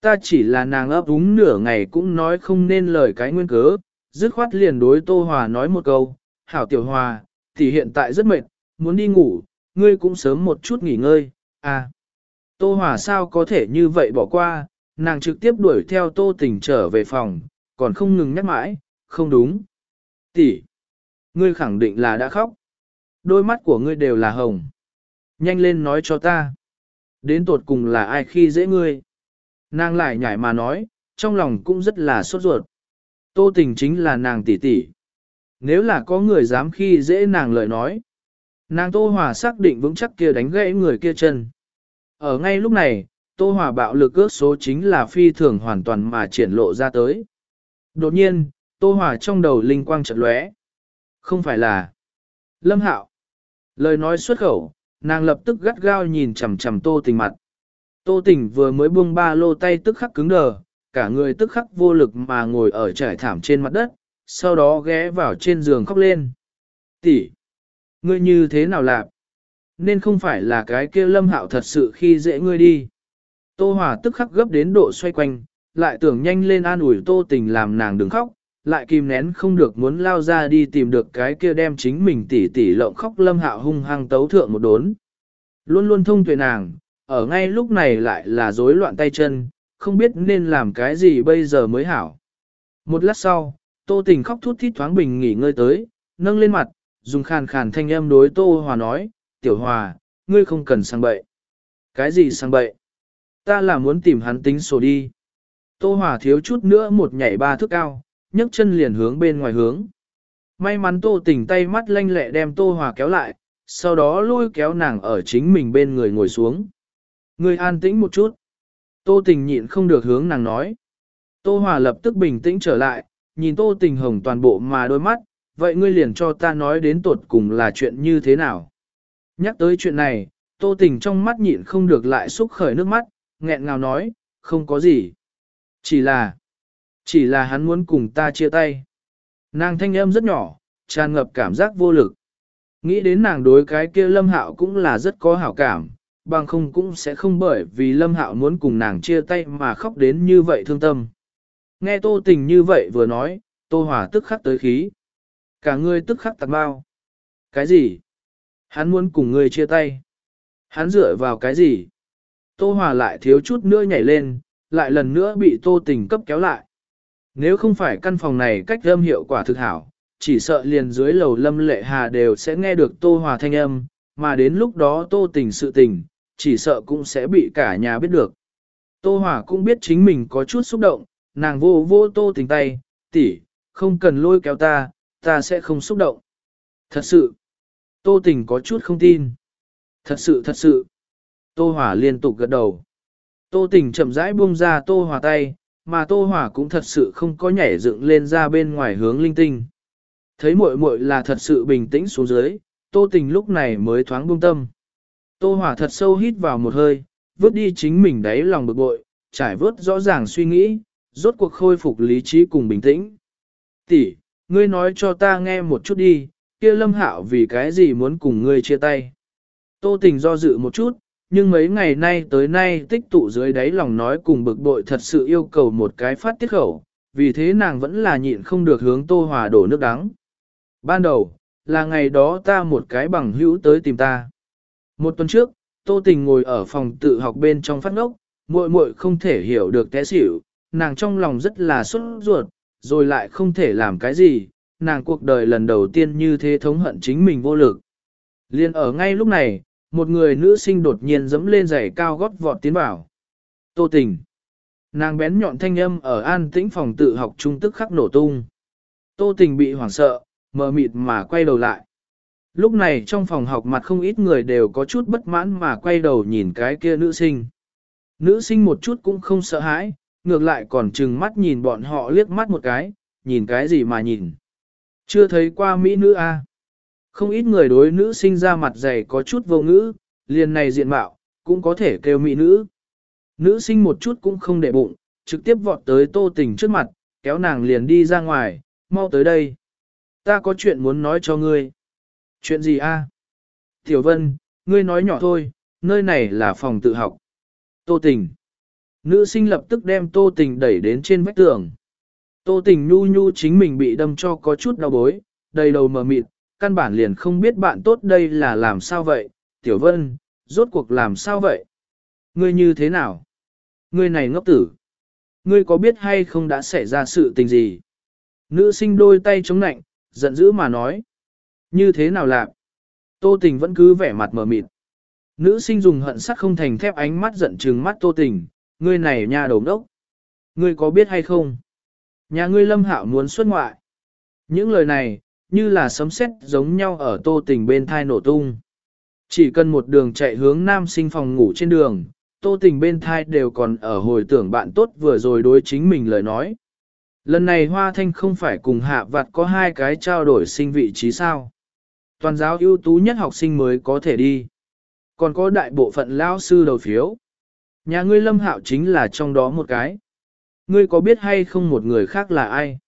[SPEAKER 1] Ta chỉ là nàng ấp úng nửa ngày cũng nói không nên lời cái nguyên cớ, dứt khoát liền đối Tô Hòa nói một câu, hảo tiểu hòa, tỷ hiện tại rất mệt, muốn đi ngủ, ngươi cũng sớm một chút nghỉ ngơi, à. Tô Hòa sao có thể như vậy bỏ qua, nàng trực tiếp đuổi theo Tô Tình trở về phòng, còn không ngừng nhắc mãi, không đúng. Tỷ, ngươi khẳng định là đã khóc. Đôi mắt của ngươi đều là hồng. Nhanh lên nói cho ta. Đến tột cùng là ai khi dễ ngươi. Nàng lại nhảy mà nói, trong lòng cũng rất là sốt ruột. Tô tình chính là nàng tỷ tỷ. Nếu là có người dám khi dễ nàng lời nói. Nàng Tô Hòa xác định vững chắc kia đánh gãy người kia chân. Ở ngay lúc này, Tô Hòa bạo lực ước số chính là phi thường hoàn toàn mà triển lộ ra tới. Đột nhiên, Tô Hòa trong đầu linh quang chợt lóe. Không phải là Lâm Hạo. Lời nói xuất khẩu, nàng lập tức gắt gao nhìn chằm chằm Tô Tình mặt. Tô Tình vừa mới buông ba lô tay tức khắc cứng đờ, cả người tức khắc vô lực mà ngồi ở trải thảm trên mặt đất, sau đó ghé vào trên giường khóc lên. Tỷ, ngươi như thế nào làm? Nên không phải là cái kia lâm hạo thật sự khi dễ ngươi đi. Tô Hòa tức khắc gấp đến độ xoay quanh, lại tưởng nhanh lên an ủi Tô Tình làm nàng đừng khóc, lại kìm nén không được muốn lao ra đi tìm được cái kia đem chính mình tỉ tỉ lộng khóc lâm hạo hung hăng tấu thượng một đốn. Luôn luôn thông tuệ nàng, ở ngay lúc này lại là rối loạn tay chân, không biết nên làm cái gì bây giờ mới hảo. Một lát sau, Tô Tình khóc thút thít thoáng bình nghỉ ngơi tới, nâng lên mặt, dùng khàn khàn thanh âm đối Tô Hòa nói, Tiểu Hòa, ngươi không cần sang bậy. Cái gì sang bậy? Ta là muốn tìm hắn tính sổ đi. Tô Hòa thiếu chút nữa một nhảy ba thước cao, nhấc chân liền hướng bên ngoài hướng. May mắn Tô Tình tay mắt lanh lẹ đem Tô Hòa kéo lại, sau đó lôi kéo nàng ở chính mình bên người ngồi xuống. Ngươi an tĩnh một chút. Tô Tình nhịn không được hướng nàng nói. Tô Hòa lập tức bình tĩnh trở lại, nhìn Tô Tình hồng toàn bộ mà đôi mắt, vậy ngươi liền cho ta nói đến tột cùng là chuyện như thế nào. Nhắc tới chuyện này, Tô Tình trong mắt nhịn không được lại xúc khởi nước mắt, nghẹn ngào nói, không có gì. Chỉ là, chỉ là hắn muốn cùng ta chia tay. Nàng thanh âm rất nhỏ, tràn ngập cảm giác vô lực. Nghĩ đến nàng đối cái kia lâm hạo cũng là rất có hảo cảm, bằng không cũng sẽ không bởi vì lâm hạo muốn cùng nàng chia tay mà khóc đến như vậy thương tâm. Nghe tô tình như vậy vừa nói, tô hòa tức khắc tới khí. Cả người tức khắc tạc bao. Cái gì? Hắn muốn cùng ngươi chia tay. Hắn dựa vào cái gì? Tô hòa lại thiếu chút nữa nhảy lên, lại lần nữa bị tô tình cấp kéo lại. Nếu không phải căn phòng này cách âm hiệu quả thực hảo, chỉ sợ liền dưới lầu lâm lệ hà đều sẽ nghe được tô hòa thanh âm, mà đến lúc đó tô tình sự tình, chỉ sợ cũng sẽ bị cả nhà biết được. Tô hòa cũng biết chính mình có chút xúc động, nàng vô vô tô tình tay, tỷ, không cần lôi kéo ta, ta sẽ không xúc động. Thật sự, tô tình có chút không tin. Thật sự thật sự, tô hỏa liên tục gật đầu. Tô tình chậm rãi buông ra tô hỏa tay, mà Tô hỏa cũng thật sự không có nhảy dựng lên ra bên ngoài hướng linh tinh. Thấy muội muội là thật sự bình tĩnh xuống dưới, Tô Tình lúc này mới thoáng buông tâm. Tô hỏa thật sâu hít vào một hơi, vứt đi chính mình đáy lòng bực bội, trải vớt rõ ràng suy nghĩ, rốt cuộc khôi phục lý trí cùng bình tĩnh. Tỷ, ngươi nói cho ta nghe một chút đi, kia lâm hạo vì cái gì muốn cùng ngươi chia tay. Tô Tình do dự một chút, nhưng mấy ngày nay tới nay tích tụ dưới đáy lòng nói cùng bực bội thật sự yêu cầu một cái phát tiết khẩu, vì thế nàng vẫn là nhịn không được hướng Tô Hòa đổ nước đắng. Ban đầu, là ngày đó ta một cái bằng hữu tới tìm ta. Một tuần trước, Tô Tình ngồi ở phòng tự học bên trong phát ngốc, muội muội không thể hiểu được té xỉu, nàng trong lòng rất là sốt ruột, rồi lại không thể làm cái gì, nàng cuộc đời lần đầu tiên như thế thống hận chính mình vô lực. Liên ở ngay lúc này, một người nữ sinh đột nhiên dẫm lên giày cao gót vọt tiến vào. Tô tình. Nàng bén nhọn thanh âm ở an tĩnh phòng tự học trung tức khắc nổ tung. Tô tình bị hoảng sợ, mờ mịt mà quay đầu lại. Lúc này trong phòng học mặt không ít người đều có chút bất mãn mà quay đầu nhìn cái kia nữ sinh. Nữ sinh một chút cũng không sợ hãi, ngược lại còn chừng mắt nhìn bọn họ liếc mắt một cái, nhìn cái gì mà nhìn. Chưa thấy qua Mỹ nữ a à? Không ít người đối nữ sinh ra mặt dày có chút vô ngữ, liền này diện mạo, cũng có thể kêu mỹ nữ. Nữ sinh một chút cũng không để bụng, trực tiếp vọt tới tô tình trước mặt, kéo nàng liền đi ra ngoài, mau tới đây. Ta có chuyện muốn nói cho ngươi. Chuyện gì a? Tiểu Vân, ngươi nói nhỏ thôi, nơi này là phòng tự học. Tô tình. Nữ sinh lập tức đem tô tình đẩy đến trên vách tường. Tô tình nhu nhu chính mình bị đâm cho có chút đau bối, đầy đầu mờ mịt, căn bản liền không biết bạn tốt đây là làm sao vậy, tiểu vân, rốt cuộc làm sao vậy? Ngươi như thế nào? Ngươi này ngốc tử. Ngươi có biết hay không đã xảy ra sự tình gì? Nữ sinh đôi tay chống nạnh, giận dữ mà nói. Như thế nào lạc? Tô tình vẫn cứ vẻ mặt mờ mịt. Nữ sinh dùng hận sắc không thành thép ánh mắt giận trừng mắt tô tình, ngươi này nhà đầu đốc. Ngươi có biết hay không? Nhà ngươi lâm hạo muốn xuất ngoại. Những lời này, như là sấm sét giống nhau ở tô tình bên thai nổ tung. Chỉ cần một đường chạy hướng nam sinh phòng ngủ trên đường, tô tình bên thai đều còn ở hồi tưởng bạn tốt vừa rồi đối chính mình lời nói. Lần này Hoa Thanh không phải cùng hạ vặt có hai cái trao đổi sinh vị trí sao. Toàn giáo ưu tú nhất học sinh mới có thể đi. Còn có đại bộ phận lao sư đầu phiếu. Nhà ngươi lâm hạo chính là trong đó một cái. Ngươi có biết hay không một người khác là ai?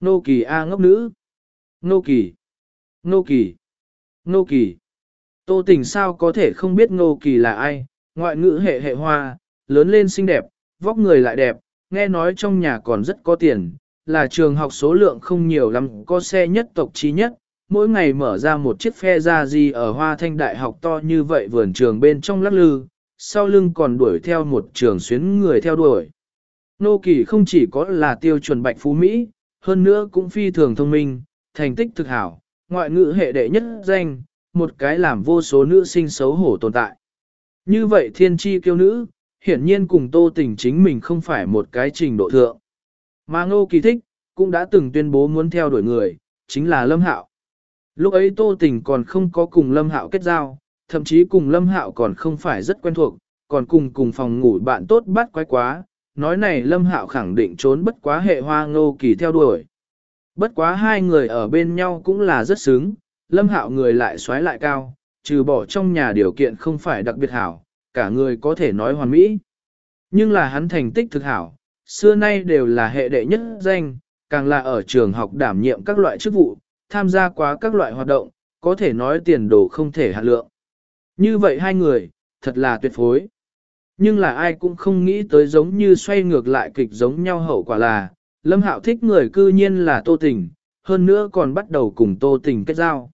[SPEAKER 1] Nô kỳ A ngốc nữ. Nô kỳ. Nô kỳ. Nô kỳ. Tô tình sao có thể không biết nô kỳ là ai? Ngoại ngữ hệ hệ hoa, lớn lên xinh đẹp, vóc người lại đẹp, nghe nói trong nhà còn rất có tiền, là trường học số lượng không nhiều lắm, có xe nhất tộc trí nhất, mỗi ngày mở ra một chiếc phe ra gì ở Hoa Thanh Đại học to như vậy vườn trường bên trong lắc lư, sau lưng còn đuổi theo một trường xuyến người theo đuổi. Nô Kỳ không chỉ có là tiêu chuẩn bạch phú Mỹ, hơn nữa cũng phi thường thông minh, thành tích thực hảo, ngoại ngữ hệ đệ nhất danh, một cái làm vô số nữ sinh xấu hổ tồn tại. Như vậy thiên tri kiêu nữ, hiển nhiên cùng tô tình chính mình không phải một cái trình độ thượng. Mà ngô kỳ thích, cũng đã từng tuyên bố muốn theo đuổi người, chính là Lâm Hạo. Lúc ấy tô tình còn không có cùng Lâm Hạo kết giao, thậm chí cùng Lâm Hạo còn không phải rất quen thuộc, còn cùng cùng phòng ngủ bạn tốt bắt quái quá, nói này Lâm Hạo khẳng định trốn bất quá hệ hoa ngô kỳ theo đuổi. Bất quá hai người ở bên nhau cũng là rất sướng, Lâm Hạo người lại xoáy lại cao, trừ bỏ trong nhà điều kiện không phải đặc biệt hảo, cả người có thể nói hoàn mỹ. Nhưng là hắn thành tích thực hảo, xưa nay đều là hệ đệ nhất danh, càng là ở trường học đảm nhiệm các loại chức vụ, tham gia quá các loại hoạt động, có thể nói tiền đồ không thể hạ lượng. Như vậy hai người, thật là tuyệt phối. Nhưng là ai cũng không nghĩ tới giống như xoay ngược lại kịch giống nhau hậu quả là, Lâm Hạo thích người cư nhiên là Tô Tình, hơn nữa còn bắt đầu cùng Tô Tình kết giao.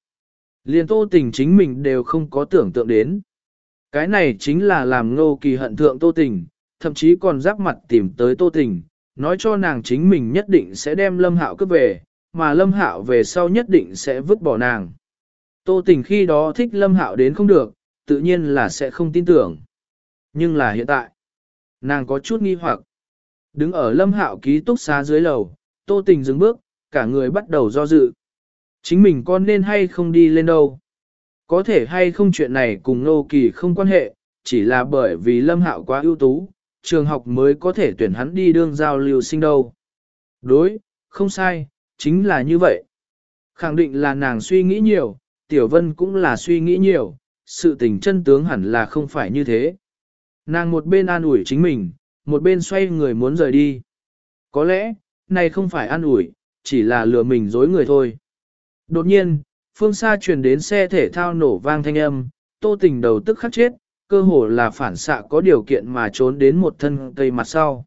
[SPEAKER 1] liền Tô Tình chính mình đều không có tưởng tượng đến. Cái này chính là làm ngô kỳ hận thượng Tô Tình, thậm chí còn giáp mặt tìm tới Tô Tình, nói cho nàng chính mình nhất định sẽ đem Lâm Hạo cướp về, mà Lâm Hạo về sau nhất định sẽ vứt bỏ nàng. Tô Tình khi đó thích Lâm Hạo đến không được, tự nhiên là sẽ không tin tưởng. Nhưng là hiện tại, nàng có chút nghi hoặc. Đứng ở Lâm Hạo ký túc xá dưới lầu, Tô Tình dừng bước, cả người bắt đầu do dự. Chính mình con nên hay không đi lên đâu. Có thể hay không chuyện này cùng Nô Kỳ không quan hệ, chỉ là bởi vì Lâm Hạo quá ưu tú, trường học mới có thể tuyển hắn đi đương giao lưu sinh đâu. Đối, không sai, chính là như vậy. Khẳng định là nàng suy nghĩ nhiều, Tiểu Vân cũng là suy nghĩ nhiều, sự tình chân tướng hẳn là không phải như thế. Nàng một bên an ủi chính mình, một bên xoay người muốn rời đi. Có lẽ, này không phải an ủi, chỉ là lừa mình dối người thôi. Đột nhiên, phương xa truyền đến xe thể thao nổ vang thanh âm, tô tình đầu tức khắc chết, cơ hồ là phản xạ có điều kiện mà trốn đến một thân cây mặt sau.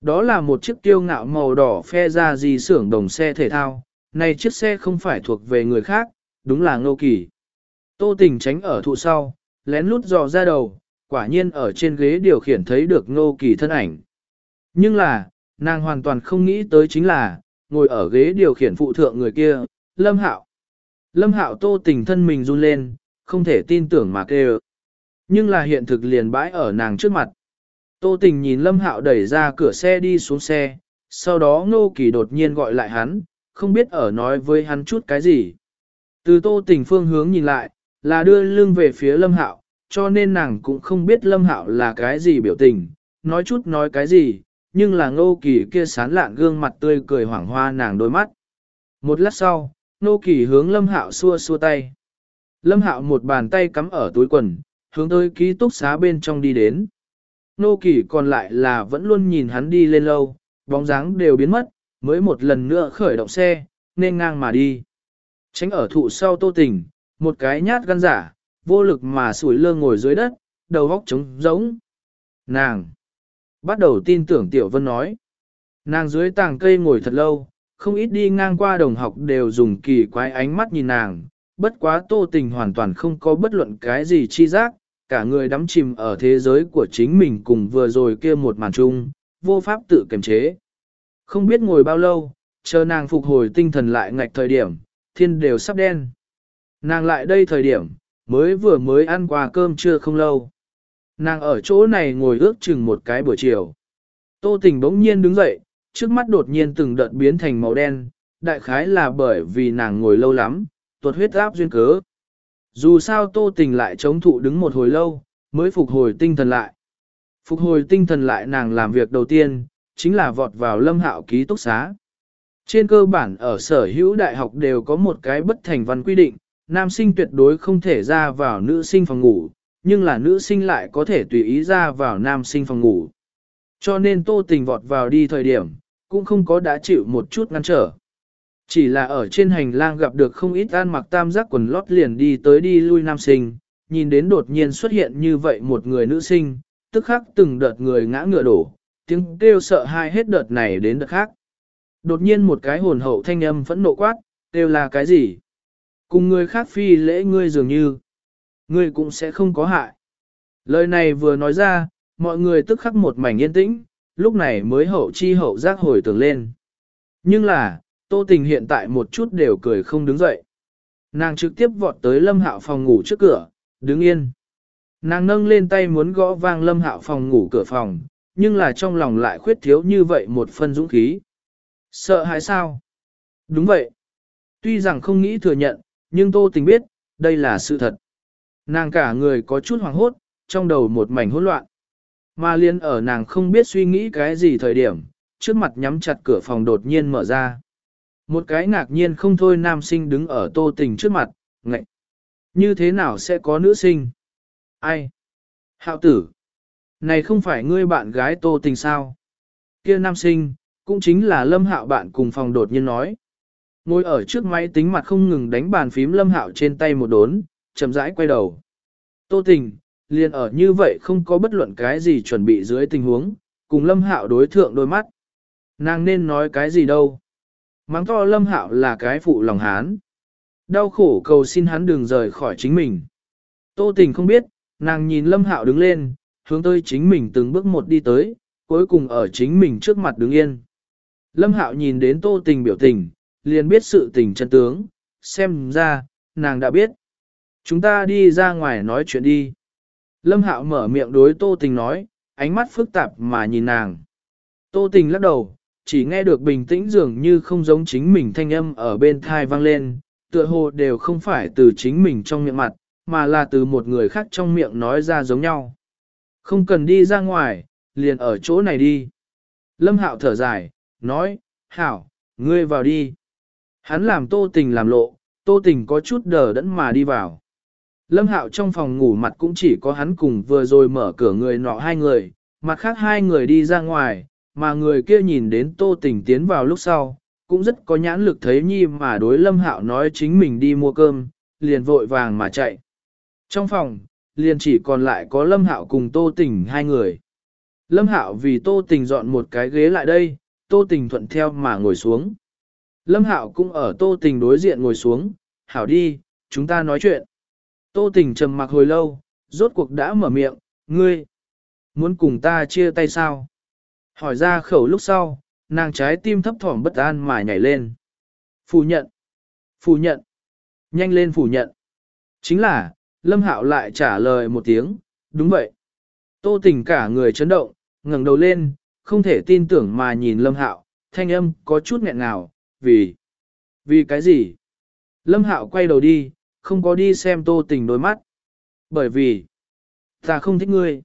[SPEAKER 1] Đó là một chiếc tiêu ngạo màu đỏ phe ra gì xưởng đồng xe thể thao, này chiếc xe không phải thuộc về người khác, đúng là ngô kỳ. Tô tình tránh ở thụ sau, lén lút dò ra đầu, quả nhiên ở trên ghế điều khiển thấy được ngô kỳ thân ảnh. Nhưng là, nàng hoàn toàn không nghĩ tới chính là, ngồi ở ghế điều khiển phụ thượng người kia, Lâm Hạo. Lâm Hạo tô tình thân mình run lên, không thể tin tưởng mà kêu. Nhưng là hiện thực liền bãi ở nàng trước mặt. Tô tình nhìn Lâm Hạo đẩy ra cửa xe đi xuống xe, sau đó Ngô Kỳ đột nhiên gọi lại hắn, không biết ở nói với hắn chút cái gì. Từ tô tình phương hướng nhìn lại, là đưa lưng về phía Lâm Hạo, cho nên nàng cũng không biết Lâm Hạo là cái gì biểu tình, nói chút nói cái gì, nhưng là Ngô Kỳ kia sán lạn gương mặt tươi cười hoảng hoa nàng đôi mắt. Một lát sau, Ngô Kỳ hướng Lâm Hạo xua xua tay. Lâm Hạo một bàn tay cắm ở túi quần, hướng tới ký túc xá bên trong đi đến. Nô Kỳ còn lại là vẫn luôn nhìn hắn đi lên lâu, bóng dáng đều biến mất, mới một lần nữa khởi động xe, nên ngang mà đi. Tránh ở thụ sau tô tình, một cái nhát gan giả, vô lực mà sủi lơ ngồi dưới đất, đầu góc trống giống. Nàng! Bắt đầu tin tưởng Tiểu Vân nói. Nàng dưới tàng cây ngồi thật lâu, không ít đi ngang qua đồng học đều dùng kỳ quái ánh mắt nhìn nàng, bất quá tô tình hoàn toàn không có bất luận cái gì chi giác, cả người đắm chìm ở thế giới của chính mình cùng vừa rồi kia một màn chung, vô pháp tự kiềm chế. Không biết ngồi bao lâu, chờ nàng phục hồi tinh thần lại ngạch thời điểm, thiên đều sắp đen. Nàng lại đây thời điểm, mới vừa mới ăn qua cơm trưa không lâu. Nàng ở chỗ này ngồi ước chừng một cái buổi chiều. Tô tình bỗng nhiên đứng dậy, trước mắt đột nhiên từng đợt biến thành màu đen, đại khái là bởi vì nàng ngồi lâu lắm, tuột huyết áp duyên cớ. Dù sao tô tình lại chống thụ đứng một hồi lâu, mới phục hồi tinh thần lại. Phục hồi tinh thần lại nàng làm việc đầu tiên, chính là vọt vào lâm hạo ký túc xá. Trên cơ bản ở sở hữu đại học đều có một cái bất thành văn quy định, nam sinh tuyệt đối không thể ra vào nữ sinh phòng ngủ, nhưng là nữ sinh lại có thể tùy ý ra vào nam sinh phòng ngủ. Cho nên tô tình vọt vào đi thời điểm, cũng không có đã chịu một chút ngăn trở. Chỉ là ở trên hành lang gặp được không ít an mặc tam giác quần lót liền đi tới đi lui nam sinh, nhìn đến đột nhiên xuất hiện như vậy một người nữ sinh, tức khắc từng đợt người ngã ngựa đổ, tiếng kêu sợ hai hết đợt này đến đợt khác. Đột nhiên một cái hồn hậu thanh âm phẫn nộ quát, kêu là cái gì? Cùng người khác phi lễ ngươi dường như, ngươi cũng sẽ không có hại. Lời này vừa nói ra, mọi người tức khắc một mảnh yên tĩnh, lúc này mới hậu chi hậu giác hồi tưởng lên. Nhưng là, Tô Tình hiện tại một chút đều cười không đứng dậy. Nàng trực tiếp vọt tới Lâm Hạo phòng ngủ trước cửa, đứng yên. Nàng nâng lên tay muốn gõ vang Lâm Hạo phòng ngủ cửa phòng, nhưng là trong lòng lại khuyết thiếu như vậy một phân dũng khí. Sợ hãi sao? Đúng vậy. Tuy rằng không nghĩ thừa nhận, nhưng Tô Tình biết, đây là sự thật. Nàng cả người có chút hoảng hốt, trong đầu một mảnh hỗn loạn. Mà liên ở nàng không biết suy nghĩ cái gì thời điểm, trước mặt nhắm chặt cửa phòng đột nhiên mở ra. Một cái ngạc nhiên không thôi nam sinh đứng ở tô tình trước mặt, ngậy. Như thế nào sẽ có nữ sinh? Ai? Hạo tử. Này không phải ngươi bạn gái tô tình sao? Kia nam sinh, cũng chính là lâm hạo bạn cùng phòng đột nhiên nói. Ngồi ở trước máy tính mặt không ngừng đánh bàn phím lâm hạo trên tay một đốn, chậm rãi quay đầu. Tô tình, liền ở như vậy không có bất luận cái gì chuẩn bị dưới tình huống, cùng lâm hạo đối thượng đôi mắt. Nàng nên nói cái gì đâu. Mắng to lâm hạo là cái phụ lòng hán. Đau khổ cầu xin hắn đừng rời khỏi chính mình. Tô tình không biết, nàng nhìn lâm hạo đứng lên, hướng tới chính mình từng bước một đi tới, cuối cùng ở chính mình trước mặt đứng yên. Lâm hạo nhìn đến tô tình biểu tình, liền biết sự tình chân tướng, xem ra, nàng đã biết. Chúng ta đi ra ngoài nói chuyện đi. Lâm Hạo mở miệng đối Tô Tình nói, ánh mắt phức tạp mà nhìn nàng. Tô Tình lắc đầu, chỉ nghe được bình tĩnh dường như không giống chính mình thanh âm ở bên thai vang lên, tựa hồ đều không phải từ chính mình trong miệng mặt, mà là từ một người khác trong miệng nói ra giống nhau. Không cần đi ra ngoài, liền ở chỗ này đi. Lâm Hạo thở dài, nói, Hảo, ngươi vào đi. Hắn làm Tô Tình làm lộ, Tô Tình có chút đờ đẫn mà đi vào. Lâm Hạo trong phòng ngủ mặt cũng chỉ có hắn cùng vừa rồi mở cửa người nọ hai người, mặt khác hai người đi ra ngoài, mà người kia nhìn đến Tô Tình tiến vào lúc sau, cũng rất có nhãn lực thấy nhi mà đối Lâm Hạo nói chính mình đi mua cơm, liền vội vàng mà chạy. Trong phòng, liền chỉ còn lại có Lâm Hạo cùng Tô Tình hai người. Lâm Hạo vì Tô Tình dọn một cái ghế lại đây, Tô Tình thuận theo mà ngồi xuống. Lâm Hạo cũng ở Tô Tình đối diện ngồi xuống, Hảo đi, chúng ta nói chuyện. Tô tình trầm mặc hồi lâu, rốt cuộc đã mở miệng, ngươi, muốn cùng ta chia tay sao? Hỏi ra khẩu lúc sau, nàng trái tim thấp thỏm bất an mà nhảy lên. Phủ nhận, phủ nhận, nhanh lên phủ nhận. Chính là, Lâm Hạo lại trả lời một tiếng, đúng vậy. Tô tình cả người chấn động, ngẩng đầu lên, không thể tin tưởng mà nhìn Lâm Hạo, thanh âm có chút nghẹn ngào, vì, vì cái gì? Lâm Hạo quay đầu đi, không có đi xem tô tình đôi mắt. Bởi vì, ta không thích ngươi.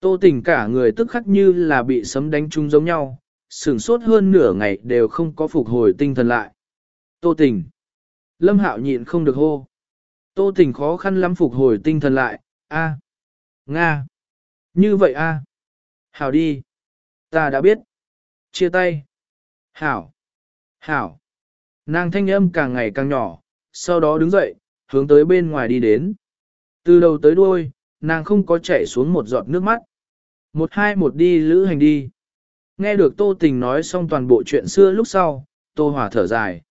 [SPEAKER 1] Tô tình cả người tức khắc như là bị sấm đánh trúng giống nhau, sửng sốt hơn nửa ngày đều không có phục hồi tinh thần lại. Tô tình. Lâm hạo nhịn không được hô. Tô tình khó khăn lắm phục hồi tinh thần lại, a, Nga. Như vậy a, Hảo đi. Ta đã biết. Chia tay. Hảo. Hảo. Nàng thanh âm càng ngày càng nhỏ, sau đó đứng dậy, hướng tới bên ngoài đi đến. Từ đầu tới đuôi, nàng không có chảy xuống một giọt nước mắt. Một hai một đi lữ hành đi. Nghe được Tô Tình nói xong toàn bộ chuyện xưa lúc sau, Tô Hòa thở dài.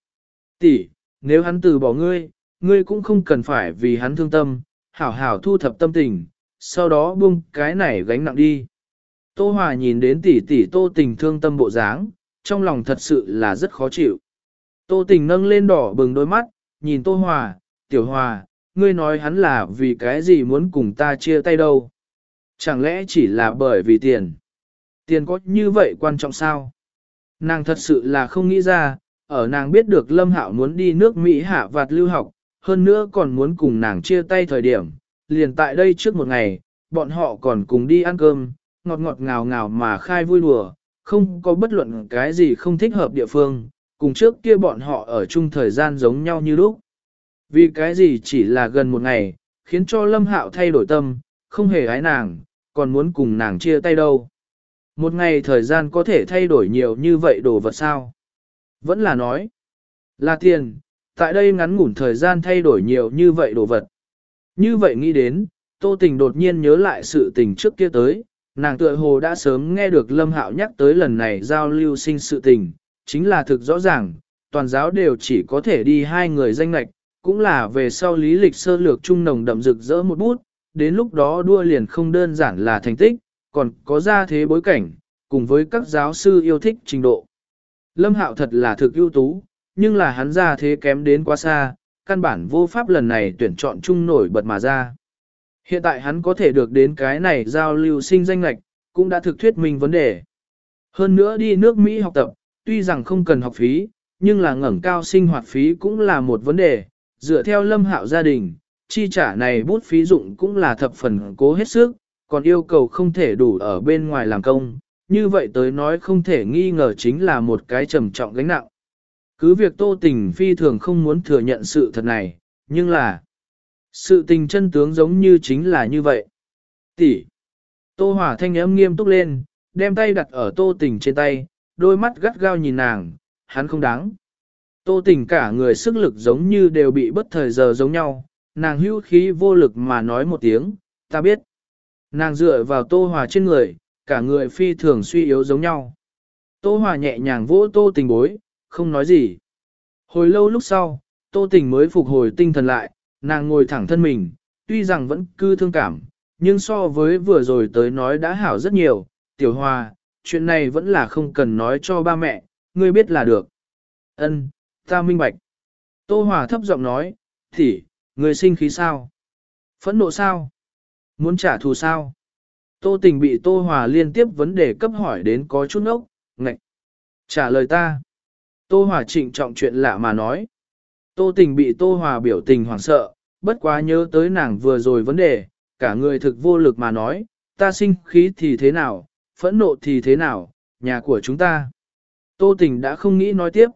[SPEAKER 1] Tỷ, nếu hắn từ bỏ ngươi, ngươi cũng không cần phải vì hắn thương tâm, hảo hảo thu thập tâm tình, sau đó buông cái này gánh nặng đi. Tô Hòa nhìn đến tỷ tỷ Tô Tình thương tâm bộ dáng, trong lòng thật sự là rất khó chịu. Tô Tình nâng lên đỏ bừng đôi mắt, nhìn Tô Hòa, Tiểu Hòa, ngươi nói hắn là vì cái gì muốn cùng ta chia tay đâu. Chẳng lẽ chỉ là bởi vì tiền? Tiền có như vậy quan trọng sao? Nàng thật sự là không nghĩ ra, ở nàng biết được Lâm Hạo muốn đi nước Mỹ hạ vạt lưu học, hơn nữa còn muốn cùng nàng chia tay thời điểm, liền tại đây trước một ngày, bọn họ còn cùng đi ăn cơm, ngọt ngọt ngào ngào mà khai vui đùa, không có bất luận cái gì không thích hợp địa phương, cùng trước kia bọn họ ở chung thời gian giống nhau như lúc. Vì cái gì chỉ là gần một ngày, khiến cho Lâm Hạo thay đổi tâm, không hề ái nàng, còn muốn cùng nàng chia tay đâu. Một ngày thời gian có thể thay đổi nhiều như vậy đồ vật sao? Vẫn là nói, là tiền, tại đây ngắn ngủn thời gian thay đổi nhiều như vậy đồ vật. Như vậy nghĩ đến, Tô Tình đột nhiên nhớ lại sự tình trước kia tới, nàng tựa hồ đã sớm nghe được Lâm Hạo nhắc tới lần này giao lưu sinh sự tình, chính là thực rõ ràng, toàn giáo đều chỉ có thể đi hai người danh lạch, cũng là về sau lý lịch sơ lược trung nồng đậm rực rỡ một bút, đến lúc đó đua liền không đơn giản là thành tích, còn có ra thế bối cảnh, cùng với các giáo sư yêu thích trình độ. Lâm Hạo thật là thực ưu tú, nhưng là hắn ra thế kém đến quá xa, căn bản vô pháp lần này tuyển chọn chung nổi bật mà ra. Hiện tại hắn có thể được đến cái này giao lưu sinh danh lạch, cũng đã thực thuyết minh vấn đề. Hơn nữa đi nước Mỹ học tập, tuy rằng không cần học phí, nhưng là ngẩng cao sinh hoạt phí cũng là một vấn đề. Dựa theo lâm hạo gia đình, chi trả này bút phí dụng cũng là thập phần cố hết sức, còn yêu cầu không thể đủ ở bên ngoài làm công. Như vậy tới nói không thể nghi ngờ chính là một cái trầm trọng gánh nặng. Cứ việc tô tình phi thường không muốn thừa nhận sự thật này, nhưng là sự tình chân tướng giống như chính là như vậy. Tỷ. Tô hỏa thanh âm nghiêm túc lên, đem tay đặt ở tô tình trên tay, đôi mắt gắt gao nhìn nàng, hắn không đáng. Tô tình cả người sức lực giống như đều bị bất thời giờ giống nhau, nàng hưu khí vô lực mà nói một tiếng, ta biết. Nàng dựa vào tô hòa trên người, cả người phi thường suy yếu giống nhau. Tô hòa nhẹ nhàng vỗ tô tình bối, không nói gì. Hồi lâu lúc sau, tô tình mới phục hồi tinh thần lại, nàng ngồi thẳng thân mình, tuy rằng vẫn cư thương cảm, nhưng so với vừa rồi tới nói đã hảo rất nhiều. Tiểu hòa, chuyện này vẫn là không cần nói cho ba mẹ, ngươi biết là được. Ân, ta minh bạch. Tô Hòa thấp giọng nói, thì, ngươi sinh khí sao? Phẫn nộ sao? Muốn trả thù sao? Tô tình bị Tô Hòa liên tiếp vấn đề cấp hỏi đến có chút ốc, ngạch. Trả lời ta. Tô Hòa trịnh trọng chuyện lạ mà nói. Tô tình bị Tô Hòa biểu tình hoảng sợ, bất quá nhớ tới nàng vừa rồi vấn đề, cả người thực vô lực mà nói, ta sinh khí thì thế nào, phẫn nộ thì thế nào, nhà của chúng ta. Tô tình đã không nghĩ nói tiếp.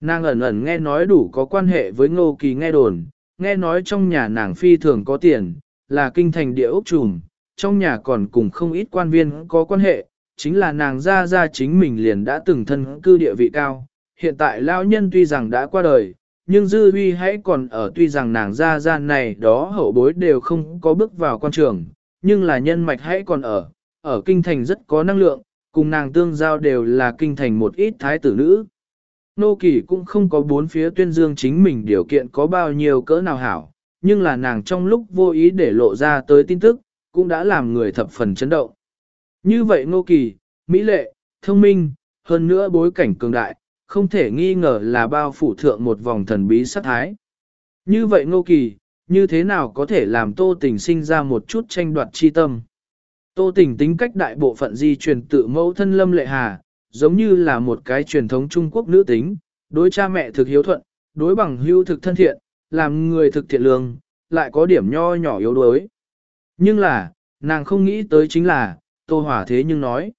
[SPEAKER 1] Nàng ẩn ẩn nghe nói đủ có quan hệ với ngô kỳ nghe đồn, nghe nói trong nhà nàng phi thường có tiền, là kinh thành địa ốc trùm, trong nhà còn cùng không ít quan viên có quan hệ, chính là nàng ra ra chính mình liền đã từng thân cư địa vị cao. Hiện tại lão nhân tuy rằng đã qua đời, nhưng dư huy hãy còn ở tuy rằng nàng ra ra này đó hậu bối đều không có bước vào quan trường, nhưng là nhân mạch hãy còn ở, ở kinh thành rất có năng lượng, cùng nàng tương giao đều là kinh thành một ít thái tử nữ. Nô Kỳ cũng không có bốn phía tuyên dương chính mình điều kiện có bao nhiêu cỡ nào hảo, nhưng là nàng trong lúc vô ý để lộ ra tới tin tức, cũng đã làm người thập phần chấn động. Như vậy Nô Kỳ, mỹ lệ, thông minh, hơn nữa bối cảnh cường đại, không thể nghi ngờ là bao phủ thượng một vòng thần bí sát thái. Như vậy Nô Kỳ, như thế nào có thể làm tô tình sinh ra một chút tranh đoạt chi tâm? Tô tình tính cách đại bộ phận di truyền tự mẫu thân lâm lệ hà, giống như là một cái truyền thống Trung Quốc nữ tính, đối cha mẹ thực hiếu thuận, đối bằng hưu thực thân thiện, làm người thực thiện lương, lại có điểm nho nhỏ yếu đuối. Nhưng là, nàng không nghĩ tới chính là, Tô Hòa thế nhưng nói,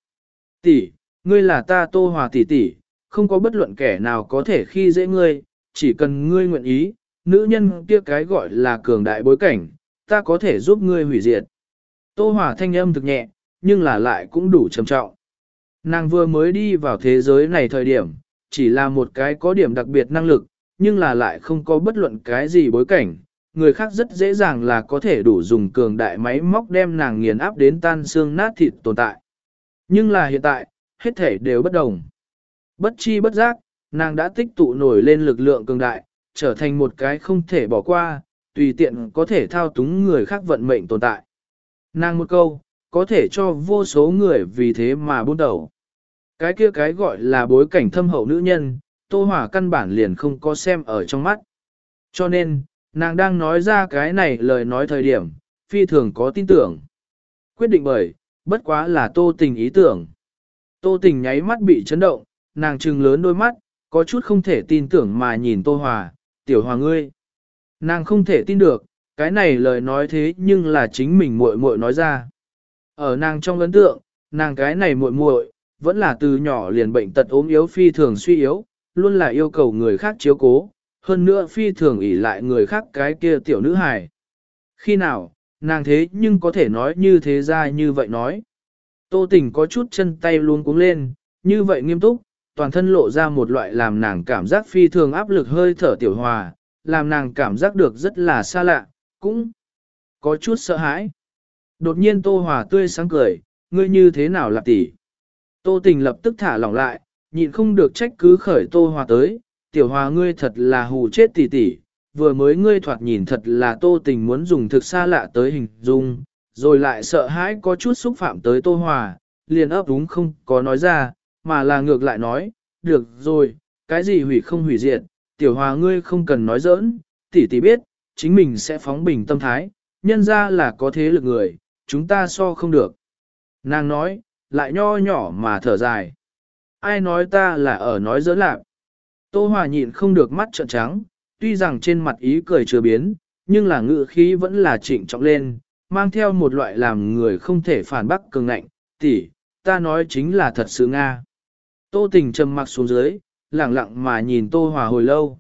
[SPEAKER 1] tỷ, ngươi là ta Tô Hòa tỷ tỷ, không có bất luận kẻ nào có thể khi dễ ngươi, chỉ cần ngươi nguyện ý, nữ nhân kia cái gọi là cường đại bối cảnh, ta có thể giúp ngươi hủy diệt. Tô Hòa thanh âm thực nhẹ, nhưng là lại cũng đủ trầm trọng. Nàng vừa mới đi vào thế giới này thời điểm, chỉ là một cái có điểm đặc biệt năng lực, nhưng là lại không có bất luận cái gì bối cảnh, người khác rất dễ dàng là có thể đủ dùng cường đại máy móc đem nàng nghiền áp đến tan xương nát thịt tồn tại. Nhưng là hiện tại, hết thể đều bất đồng. Bất chi bất giác, nàng đã tích tụ nổi lên lực lượng cường đại, trở thành một cái không thể bỏ qua, tùy tiện có thể thao túng người khác vận mệnh tồn tại. Nàng một câu, có thể cho vô số người vì thế mà buôn đầu. Cái kia cái gọi là bối cảnh thâm hậu nữ nhân, Tô Hỏa căn bản liền không có xem ở trong mắt. Cho nên, nàng đang nói ra cái này lời nói thời điểm, phi thường có tin tưởng. Quyết định bởi, bất quá là tô tình ý tưởng. Tô tình nháy mắt bị chấn động, nàng trừng lớn đôi mắt, có chút không thể tin tưởng mà nhìn tô hòa, tiểu hòa ngươi. Nàng không thể tin được, cái này lời nói thế nhưng là chính mình muội muội nói ra. Ở nàng trong ấn tượng, nàng cái này muội muội vẫn là từ nhỏ liền bệnh tật ốm yếu phi thường suy yếu, luôn là yêu cầu người khác chiếu cố, hơn nữa phi thường ỷ lại người khác cái kia tiểu nữ hài. Khi nào, nàng thế nhưng có thể nói như thế ra như vậy nói. Tô tình có chút chân tay luôn cuống lên, như vậy nghiêm túc, toàn thân lộ ra một loại làm nàng cảm giác phi thường áp lực hơi thở tiểu hòa, làm nàng cảm giác được rất là xa lạ, cũng có chút sợ hãi. Đột nhiên Tô Hòa tươi sáng cười, ngươi như thế nào lạp tỷ? Tô tình lập tức thả lỏng lại, nhịn không được trách cứ khởi Tô Hòa tới, tiểu hòa ngươi thật là hù chết tỷ tỷ, vừa mới ngươi thoạt nhìn thật là tô tình muốn dùng thực xa lạ tới hình dung, rồi lại sợ hãi có chút xúc phạm tới tô hòa, liền ấp đúng không có nói ra, mà là ngược lại nói, được rồi, cái gì hủy không hủy diệt, tiểu hòa ngươi không cần nói giỡn, tỷ tỷ biết, chính mình sẽ phóng bình tâm thái, nhân ra là có thế lực người, chúng ta so không được. Nàng nói, lại nho nhỏ mà thở dài. Ai nói ta là ở nói giỡn lạc. Tô Hòa nhịn không được mắt trợn trắng, tuy rằng trên mặt ý cười chưa biến, nhưng là ngự khí vẫn là trịnh trọng lên, mang theo một loại làm người không thể phản bác cường ngạnh, tỷ, ta nói chính là thật sự Nga. Tô tình trầm mặc xuống dưới, lặng lặng mà nhìn Tô Hòa hồi lâu.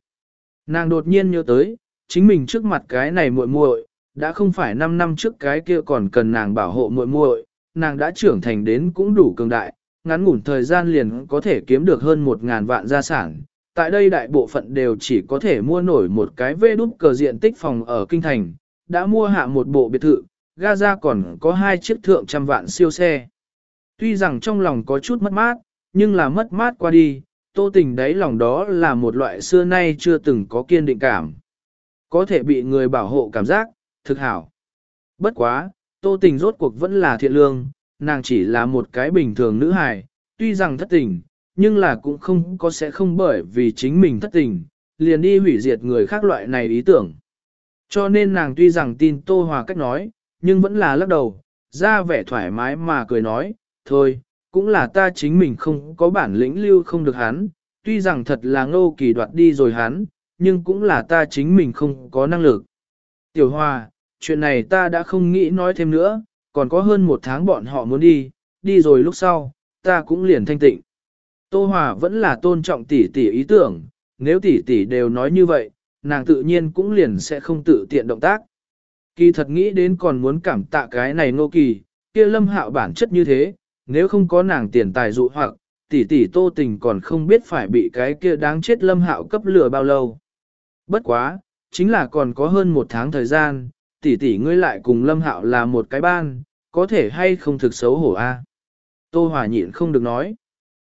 [SPEAKER 1] Nàng đột nhiên nhớ tới, chính mình trước mặt cái này muội muội, đã không phải 5 năm trước cái kia còn cần nàng bảo hộ muội muội, nàng đã trưởng thành đến cũng đủ cường đại, ngắn ngủn thời gian liền có thể kiếm được hơn 1.000 vạn gia sản, tại đây đại bộ phận đều chỉ có thể mua nổi một cái vê đút cờ diện tích phòng ở Kinh Thành, đã mua hạ một bộ biệt thự, Gaza còn có hai chiếc thượng trăm vạn siêu xe. Tuy rằng trong lòng có chút mất mát, nhưng là mất mát qua đi, tô tình đấy lòng đó là một loại xưa nay chưa từng có kiên định cảm. Có thể bị người bảo hộ cảm giác, thực hảo. Bất quá, tô tình rốt cuộc vẫn là thiện lương, nàng chỉ là một cái bình thường nữ hài, tuy rằng thất tình, nhưng là cũng không có sẽ không bởi vì chính mình thất tình, liền đi hủy diệt người khác loại này ý tưởng. Cho nên nàng tuy rằng tin Tô Hòa cách nói, nhưng vẫn là lắc đầu, ra vẻ thoải mái mà cười nói, thôi, cũng là ta chính mình không có bản lĩnh lưu không được hắn, tuy rằng thật là ngô kỳ đoạt đi rồi hắn, nhưng cũng là ta chính mình không có năng lực. Tiểu Hòa, chuyện này ta đã không nghĩ nói thêm nữa, còn có hơn một tháng bọn họ muốn đi, đi rồi lúc sau, ta cũng liền thanh tịnh. Tô Hòa vẫn là tôn trọng tỷ tỷ ý tưởng, nếu tỷ tỷ đều nói như vậy, nàng tự nhiên cũng liền sẽ không tự tiện động tác. Kỳ thật nghĩ đến còn muốn cảm tạ cái này ngô kỳ, kia lâm hạo bản chất như thế, nếu không có nàng tiền tài dụ hoặc, tỷ tỷ tô tình còn không biết phải bị cái kia đáng chết lâm hạo cấp lửa bao lâu. Bất quá, chính là còn có hơn một tháng thời gian, tỷ tỷ ngươi lại cùng lâm hạo là một cái ban, có thể hay không thực xấu hổ a? Tô Hòa nhịn không được nói.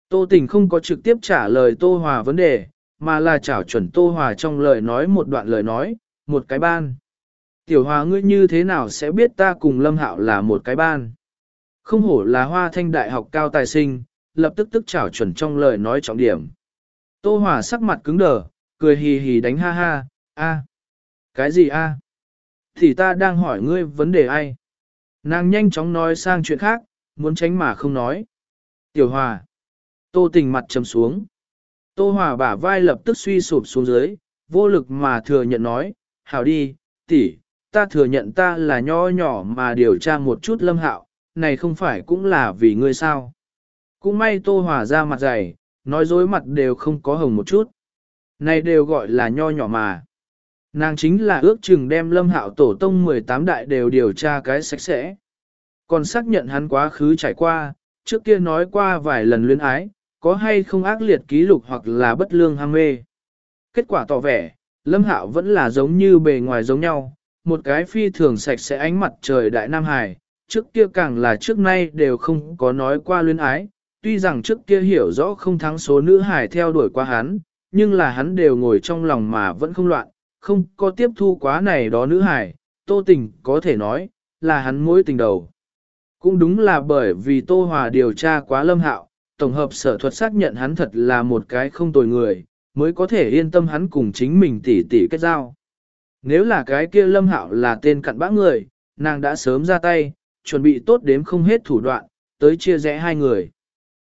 [SPEAKER 1] Tô Tình không có trực tiếp trả lời Tô Hòa vấn đề, mà là trảo chuẩn Tô Hòa trong lời nói một đoạn lời nói, một cái ban. Tiểu Hòa ngươi như thế nào sẽ biết ta cùng Lâm Hạo là một cái ban? Không hổ là hoa thanh đại học cao tài sinh, lập tức tức trảo chuẩn trong lời nói trọng điểm. Tô Hòa sắc mặt cứng đờ, cười hì hì đánh ha ha, a, Cái gì a? Thì ta đang hỏi ngươi vấn đề ai? Nàng nhanh chóng nói sang chuyện khác, muốn tránh mà không nói. Tiểu Hòa. Tô tình mặt trầm xuống. Tô Hòa bả vai lập tức suy sụp xuống dưới, vô lực mà thừa nhận nói, hảo đi, tỷ, ta thừa nhận ta là nho nhỏ mà điều tra một chút lâm hạo, này không phải cũng là vì ngươi sao. Cũng may Tô Hòa ra mặt dày, nói dối mặt đều không có hồng một chút. Này đều gọi là nho nhỏ mà. Nàng chính là ước chừng đem lâm hạo tổ tông 18 đại đều điều tra cái sạch sẽ. Còn xác nhận hắn quá khứ trải qua, trước kia nói qua vài lần luyến ái, có hay không ác liệt ký lục hoặc là bất lương ham mê. Kết quả tỏ vẻ, Lâm Hạo vẫn là giống như bề ngoài giống nhau, một cái phi thường sạch sẽ ánh mặt trời đại Nam Hải, trước kia càng là trước nay đều không có nói qua luyến ái, tuy rằng trước kia hiểu rõ không thắng số nữ hải theo đuổi qua hắn, nhưng là hắn đều ngồi trong lòng mà vẫn không loạn, không có tiếp thu quá này đó nữ hải, tô tình có thể nói, là hắn mối tình đầu. Cũng đúng là bởi vì Tô Hòa điều tra quá lâm hạo, tổng hợp sở thuật xác nhận hắn thật là một cái không tồi người, mới có thể yên tâm hắn cùng chính mình tỉ tỉ kết giao. Nếu là cái kia lâm hạo là tên cặn bã người, nàng đã sớm ra tay, chuẩn bị tốt đếm không hết thủ đoạn, tới chia rẽ hai người.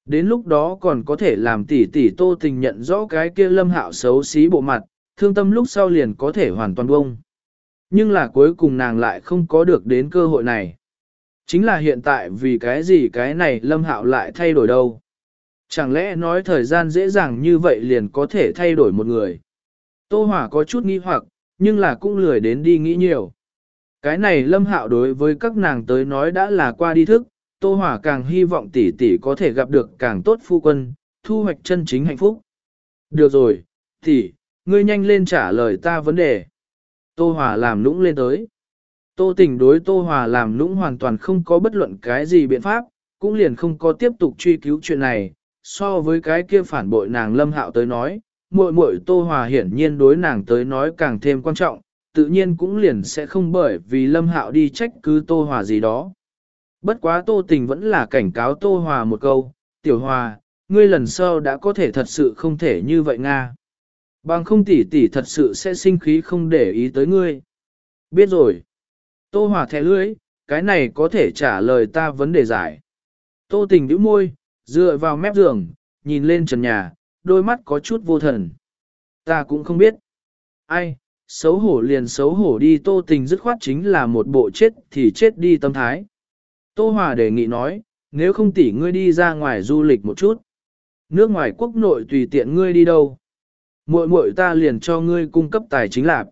[SPEAKER 1] Đến lúc đó còn có thể làm tỷ tỷ tô tình nhận rõ cái kia lâm hạo xấu xí bộ mặt, thương tâm lúc sau liền có thể hoàn toàn bông. Nhưng là cuối cùng nàng lại không có được đến cơ hội này. Chính là hiện tại vì cái gì cái này lâm hạo lại thay đổi đâu. Chẳng lẽ nói thời gian dễ dàng như vậy liền có thể thay đổi một người. Tô Hỏa có chút nghi hoặc, nhưng là cũng lười đến đi nghĩ nhiều. Cái này lâm hạo đối với các nàng tới nói đã là qua đi thức, Tô Hỏa càng hy vọng tỷ tỷ có thể gặp được càng tốt phu quân, thu hoạch chân chính hạnh phúc. Được rồi, tỷ, ngươi nhanh lên trả lời ta vấn đề. Tô Hỏa làm nũng lên tới. Tô tình đối Tô hỏa làm nũng hoàn toàn không có bất luận cái gì biện pháp, cũng liền không có tiếp tục truy cứu chuyện này, so với cái kia phản bội nàng lâm hạo tới nói, muội muội Tô Hòa hiển nhiên đối nàng tới nói càng thêm quan trọng, tự nhiên cũng liền sẽ không bởi vì lâm hạo đi trách cứ Tô Hòa gì đó. Bất quá Tô tình vẫn là cảnh cáo Tô Hòa một câu, tiểu hòa, ngươi lần sau đã có thể thật sự không thể như vậy Nga. Bằng không tỷ tỷ thật sự sẽ sinh khí không để ý tới ngươi. Biết rồi. Tô Hòa thẻ lưỡi, cái này có thể trả lời ta vấn đề giải. Tô tình nhíu môi, dựa vào mép giường, nhìn lên trần nhà, đôi mắt có chút vô thần. Ta cũng không biết. Ai, xấu hổ liền xấu hổ đi tô tình dứt khoát chính là một bộ chết thì chết đi tâm thái. Tô Hòa đề nghị nói, nếu không tỉ ngươi đi ra ngoài du lịch một chút. Nước ngoài quốc nội tùy tiện ngươi đi đâu. Muội muội ta liền cho ngươi cung cấp tài chính lạc.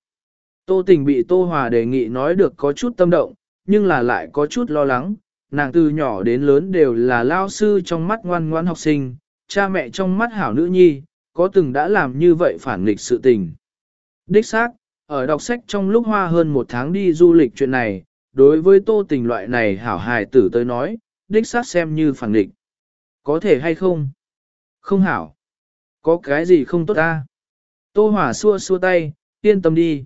[SPEAKER 1] Tô tình bị Tô Hòa đề nghị nói được có chút tâm động, nhưng là lại có chút lo lắng, nàng từ nhỏ đến lớn đều là lao sư trong mắt ngoan ngoan học sinh, cha mẹ trong mắt hảo nữ nhi, có từng đã làm như vậy phản nghịch sự tình. Đích xác, ở đọc sách trong lúc hoa hơn một tháng đi du lịch chuyện này, đối với tô tình loại này hảo hài tử tới nói, đích xác xem như phản định Có thể hay không? Không hảo. Có cái gì không tốt ta? Tô hỏa xua xua tay, yên tâm đi.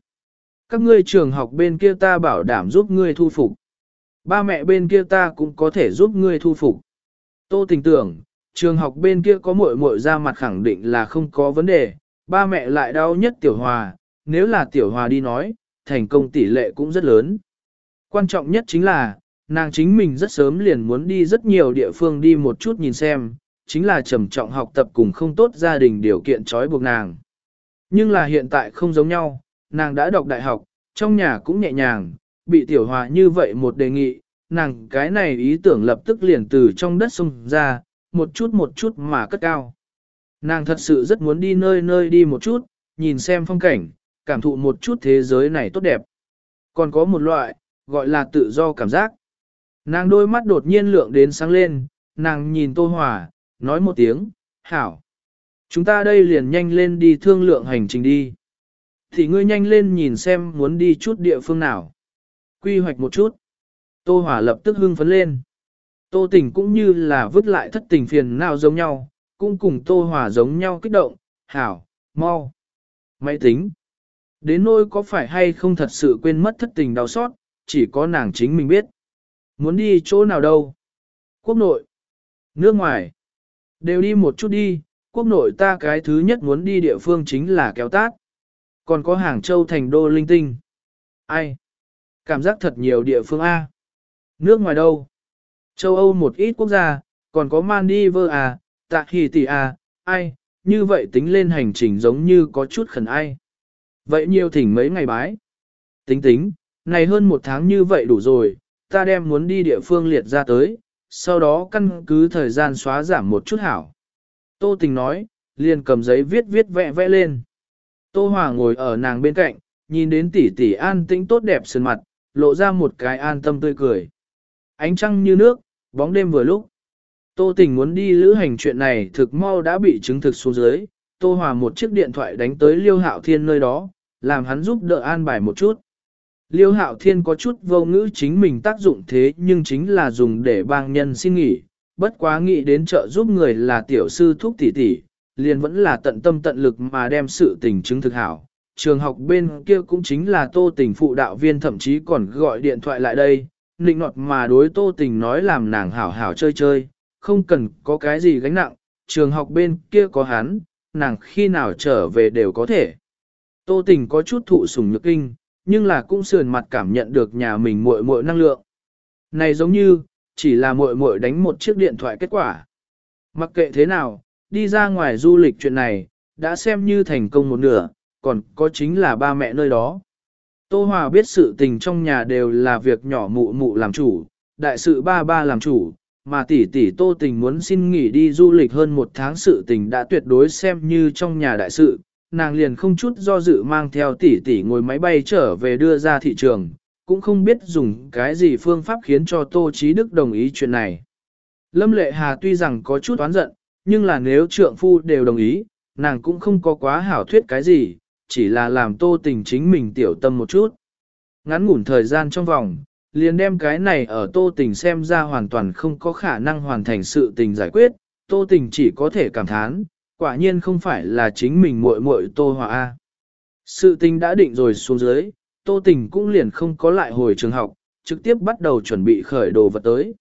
[SPEAKER 1] Các ngươi trường học bên kia ta bảo đảm giúp ngươi thu phục. Ba mẹ bên kia ta cũng có thể giúp ngươi thu phục. Tô tình tưởng, trường học bên kia có muội muội ra mặt khẳng định là không có vấn đề, ba mẹ lại đau nhất tiểu hòa, nếu là tiểu hòa đi nói, thành công tỷ lệ cũng rất lớn. Quan trọng nhất chính là, nàng chính mình rất sớm liền muốn đi rất nhiều địa phương đi một chút nhìn xem, chính là trầm trọng học tập cùng không tốt gia đình điều kiện trói buộc nàng. Nhưng là hiện tại không giống nhau, nàng đã đọc đại học, trong nhà cũng nhẹ nhàng, bị tiểu hòa như vậy một đề nghị, nàng cái này ý tưởng lập tức liền từ trong đất sông ra, một chút một chút mà cất cao. Nàng thật sự rất muốn đi nơi nơi đi một chút, nhìn xem phong cảnh, cảm thụ một chút thế giới này tốt đẹp. Còn có một loại, gọi là tự do cảm giác. Nàng đôi mắt đột nhiên lượng đến sáng lên, nàng nhìn Tô Hòa, nói một tiếng, hảo. Chúng ta đây liền nhanh lên đi thương lượng hành trình đi thì ngươi nhanh lên nhìn xem muốn đi chút địa phương nào. Quy hoạch một chút. Tô Hỏa lập tức hưng phấn lên. Tô Tình cũng như là vứt lại thất tình phiền nào giống nhau, cũng cùng Tô Hỏa giống nhau kích động, hảo, mau. Máy tính. Đến nỗi có phải hay không thật sự quên mất thất tình đau xót, chỉ có nàng chính mình biết. Muốn đi chỗ nào đâu? Quốc nội. Nước ngoài. Đều đi một chút đi, quốc nội ta cái thứ nhất muốn đi địa phương chính là kéo tát. Còn có Hàng Châu thành đô linh tinh. Ai? Cảm giác thật nhiều địa phương A. Nước ngoài đâu? Châu Âu một ít quốc gia, còn có Maldives à, Tạ Hì Tỷ à, ai? Như vậy tính lên hành trình giống như có chút khẩn ai. Vậy nhiều thỉnh mấy ngày bái. Tính tính, này hơn một tháng như vậy đủ rồi, ta đem muốn đi địa phương liệt ra tới, sau đó căn cứ thời gian xóa giảm một chút hảo. Tô Tình nói, liền cầm giấy viết viết vẽ vẽ lên. Tô Hòa ngồi ở nàng bên cạnh, nhìn đến tỷ tỷ an tĩnh tốt đẹp sơn mặt, lộ ra một cái an tâm tươi cười. Ánh trăng như nước, bóng đêm vừa lúc. Tô tình muốn đi lữ hành chuyện này thực mau đã bị chứng thực xuống dưới. Tô Hòa một chiếc điện thoại đánh tới Liêu Hạo Thiên nơi đó, làm hắn giúp đỡ an bài một chút. Liêu hạo thiên có chút vô ngữ chính mình tác dụng thế nhưng chính là dùng để bang nhân xin nghỉ, bất quá nghĩ đến trợ giúp người là tiểu sư thúc tỷ tỷ, liền vẫn là tận tâm tận lực mà đem sự tình chứng thực hảo. Trường học bên kia cũng chính là tô tình phụ đạo viên thậm chí còn gọi điện thoại lại đây, nịnh nọt mà đối tô tình nói làm nàng hảo hảo chơi chơi, không cần có cái gì gánh nặng, trường học bên kia có hắn, nàng khi nào trở về đều có thể. Tô tình có chút thụ sủng nhược kinh, nhưng là cũng sườn mặt cảm nhận được nhà mình muội muội năng lượng. Này giống như, chỉ là muội muội đánh một chiếc điện thoại kết quả. Mặc kệ thế nào, đi ra ngoài du lịch chuyện này, đã xem như thành công một nửa, còn có chính là ba mẹ nơi đó. Tô Hòa biết sự tình trong nhà đều là việc nhỏ mụ mụ làm chủ, đại sự ba ba làm chủ, mà tỷ tỷ Tô Tình muốn xin nghỉ đi du lịch hơn một tháng sự tình đã tuyệt đối xem như trong nhà đại sự, nàng liền không chút do dự mang theo tỷ tỷ ngồi máy bay trở về đưa ra thị trường, cũng không biết dùng cái gì phương pháp khiến cho Tô Chí Đức đồng ý chuyện này. Lâm Lệ Hà tuy rằng có chút oán giận, nhưng là nếu trượng phu đều đồng ý, nàng cũng không có quá hảo thuyết cái gì, chỉ là làm Tô Tình chính mình tiểu tâm một chút. Ngắn ngủn thời gian trong vòng, liền đem cái này ở Tô Tình xem ra hoàn toàn không có khả năng hoàn thành sự tình giải quyết, Tô Tình chỉ có thể cảm thán, quả nhiên không phải là chính mình muội muội Tô Hòa A. Sự tình đã định rồi xuống dưới, Tô Tình cũng liền không có lại hồi trường học, trực tiếp bắt đầu chuẩn bị khởi đồ vật tới.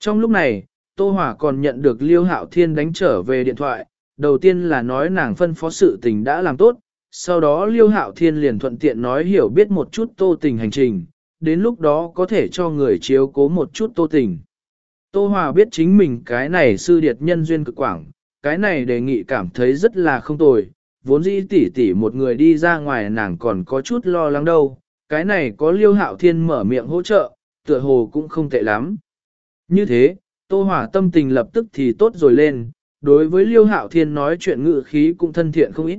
[SPEAKER 1] Trong lúc này, Tô Hòa còn nhận được Liêu Hạo Thiên đánh trở về điện thoại, đầu tiên là nói nàng phân phó sự tình đã làm tốt, sau đó Liêu Hạo Thiên liền thuận tiện nói hiểu biết một chút Tô Tình hành trình, đến lúc đó có thể cho người chiếu cố một chút Tô Tình. Tô Hòa biết chính mình cái này sư điệt nhân duyên cực quảng, cái này đề nghị cảm thấy rất là không tồi, vốn dĩ tỉ tỉ một người đi ra ngoài nàng còn có chút lo lắng đâu, cái này có liêu hạo thiên mở miệng hỗ trợ, tựa hồ cũng không tệ lắm. Như thế, tô hỏa tâm tình lập tức thì tốt rồi lên, đối với liêu hạo thiên nói chuyện ngự khí cũng thân thiện không ít.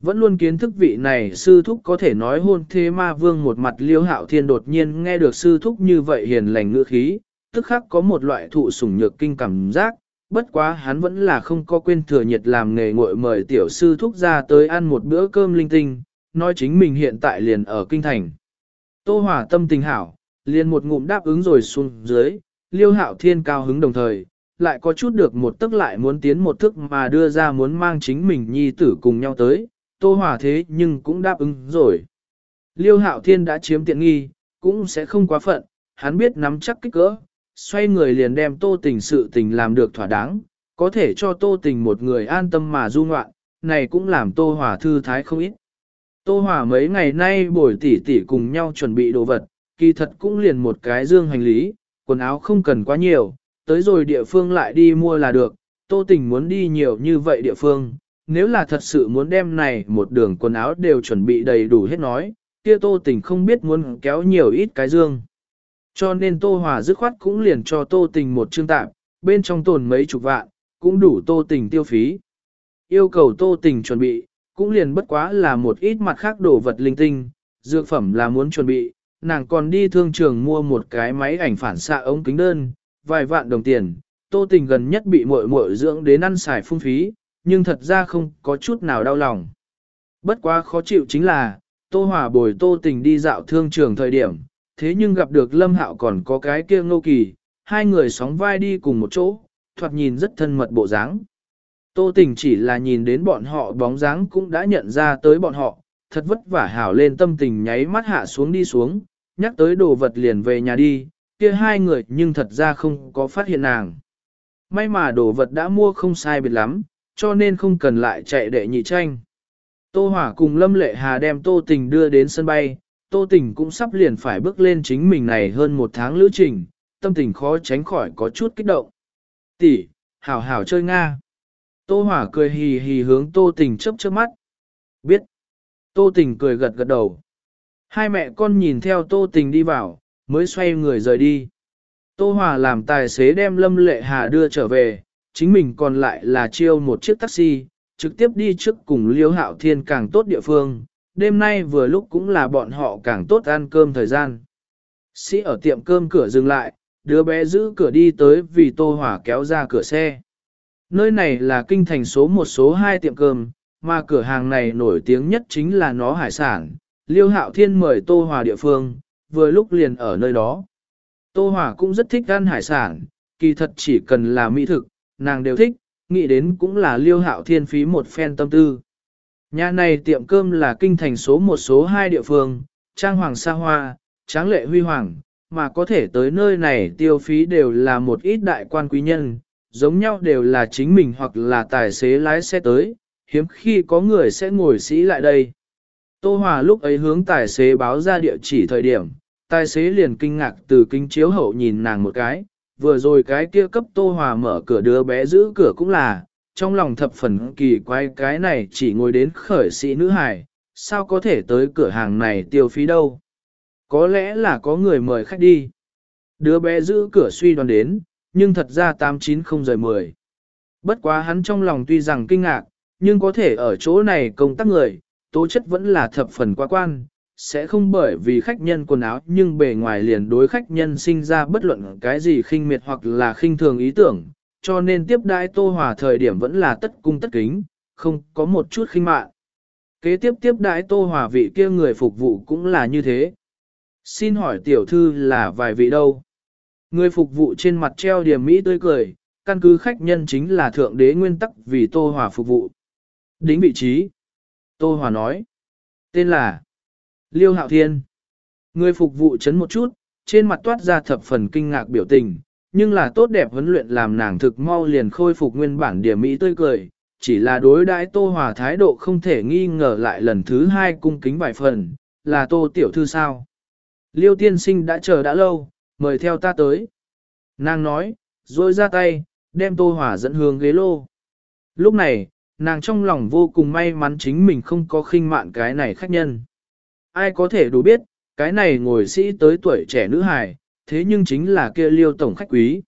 [SPEAKER 1] Vẫn luôn kiến thức vị này sư thúc có thể nói hôn thế ma vương một mặt liêu hạo thiên đột nhiên nghe được sư thúc như vậy hiền lành ngữ khí, tức khắc có một loại thụ sủng nhược kinh cảm giác, bất quá hắn vẫn là không có quên thừa nhiệt làm nghề ngội mời tiểu sư thúc ra tới ăn một bữa cơm linh tinh, nói chính mình hiện tại liền ở kinh thành. Tô hỏa tâm tình hảo, liền một ngụm đáp ứng rồi xuống dưới, liêu hạo thiên cao hứng đồng thời, lại có chút được một tức lại muốn tiến một thức mà đưa ra muốn mang chính mình nhi tử cùng nhau tới, tô hỏa thế nhưng cũng đáp ứng rồi. Liêu hạo thiên đã chiếm tiện nghi, cũng sẽ không quá phận, hắn biết nắm chắc kích cỡ, xoay người liền đem tô tình sự tình làm được thỏa đáng, có thể cho tô tình một người an tâm mà du ngoạn, này cũng làm tô hòa thư thái không ít. Tô hòa mấy ngày nay bồi tỉ tỉ cùng nhau chuẩn bị đồ vật, kỳ thật cũng liền một cái dương hành lý, quần áo không cần quá nhiều, tới rồi địa phương lại đi mua là được, tô tình muốn đi nhiều như vậy địa phương. Nếu là thật sự muốn đem này một đường quần áo đều chuẩn bị đầy đủ hết nói, kia tô tình không biết muốn kéo nhiều ít cái dương. Cho nên Tô Hòa dứt khoát cũng liền cho Tô Tình một chương tạm, bên trong tồn mấy chục vạn, cũng đủ Tô Tình tiêu phí. Yêu cầu Tô Tình chuẩn bị, cũng liền bất quá là một ít mặt khác đồ vật linh tinh, dược phẩm là muốn chuẩn bị, nàng còn đi thương trường mua một cái máy ảnh phản xạ ống kính đơn, vài vạn đồng tiền, Tô Tình gần nhất bị muội muội dưỡng đến ăn xài phung phí, nhưng thật ra không có chút nào đau lòng. Bất quá khó chịu chính là, Tô Hòa bồi Tô Tình đi dạo thương trường thời điểm, thế nhưng gặp được Lâm Hạo còn có cái kia ngô kỳ, hai người sóng vai đi cùng một chỗ, thoạt nhìn rất thân mật bộ dáng. Tô tình chỉ là nhìn đến bọn họ bóng dáng cũng đã nhận ra tới bọn họ, thật vất vả hảo lên tâm tình nháy mắt hạ xuống đi xuống, nhắc tới đồ vật liền về nhà đi, kia hai người nhưng thật ra không có phát hiện nàng. May mà đồ vật đã mua không sai biệt lắm, cho nên không cần lại chạy để nhị tranh. Tô Hỏa cùng Lâm Lệ Hà đem Tô Tình đưa đến sân bay, Tô Tình cũng sắp liền phải bước lên chính mình này hơn một tháng lữ trình, tâm tình khó tránh khỏi có chút kích động. Tỷ, hảo hảo chơi Nga. Tô Hỏa cười hì hì hướng Tô Tình chớp chớp mắt. Biết. Tô Tình cười gật gật đầu. Hai mẹ con nhìn theo Tô Tình đi vào, mới xoay người rời đi. Tô Hòa làm tài xế đem Lâm Lệ Hà đưa trở về, chính mình còn lại là chiêu một chiếc taxi, trực tiếp đi trước cùng Liêu Hạo Thiên càng tốt địa phương, đêm nay vừa lúc cũng là bọn họ càng tốt ăn cơm thời gian. Sĩ ở tiệm cơm cửa dừng lại, đứa bé giữ cửa đi tới vì Tô Hỏa kéo ra cửa xe. Nơi này là kinh thành số một số hai tiệm cơm, mà cửa hàng này nổi tiếng nhất chính là nó hải sản. Liêu Hạo Thiên mời Tô Hòa địa phương, vừa lúc liền ở nơi đó. Tô Hòa cũng rất thích ăn hải sản, kỳ thật chỉ cần là mỹ thực, nàng đều thích, nghĩ đến cũng là Liêu Hạo Thiên phí một phen tâm tư. Nhà này tiệm cơm là kinh thành số một số hai địa phương, trang hoàng xa hoa, tráng lệ huy hoàng, mà có thể tới nơi này tiêu phí đều là một ít đại quan quý nhân, giống nhau đều là chính mình hoặc là tài xế lái xe tới, hiếm khi có người sẽ ngồi sĩ lại đây. Tô Hòa lúc ấy hướng tài xế báo ra địa chỉ thời điểm, tài xế liền kinh ngạc từ kính chiếu hậu nhìn nàng một cái, vừa rồi cái kia cấp Tô Hòa mở cửa đứa bé giữ cửa cũng là, trong lòng thập phần kỳ quái cái này chỉ ngồi đến khởi sĩ nữ hải sao có thể tới cửa hàng này tiêu phí đâu. Có lẽ là có người mời khách đi. Đứa bé giữ cửa suy đoán đến, nhưng thật ra 890 rời 10. Bất quá hắn trong lòng tuy rằng kinh ngạc, nhưng có thể ở chỗ này công tác người, tố chất vẫn là thập phần quá quan, sẽ không bởi vì khách nhân quần áo nhưng bề ngoài liền đối khách nhân sinh ra bất luận cái gì khinh miệt hoặc là khinh thường ý tưởng, cho nên tiếp đãi Tô Hòa thời điểm vẫn là tất cung tất kính, không có một chút khinh mạn. Kế tiếp tiếp đãi Tô Hòa vị kia người phục vụ cũng là như thế. Xin hỏi tiểu thư là vài vị đâu? Người phục vụ trên mặt treo điểm mỹ tươi cười, căn cứ khách nhân chính là thượng đế nguyên tắc vì Tô Hòa phục vụ. Đính vị trí. Tô Hòa nói. Tên là Liêu Hạo Thiên. Người phục vụ chấn một chút, trên mặt toát ra thập phần kinh ngạc biểu tình, nhưng là tốt đẹp huấn luyện làm nàng thực mau liền khôi phục nguyên bản điểm mỹ tươi cười, chỉ là đối đãi Tô Hòa thái độ không thể nghi ngờ lại lần thứ hai cung kính vài phần, là Tô Tiểu Thư sao. Liêu tiên sinh đã chờ đã lâu, mời theo ta tới. Nàng nói, rồi ra tay, đem Tô Hòa dẫn hướng ghế lô. Lúc này, nàng trong lòng vô cùng may mắn chính mình không có khinh mạn cái này khách nhân. Ai có thể đủ biết, cái này ngồi sĩ tới tuổi trẻ nữ hài, thế nhưng chính là kia liêu tổng khách quý.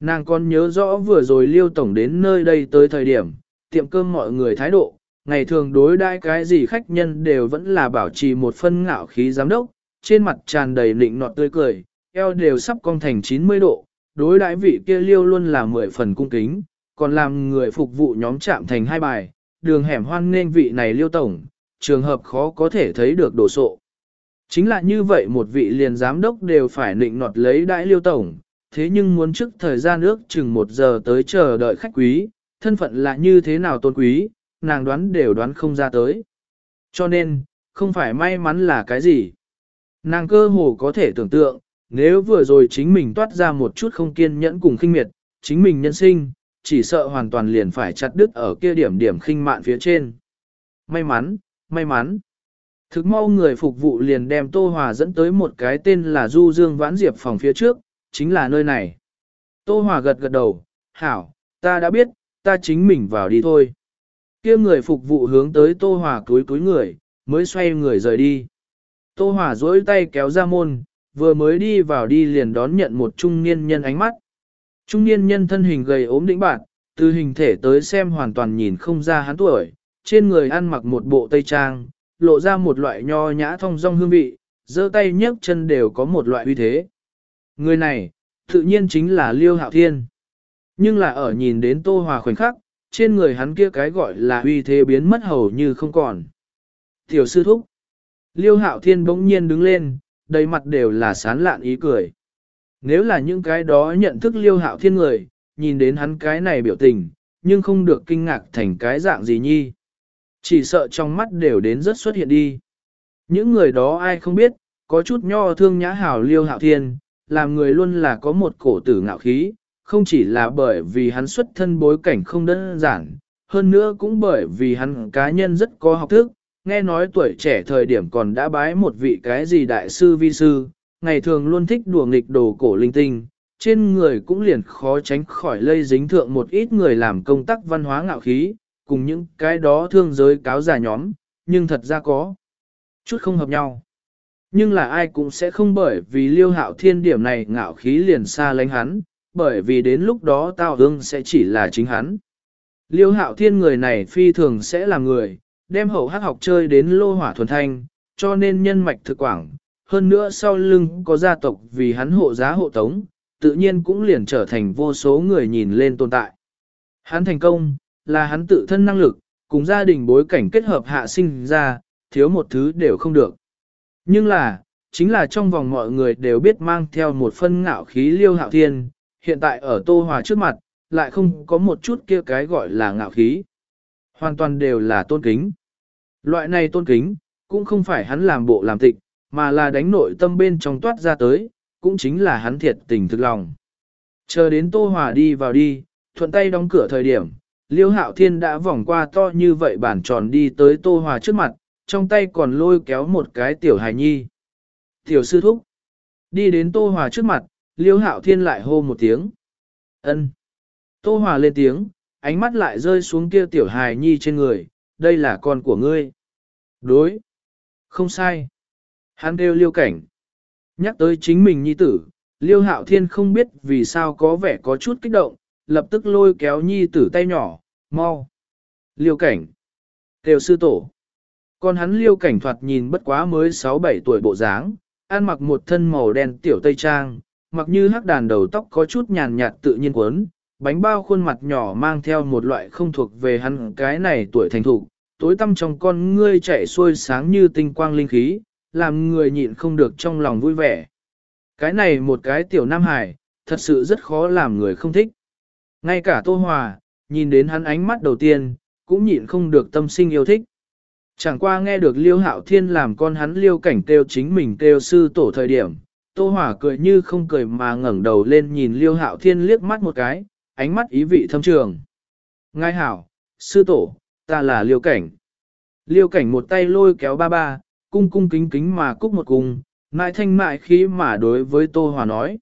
[SPEAKER 1] Nàng còn nhớ rõ vừa rồi liêu tổng đến nơi đây tới thời điểm, tiệm cơm mọi người thái độ, ngày thường đối đãi cái gì khách nhân đều vẫn là bảo trì một phân ngạo khí giám đốc, trên mặt tràn đầy nịnh nọt tươi cười, eo đều sắp cong thành 90 độ, đối đãi vị kia liêu luôn là 10 phần cung kính, còn làm người phục vụ nhóm chạm thành hai bài, đường hẻm hoan nên vị này liêu tổng, trường hợp khó có thể thấy được đồ sộ. Chính là như vậy một vị liền giám đốc đều phải nịnh nọt lấy đãi liêu tổng, thế nhưng muốn trước thời gian ước chừng một giờ tới chờ đợi khách quý, thân phận là như thế nào tôn quý, nàng đoán đều đoán không ra tới. Cho nên, không phải may mắn là cái gì. Nàng cơ hồ có thể tưởng tượng, nếu vừa rồi chính mình toát ra một chút không kiên nhẫn cùng khinh miệt, chính mình nhân sinh, chỉ sợ hoàn toàn liền phải chặt đứt ở kia điểm điểm khinh mạn phía trên. May mắn, may mắn. Thực mau người phục vụ liền đem Tô Hòa dẫn tới một cái tên là Du Dương Vãn Diệp phòng phía trước, chính là nơi này. Tô Hòa gật gật đầu, hảo, ta đã biết, ta chính mình vào đi thôi. kia người phục vụ hướng tới Tô Hòa cúi cúi người, mới xoay người rời đi. Tô Hòa dối tay kéo ra môn, vừa mới đi vào đi liền đón nhận một trung niên nhân ánh mắt. Trung niên nhân thân hình gầy ốm đĩnh bạn, từ hình thể tới xem hoàn toàn nhìn không ra hắn tuổi, trên người ăn mặc một bộ tây trang, lộ ra một loại nho nhã thông dong hương vị, giơ tay nhấc chân đều có một loại uy thế. Người này, tự nhiên chính là Liêu Hạo Thiên. Nhưng là ở nhìn đến Tô Hòa khoảnh khắc, trên người hắn kia cái gọi là uy thế biến mất hầu như không còn. Tiểu sư thúc. Liêu Hạo Thiên bỗng nhiên đứng lên, đầy mặt đều là sán lạn ý cười. Nếu là những cái đó nhận thức Liêu Hạo Thiên người, nhìn đến hắn cái này biểu tình, nhưng không được kinh ngạc thành cái dạng gì nhi. Chỉ sợ trong mắt đều đến rất xuất hiện đi. Những người đó ai không biết, có chút nho thương nhã hảo liêu hạo thiên, làm người luôn là có một cổ tử ngạo khí, không chỉ là bởi vì hắn xuất thân bối cảnh không đơn giản, hơn nữa cũng bởi vì hắn cá nhân rất có học thức, nghe nói tuổi trẻ thời điểm còn đã bái một vị cái gì đại sư vi sư, ngày thường luôn thích đùa nghịch đồ cổ linh tinh, trên người cũng liền khó tránh khỏi lây dính thượng một ít người làm công tác văn hóa ngạo khí, cùng những cái đó thương giới cáo giả nhóm, nhưng thật ra có chút không hợp nhau. Nhưng là ai cũng sẽ không bởi vì liêu hạo thiên điểm này ngạo khí liền xa lánh hắn, bởi vì đến lúc đó tao hương sẽ chỉ là chính hắn. Liêu hạo thiên người này phi thường sẽ là người, đem hậu hát học chơi đến lô hỏa thuần thanh, cho nên nhân mạch thực quảng, hơn nữa sau lưng có gia tộc vì hắn hộ giá hộ tống, tự nhiên cũng liền trở thành vô số người nhìn lên tồn tại. Hắn thành công, là hắn tự thân năng lực, cùng gia đình bối cảnh kết hợp hạ sinh ra, thiếu một thứ đều không được. Nhưng là, chính là trong vòng mọi người đều biết mang theo một phân ngạo khí liêu hạo thiên, hiện tại ở Tô Hòa trước mặt, lại không có một chút kia cái gọi là ngạo khí. Hoàn toàn đều là tôn kính. Loại này tôn kính, cũng không phải hắn làm bộ làm tịch, mà là đánh nội tâm bên trong toát ra tới, cũng chính là hắn thiệt tình thực lòng. Chờ đến Tô Hòa đi vào đi, thuận tay đóng cửa thời điểm, Liêu Hạo Thiên đã vòng qua to như vậy bản tròn đi tới Tô Hòa trước mặt, trong tay còn lôi kéo một cái tiểu hài nhi. Tiểu sư thúc. Đi đến Tô Hòa trước mặt, Liêu Hạo Thiên lại hô một tiếng. ân Tô Hòa lên tiếng, ánh mắt lại rơi xuống kia tiểu hài nhi trên người, đây là con của ngươi. Đối. Không sai. Hắn kêu liêu cảnh. Nhắc tới chính mình nhi tử, liêu hạo thiên không biết vì sao có vẻ có chút kích động, lập tức lôi kéo nhi tử tay nhỏ, mau. Liêu cảnh. tiểu sư tổ. Còn hắn liêu cảnh thoạt nhìn bất quá mới 6-7 tuổi bộ dáng, ăn mặc một thân màu đen tiểu tây trang, mặc như hắc đàn đầu tóc có chút nhàn nhạt tự nhiên quấn, bánh bao khuôn mặt nhỏ mang theo một loại không thuộc về hắn cái này tuổi thành thục, tối tăm trong con ngươi chạy xuôi sáng như tinh quang linh khí, làm người nhịn không được trong lòng vui vẻ. Cái này một cái tiểu nam hải, thật sự rất khó làm người không thích. Ngay cả Tô Hòa, nhìn đến hắn ánh mắt đầu tiên, cũng nhịn không được tâm sinh yêu thích. Chẳng qua nghe được Liêu Hạo Thiên làm con hắn Liêu Cảnh kêu chính mình kêu sư tổ thời điểm, Tô Hòa cười như không cười mà ngẩng đầu lên nhìn Liêu Hạo Thiên liếc mắt một cái, ánh mắt ý vị thâm trường. Ngài hảo, sư tổ, ta là Liêu Cảnh. Liêu Cảnh một tay lôi kéo ba ba, cung cung kính kính mà cúc một cung, mại thanh mại khí mà đối với Tô Hòa nói.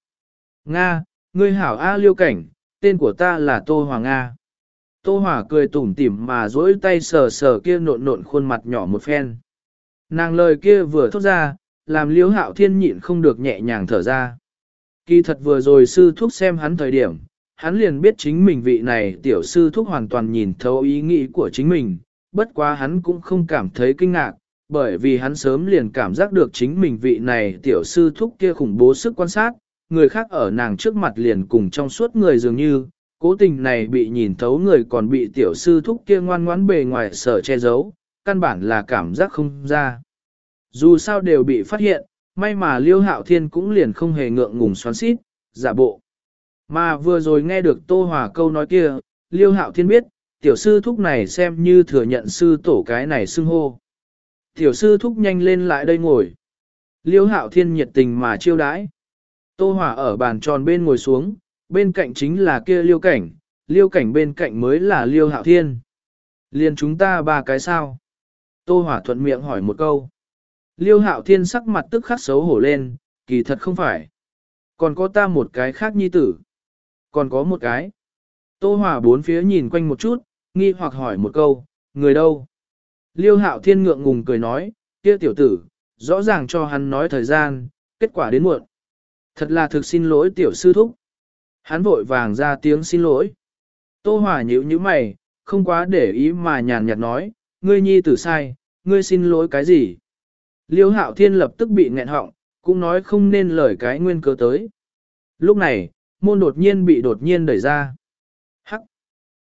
[SPEAKER 1] Nga, ngươi hảo A Liêu Cảnh, tên của ta là Tô Hoàng A. Tô Hòa cười tủm tỉm mà dỗi tay sờ sờ kia nộn nộn khuôn mặt nhỏ một phen. Nàng lời kia vừa thốt ra, làm liếu hạo thiên nhịn không được nhẹ nhàng thở ra. Kỳ thật vừa rồi sư thúc xem hắn thời điểm, hắn liền biết chính mình vị này tiểu sư thúc hoàn toàn nhìn thấu ý nghĩ của chính mình, bất quá hắn cũng không cảm thấy kinh ngạc, bởi vì hắn sớm liền cảm giác được chính mình vị này tiểu sư thúc kia khủng bố sức quan sát, người khác ở nàng trước mặt liền cùng trong suốt người dường như, cố tình này bị nhìn thấu người còn bị tiểu sư thúc kia ngoan ngoãn bề ngoài sở che giấu, căn bản là cảm giác không ra. Dù sao đều bị phát hiện, may mà Liêu Hạo Thiên cũng liền không hề ngượng ngùng xoắn xít, giả bộ. Mà vừa rồi nghe được Tô Hòa câu nói kia, Liêu Hạo Thiên biết, tiểu sư thúc này xem như thừa nhận sư tổ cái này xưng hô. Tiểu sư thúc nhanh lên lại đây ngồi. Liêu Hạo Thiên nhiệt tình mà chiêu đãi. Tô Hòa ở bàn tròn bên ngồi xuống, bên cạnh chính là kia Liêu Cảnh, Liêu Cảnh bên cạnh mới là Liêu Hạo Thiên. Liên chúng ta ba cái sao? Tô Hòa thuận miệng hỏi một câu. Liêu Hạo Thiên sắc mặt tức khắc xấu hổ lên, kỳ thật không phải. Còn có ta một cái khác nhi tử. Còn có một cái. Tô Hòa bốn phía nhìn quanh một chút, nghi hoặc hỏi một câu, người đâu? Liêu Hạo Thiên ngượng ngùng cười nói, kia tiểu tử, rõ ràng cho hắn nói thời gian, kết quả đến muộn. Thật là thực xin lỗi tiểu sư thúc. Hắn vội vàng ra tiếng xin lỗi. Tô Hòa nhíu như mày, không quá để ý mà nhàn nhạt nói, ngươi nhi tử sai, ngươi xin lỗi cái gì? Liêu Hạo Thiên lập tức bị nghẹn họng, cũng nói không nên lời cái nguyên cớ tới. Lúc này, môn đột nhiên bị đột nhiên đẩy ra. Hắc!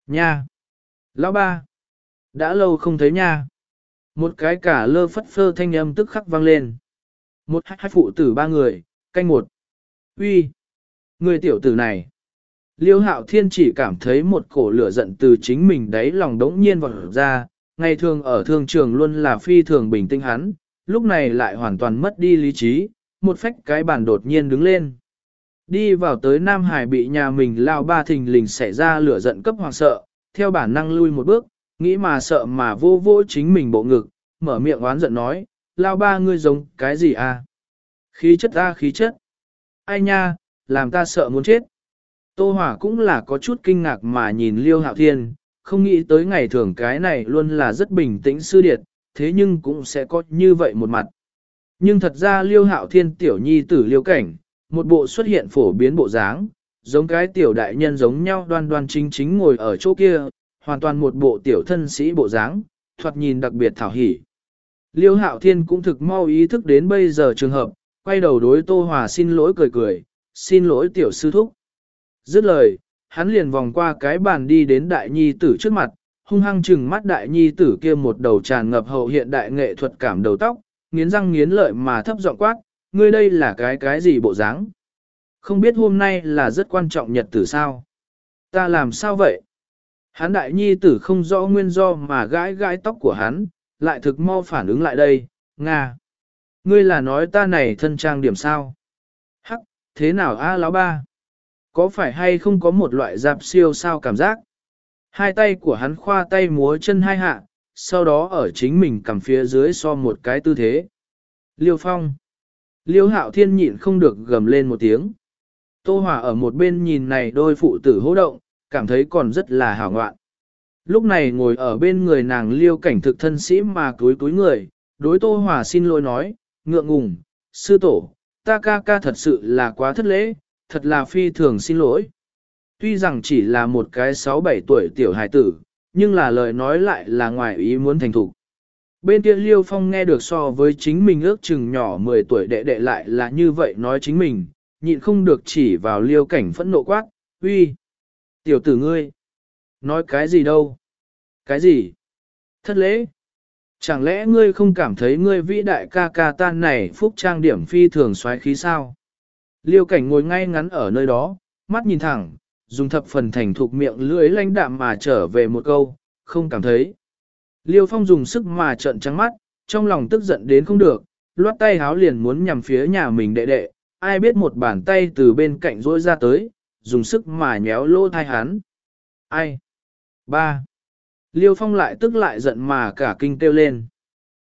[SPEAKER 1] Nha! Lão ba! Đã lâu không thấy nha! Một cái cả lơ phất phơ thanh âm tức khắc vang lên. Một hai phụ tử ba người, canh một. Uy, Người tiểu tử này! Liêu hạo thiên chỉ cảm thấy một cổ lửa giận từ chính mình đấy lòng đống nhiên vọt ra, ngày thường ở thương trường luôn là phi thường bình tĩnh hắn, lúc này lại hoàn toàn mất đi lý trí, một phách cái bàn đột nhiên đứng lên. Đi vào tới Nam Hải bị nhà mình lao ba thình lình xảy ra lửa giận cấp hoàng sợ, theo bản năng lui một bước, nghĩ mà sợ mà vô vô chính mình bộ ngực, mở miệng oán giận nói, lao ba ngươi giống cái gì à? Khí chất a khí chất. Ai nha, làm ta sợ muốn chết. Tô Hỏa cũng là có chút kinh ngạc mà nhìn Liêu Hạo Thiên, không nghĩ tới ngày thường cái này luôn là rất bình tĩnh sư điệt, thế nhưng cũng sẽ có như vậy một mặt. Nhưng thật ra Liêu Hạo Thiên tiểu nhi tử Liêu Cảnh, một bộ xuất hiện phổ biến bộ dáng, giống cái tiểu đại nhân giống nhau đoan đoan chính chính ngồi ở chỗ kia, hoàn toàn một bộ tiểu thân sĩ bộ dáng, thoạt nhìn đặc biệt thảo hỉ. Liêu Hạo Thiên cũng thực mau ý thức đến bây giờ trường hợp, quay đầu đối Tô Hòa xin lỗi cười cười, xin lỗi tiểu sư thúc. Dứt lời, hắn liền vòng qua cái bàn đi đến đại nhi tử trước mặt, hung hăng chừng mắt đại nhi tử kia một đầu tràn ngập hậu hiện đại nghệ thuật cảm đầu tóc, nghiến răng nghiến lợi mà thấp giọng quát, ngươi đây là cái cái gì bộ dáng? Không biết hôm nay là rất quan trọng nhật tử sao? Ta làm sao vậy? Hắn đại nhi tử không rõ nguyên do mà gãi gãi tóc của hắn, lại thực mau phản ứng lại đây, Nga. Ngươi là nói ta này thân trang điểm sao? Hắc, thế nào a lão ba? Có phải hay không có một loại dạp siêu sao cảm giác? Hai tay của hắn khoa tay múa chân hai hạ, sau đó ở chính mình cầm phía dưới so một cái tư thế. Liêu phong. Liêu hạo thiên nhịn không được gầm lên một tiếng. Tô Hòa ở một bên nhìn này đôi phụ tử hô động, cảm thấy còn rất là hảo ngoạn. Lúc này ngồi ở bên người nàng liêu cảnh thực thân sĩ mà cúi cúi người, đối Tô Hòa xin lỗi nói, ngượng ngùng, sư tổ, ta ca ca thật sự là quá thất lễ, thật là phi thường xin lỗi. Tuy rằng chỉ là một cái 6-7 tuổi tiểu hài tử, nhưng là lời nói lại là ngoài ý muốn thành thục. Bên kia Liêu Phong nghe được so với chính mình ước chừng nhỏ 10 tuổi đệ đệ lại là như vậy nói chính mình, nhịn không được chỉ vào Liêu cảnh phẫn nộ quát, uy, tiểu tử ngươi, nói cái gì đâu, cái gì, thất lễ, chẳng lẽ ngươi không cảm thấy ngươi vĩ đại ca ca tan này phúc trang điểm phi thường xoáy khí sao? Liêu cảnh ngồi ngay ngắn ở nơi đó, mắt nhìn thẳng, dùng thập phần thành thục miệng lưỡi lanh đạm mà trở về một câu, không cảm thấy. Liêu Phong dùng sức mà trợn trắng mắt, trong lòng tức giận đến không được, loát tay háo liền muốn nhằm phía nhà mình đệ đệ, ai biết một bàn tay từ bên cạnh rỗi ra tới, dùng sức mà nhéo lỗ thai hắn. Ai? Ba. Liêu Phong lại tức lại giận mà cả kinh kêu lên.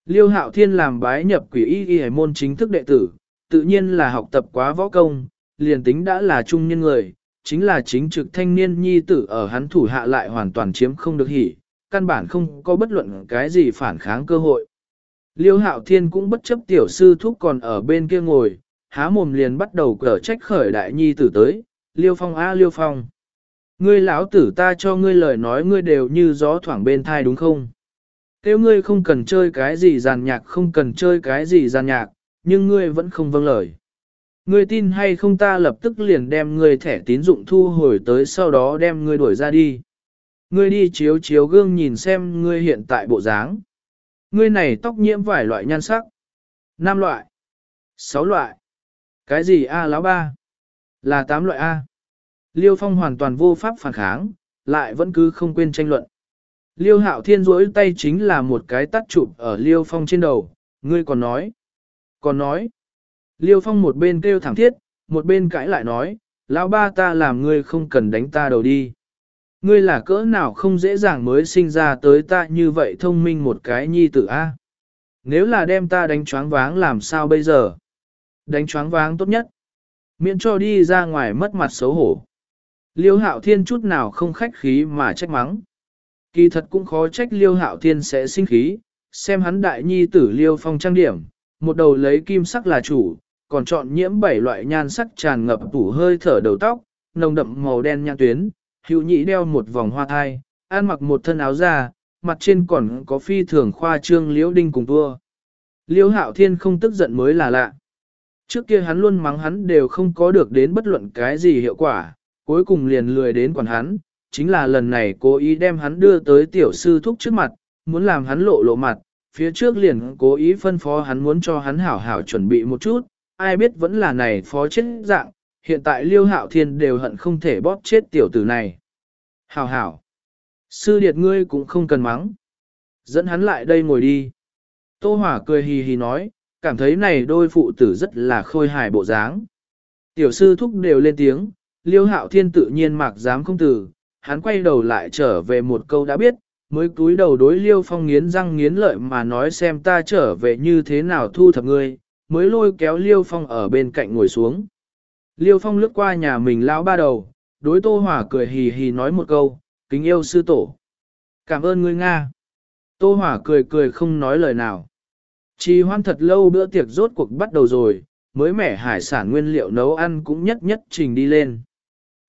[SPEAKER 1] Liêu Hạo Thiên làm bái nhập quỷ y y môn chính thức đệ tử, tự nhiên là học tập quá võ công, liền tính đã là trung nhân người, chính là chính trực thanh niên nhi tử ở hắn thủ hạ lại hoàn toàn chiếm không được hỉ, căn bản không có bất luận cái gì phản kháng cơ hội. Liêu hạo thiên cũng bất chấp tiểu sư thúc còn ở bên kia ngồi, há mồm liền bắt đầu cở trách khởi đại nhi tử tới, liêu phong a liêu phong. Ngươi lão tử ta cho ngươi lời nói ngươi đều như gió thoảng bên thai đúng không? Nếu ngươi không cần chơi cái gì giàn nhạc không cần chơi cái gì giàn nhạc, nhưng ngươi vẫn không vâng lời. Ngươi tin hay không ta lập tức liền đem ngươi thẻ tín dụng thu hồi tới sau đó đem ngươi đuổi ra đi. Ngươi đi chiếu chiếu gương nhìn xem ngươi hiện tại bộ dáng. Ngươi này tóc nhiễm vài loại nhan sắc. năm loại. sáu loại. Cái gì A lão ba? Là tám loại A. Liêu Phong hoàn toàn vô pháp phản kháng, lại vẫn cứ không quên tranh luận. Liêu Hạo Thiên rỗi tay chính là một cái tắt chụp ở Liêu Phong trên đầu, ngươi còn nói. Còn nói. Liêu Phong một bên kêu thẳng thiết, một bên cãi lại nói, lão ba ta làm ngươi không cần đánh ta đầu đi. Ngươi là cỡ nào không dễ dàng mới sinh ra tới ta như vậy thông minh một cái nhi tử A. Nếu là đem ta đánh choáng váng làm sao bây giờ? Đánh choáng váng tốt nhất. Miễn cho đi ra ngoài mất mặt xấu hổ. Liêu hạo thiên chút nào không khách khí mà trách mắng. Kỳ thật cũng khó trách liêu hạo thiên sẽ sinh khí, xem hắn đại nhi tử liêu phong trang điểm, một đầu lấy kim sắc là chủ, còn chọn nhiễm bảy loại nhan sắc tràn ngập tủ hơi thở đầu tóc, nồng đậm màu đen nhang tuyến, hữu nhị đeo một vòng hoa thai, ăn mặc một thân áo da, mặt trên còn có phi thường khoa trương liễu đinh cùng tua. Liêu hạo thiên không tức giận mới là lạ. Trước kia hắn luôn mắng hắn đều không có được đến bất luận cái gì hiệu quả, cuối cùng liền lười đến quản hắn, chính là lần này cố ý đem hắn đưa tới tiểu sư thúc trước mặt, muốn làm hắn lộ lộ mặt, phía trước liền cố ý phân phó hắn muốn cho hắn hảo hảo chuẩn bị một chút, ai biết vẫn là này phó chết dạng, hiện tại liêu hạo thiên đều hận không thể bóp chết tiểu tử này. Hảo hảo, sư điệt ngươi cũng không cần mắng, dẫn hắn lại đây ngồi đi. Tô Hỏa cười hì hì nói, cảm thấy này đôi phụ tử rất là khôi hài bộ dáng. Tiểu sư thúc đều lên tiếng, liêu hạo thiên tự nhiên mặc dám không từ, hắn quay đầu lại trở về một câu đã biết, mới cúi đầu đối liêu phong nghiến răng nghiến lợi mà nói xem ta trở về như thế nào thu thập ngươi, mới lôi kéo liêu phong ở bên cạnh ngồi xuống. Liêu phong lướt qua nhà mình lão ba đầu, đối tô hỏa cười hì hì nói một câu, kính yêu sư tổ. Cảm ơn ngươi Nga. Tô hỏa cười cười không nói lời nào. Chỉ hoan thật lâu bữa tiệc rốt cuộc bắt đầu rồi, mới mẻ hải sản nguyên liệu nấu ăn cũng nhất nhất trình đi lên.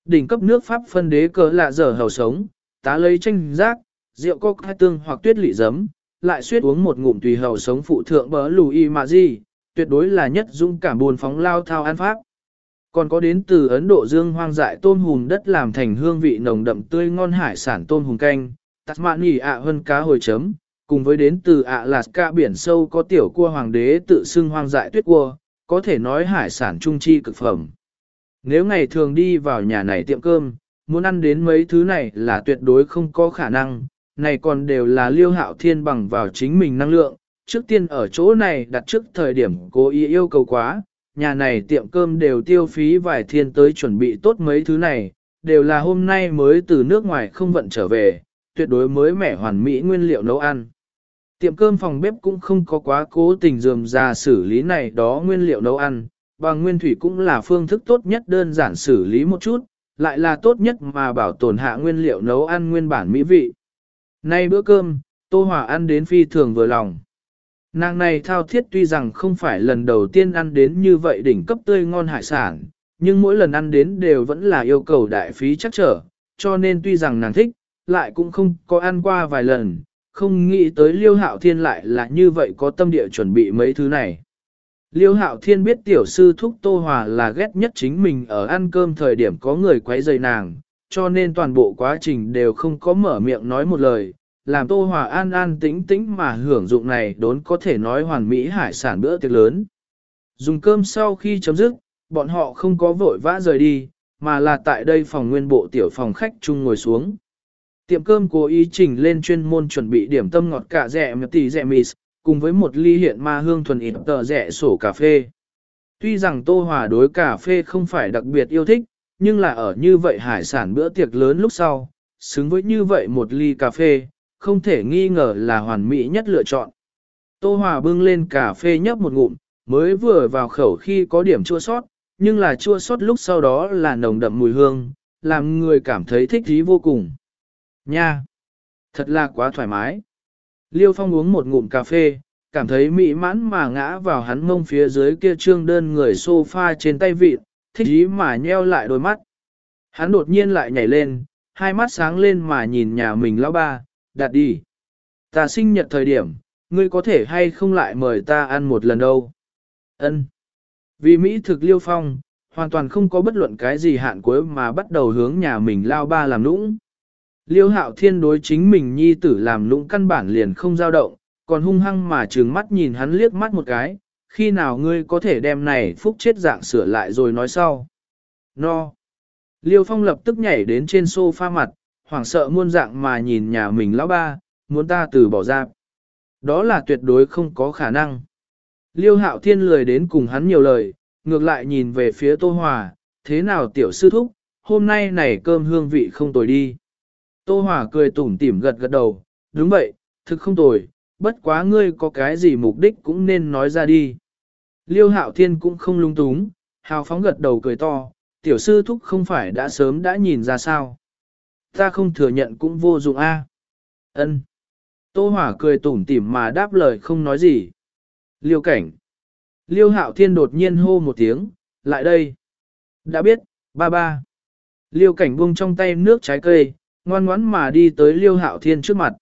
[SPEAKER 1] Đỉnh cấp nước Pháp phân đế cỡ lạ dở hầu sống, tá lấy tranh giác rượu có hai tương hoặc tuyết lị giấm, lại suýt uống một ngụm tùy hầu sống phụ thượng bớ lù y mà gì, tuyệt đối là nhất dung cảm buồn phóng lao thao an pháp. Còn có đến từ Ấn Độ dương hoang dại tôm hùm đất làm thành hương vị nồng đậm tươi ngon hải sản tôm hùm canh, Tasmania ạ hơn cá hồi chấm, cùng với đến từ ạ là ca biển sâu có tiểu cua hoàng đế tự xưng hoang dại tuyết cua, có thể nói hải sản trung chi cực phẩm. Nếu ngày thường đi vào nhà này tiệm cơm, muốn ăn đến mấy thứ này là tuyệt đối không có khả năng, này còn đều là liêu hạo thiên bằng vào chính mình năng lượng, trước tiên ở chỗ này đặt trước thời điểm cố ý yêu cầu quá, nhà này tiệm cơm đều tiêu phí vài thiên tới chuẩn bị tốt mấy thứ này, đều là hôm nay mới từ nước ngoài không vận trở về, tuyệt đối mới mẻ hoàn mỹ nguyên liệu nấu ăn. Tiệm cơm phòng bếp cũng không có quá cố tình dườm ra xử lý này đó nguyên liệu nấu ăn, bằng nguyên thủy cũng là phương thức tốt nhất đơn giản xử lý một chút, lại là tốt nhất mà bảo tồn hạ nguyên liệu nấu ăn nguyên bản mỹ vị. Nay bữa cơm, Tô Hòa ăn đến phi thường vừa lòng. Nàng này thao thiết tuy rằng không phải lần đầu tiên ăn đến như vậy đỉnh cấp tươi ngon hải sản, nhưng mỗi lần ăn đến đều vẫn là yêu cầu đại phí chắc trở, cho nên tuy rằng nàng thích, lại cũng không có ăn qua vài lần, không nghĩ tới liêu hạo thiên lại là như vậy có tâm địa chuẩn bị mấy thứ này. Liêu hạo thiên biết tiểu sư thúc Tô Hòa là ghét nhất chính mình ở ăn cơm thời điểm có người quấy rầy nàng, cho nên toàn bộ quá trình đều không có mở miệng nói một lời, làm Tô Hòa an an tĩnh tĩnh mà hưởng dụng này đốn có thể nói hoàn mỹ hải sản bữa tiệc lớn. Dùng cơm sau khi chấm dứt, bọn họ không có vội vã rời đi, mà là tại đây phòng nguyên bộ tiểu phòng khách chung ngồi xuống. Tiệm cơm cố ý trình lên chuyên môn chuẩn bị điểm tâm ngọt cả rẻ một tỷ rẻ mịt, cùng với một ly hiện ma hương thuần ít tờ rẻ sổ cà phê. Tuy rằng Tô Hòa đối cà phê không phải đặc biệt yêu thích, nhưng là ở như vậy hải sản bữa tiệc lớn lúc sau, xứng với như vậy một ly cà phê, không thể nghi ngờ là hoàn mỹ nhất lựa chọn. Tô Hòa bưng lên cà phê nhấp một ngụm, mới vừa vào khẩu khi có điểm chua sót, nhưng là chua sót lúc sau đó là nồng đậm mùi hương, làm người cảm thấy thích thú vô cùng. Nha! Thật là quá thoải mái. Liêu Phong uống một ngụm cà phê, cảm thấy mỹ mãn mà ngã vào hắn mông phía dưới kia trương đơn người sofa trên tay vịt, thích ý mà nheo lại đôi mắt. Hắn đột nhiên lại nhảy lên, hai mắt sáng lên mà nhìn nhà mình lão ba, đặt đi. Ta sinh nhật thời điểm, ngươi có thể hay không lại mời ta ăn một lần đâu. Ân. Vì Mỹ thực liêu phong, hoàn toàn không có bất luận cái gì hạn cuối mà bắt đầu hướng nhà mình lao ba làm nũng. Liêu hạo thiên đối chính mình nhi tử làm lũng căn bản liền không dao động, còn hung hăng mà trừng mắt nhìn hắn liếc mắt một cái, khi nào ngươi có thể đem này phúc chết dạng sửa lại rồi nói sau. No. Liêu phong lập tức nhảy đến trên sofa mặt, hoảng sợ muôn dạng mà nhìn nhà mình lão ba, muốn ta từ bỏ ra. Đó là tuyệt đối không có khả năng. Liêu hạo thiên lười đến cùng hắn nhiều lời, ngược lại nhìn về phía Tô Hòa, thế nào tiểu sư thúc, hôm nay này cơm hương vị không tồi đi. Tô Hòa cười tủm tỉm gật gật đầu, đúng vậy, thực không tồi, bất quá ngươi có cái gì mục đích cũng nên nói ra đi. Liêu hạo thiên cũng không lung túng, hào phóng gật đầu cười to, tiểu sư thúc không phải đã sớm đã nhìn ra sao. Ta không thừa nhận cũng vô dụng a. Ân. Tô Hỏa cười tủm tỉm mà đáp lời không nói gì. Liêu cảnh. Liêu hạo thiên đột nhiên hô một tiếng, lại đây. Đã biết, ba ba. Liêu cảnh buông trong tay nước trái cây, ngoan ngoãn mà đi tới liêu hạo thiên trước mặt.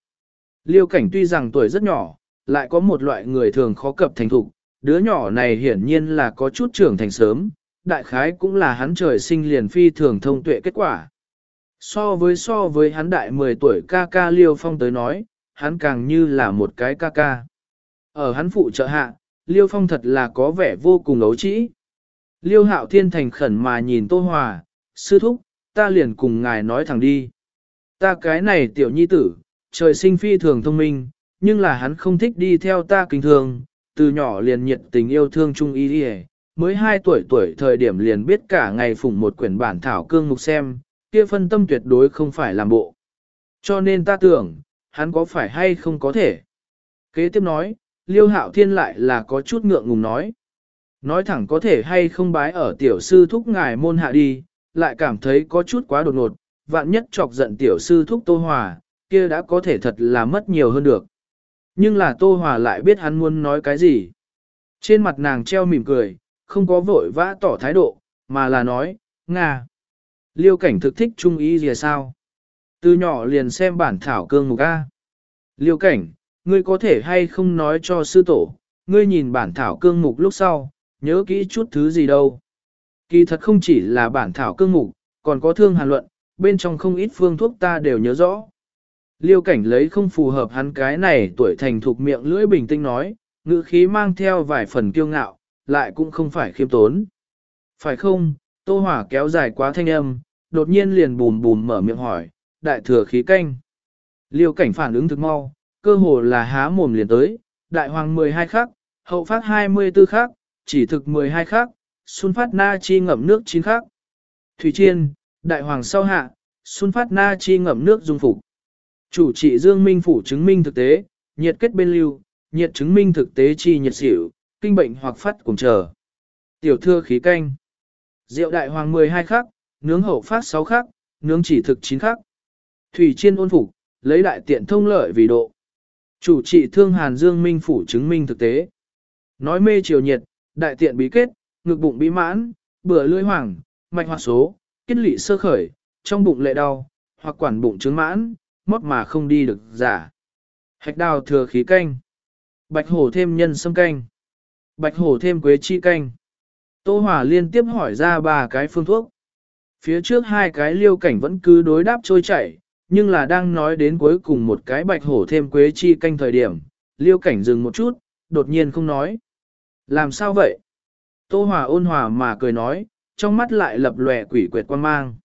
[SPEAKER 1] Liêu cảnh tuy rằng tuổi rất nhỏ, lại có một loại người thường khó cập thành thục, đứa nhỏ này hiển nhiên là có chút trưởng thành sớm, đại khái cũng là hắn trời sinh liền phi thường thông tuệ kết quả. So với so với hắn đại 10 tuổi ca ca Liêu Phong tới nói, hắn càng như là một cái ca ca. Ở hắn phụ trợ hạ, Liêu Phong thật là có vẻ vô cùng ấu trĩ. Liêu Hạo Thiên thành khẩn mà nhìn Tô Hòa, sư thúc, ta liền cùng ngài nói thẳng đi. Ta cái này tiểu nhi tử, trời sinh phi thường thông minh, nhưng là hắn không thích đi theo ta kinh thường, từ nhỏ liền nhiệt tình yêu thương chung y đi mới 2 tuổi tuổi thời điểm liền biết cả ngày phụng một quyển bản thảo cương mục xem, kia phân tâm tuyệt đối không phải làm bộ. Cho nên ta tưởng, hắn có phải hay không có thể. Kế tiếp nói, Liêu Hạo Thiên lại là có chút ngượng ngùng nói. Nói thẳng có thể hay không bái ở tiểu sư thúc ngài môn hạ đi, lại cảm thấy có chút quá đột ngột, vạn nhất chọc giận tiểu sư thúc Tô Hòa, kia đã có thể thật là mất nhiều hơn được. Nhưng là Tô Hòa lại biết hắn muốn nói cái gì. Trên mặt nàng treo mỉm cười, không có vội vã tỏ thái độ, mà là nói, Nga. Liêu cảnh thực thích trung ý gì sao? Từ nhỏ liền xem bản thảo cương mục A. Liêu cảnh, ngươi có thể hay không nói cho sư tổ, ngươi nhìn bản thảo cương mục lúc sau, nhớ kỹ chút thứ gì đâu. Kỳ thật không chỉ là bản thảo cương mục, còn có thương hàn luận, bên trong không ít phương thuốc ta đều nhớ rõ. Liêu cảnh lấy không phù hợp hắn cái này tuổi thành thục miệng lưỡi bình tĩnh nói, ngữ khí mang theo vài phần kiêu ngạo, lại cũng không phải khiêm tốn. Phải không, tô hỏa kéo dài quá thanh âm, đột nhiên liền bùm bùm mở miệng hỏi, đại thừa khí canh. Liêu cảnh phản ứng thực mau, cơ hồ là há mồm liền tới, đại hoàng 12 khắc, hậu phát 24 khắc, chỉ thực 12 khắc, xuân phát na chi ngậm nước 9 khắc. Thủy Chiên, đại hoàng sau hạ, xuân phát na chi ngậm nước dung phục. Chủ trị Dương Minh phủ chứng minh thực tế, nhiệt kết bên lưu, nhiệt chứng minh thực tế chi nhiệt xỉu, kinh bệnh hoặc phát cùng chờ. Tiểu thưa khí canh. Rượu đại hoàng 12 khắc, nướng hậu phát 6 khắc, nướng chỉ thực 9 khắc. Thủy chiên ôn phục, lấy đại tiện thông lợi vì độ. Chủ trị thương Hàn Dương Minh phủ chứng minh thực tế. Nói mê chiều nhiệt, đại tiện bí kết, ngực bụng bí mãn, bữa lưỡi hoàng, mạch hoạt số, kết lị sơ khởi, trong bụng lệ đau, hoặc quản bụng trướng mãn, mót mà không đi được giả. Hạch đào thừa khí canh. Bạch hổ thêm nhân sâm canh. Bạch hổ thêm quế chi canh. Tô Hòa liên tiếp hỏi ra ba cái phương thuốc. Phía trước hai cái liêu cảnh vẫn cứ đối đáp trôi chảy, nhưng là đang nói đến cuối cùng một cái bạch hổ thêm quế chi canh thời điểm, liêu cảnh dừng một chút, đột nhiên không nói. Làm sao vậy? Tô Hòa ôn hòa mà cười nói, trong mắt lại lập lòe quỷ quyệt quan mang.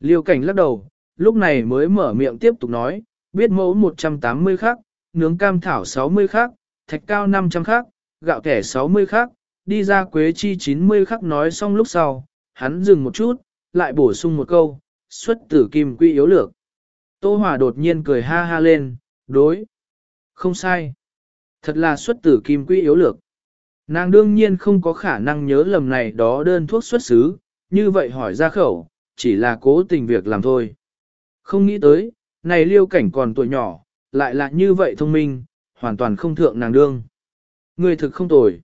[SPEAKER 1] Liêu cảnh lắc đầu, lúc này mới mở miệng tiếp tục nói, biết mẫu 180 khắc, nướng cam thảo 60 khắc, thạch cao 500 khắc, gạo kẻ 60 khắc, đi ra quế chi 90 khắc nói xong lúc sau, hắn dừng một chút, lại bổ sung một câu, xuất tử kim quy yếu lược. Tô Hòa đột nhiên cười ha ha lên, đối. Không sai. Thật là xuất tử kim quy yếu lược. Nàng đương nhiên không có khả năng nhớ lầm này đó đơn thuốc xuất xứ, như vậy hỏi ra khẩu, chỉ là cố tình việc làm thôi. Không nghĩ tới, này liêu cảnh còn tuổi nhỏ, lại là như vậy thông minh, hoàn toàn không thượng nàng đương. Người thực không tồi.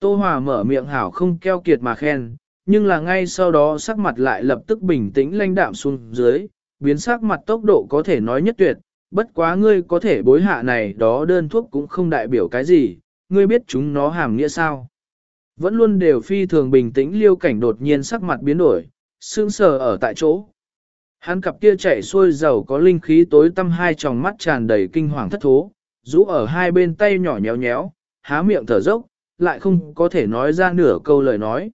[SPEAKER 1] Tô Hòa mở miệng hảo không keo kiệt mà khen, nhưng là ngay sau đó sắc mặt lại lập tức bình tĩnh lãnh đạm xuống dưới, biến sắc mặt tốc độ có thể nói nhất tuyệt, bất quá ngươi có thể bối hạ này đó đơn thuốc cũng không đại biểu cái gì, ngươi biết chúng nó hàm nghĩa sao. Vẫn luôn đều phi thường bình tĩnh liêu cảnh đột nhiên sắc mặt biến đổi, sương sờ ở tại chỗ. Hắn cặp kia chạy xuôi dầu có linh khí tối tăm hai tròng mắt tràn đầy kinh hoàng thất thố, rũ ở hai bên tay nhỏ nhéo nhéo, há miệng thở dốc, lại không có thể nói ra nửa câu lời nói.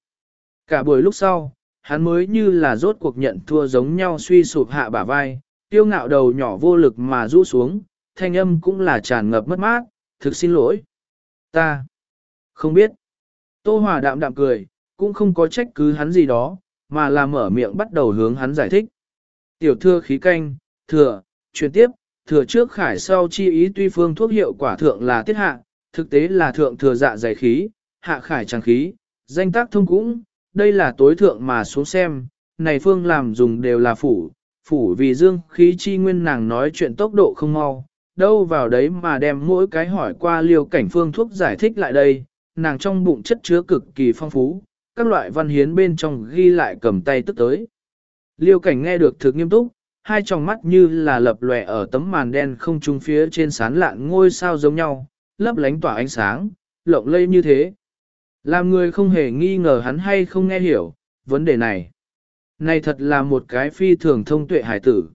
[SPEAKER 1] Cả buổi lúc sau, hắn mới như là rốt cuộc nhận thua giống nhau suy sụp hạ bả vai, tiêu ngạo đầu nhỏ vô lực mà rũ xuống, thanh âm cũng là tràn ngập mất mát, thực xin lỗi. Ta không biết. Tô Hòa đạm đạm cười, cũng không có trách cứ hắn gì đó, mà là mở miệng bắt đầu hướng hắn giải thích. Tiểu thưa khí canh, thừa, chuyển tiếp, thừa trước khải sau chi ý tuy phương thuốc hiệu quả thượng là tiết hạ, thực tế là thượng thừa dạ giải khí, hạ khải trang khí, danh tác thông cũng, đây là tối thượng mà xuống xem, này phương làm dùng đều là phủ, phủ vì dương khí chi nguyên nàng nói chuyện tốc độ không mau, đâu vào đấy mà đem mỗi cái hỏi qua liều cảnh phương thuốc giải thích lại đây, nàng trong bụng chất chứa cực kỳ phong phú, các loại văn hiến bên trong ghi lại cầm tay tức tới. Liêu cảnh nghe được thực nghiêm túc, hai tròng mắt như là lập lòe ở tấm màn đen không trung phía trên sán lạn ngôi sao giống nhau, lấp lánh tỏa ánh sáng, lộng lây như thế. Làm người không hề nghi ngờ hắn hay không nghe hiểu, vấn đề này. Này thật là một cái phi thường thông tuệ hải tử.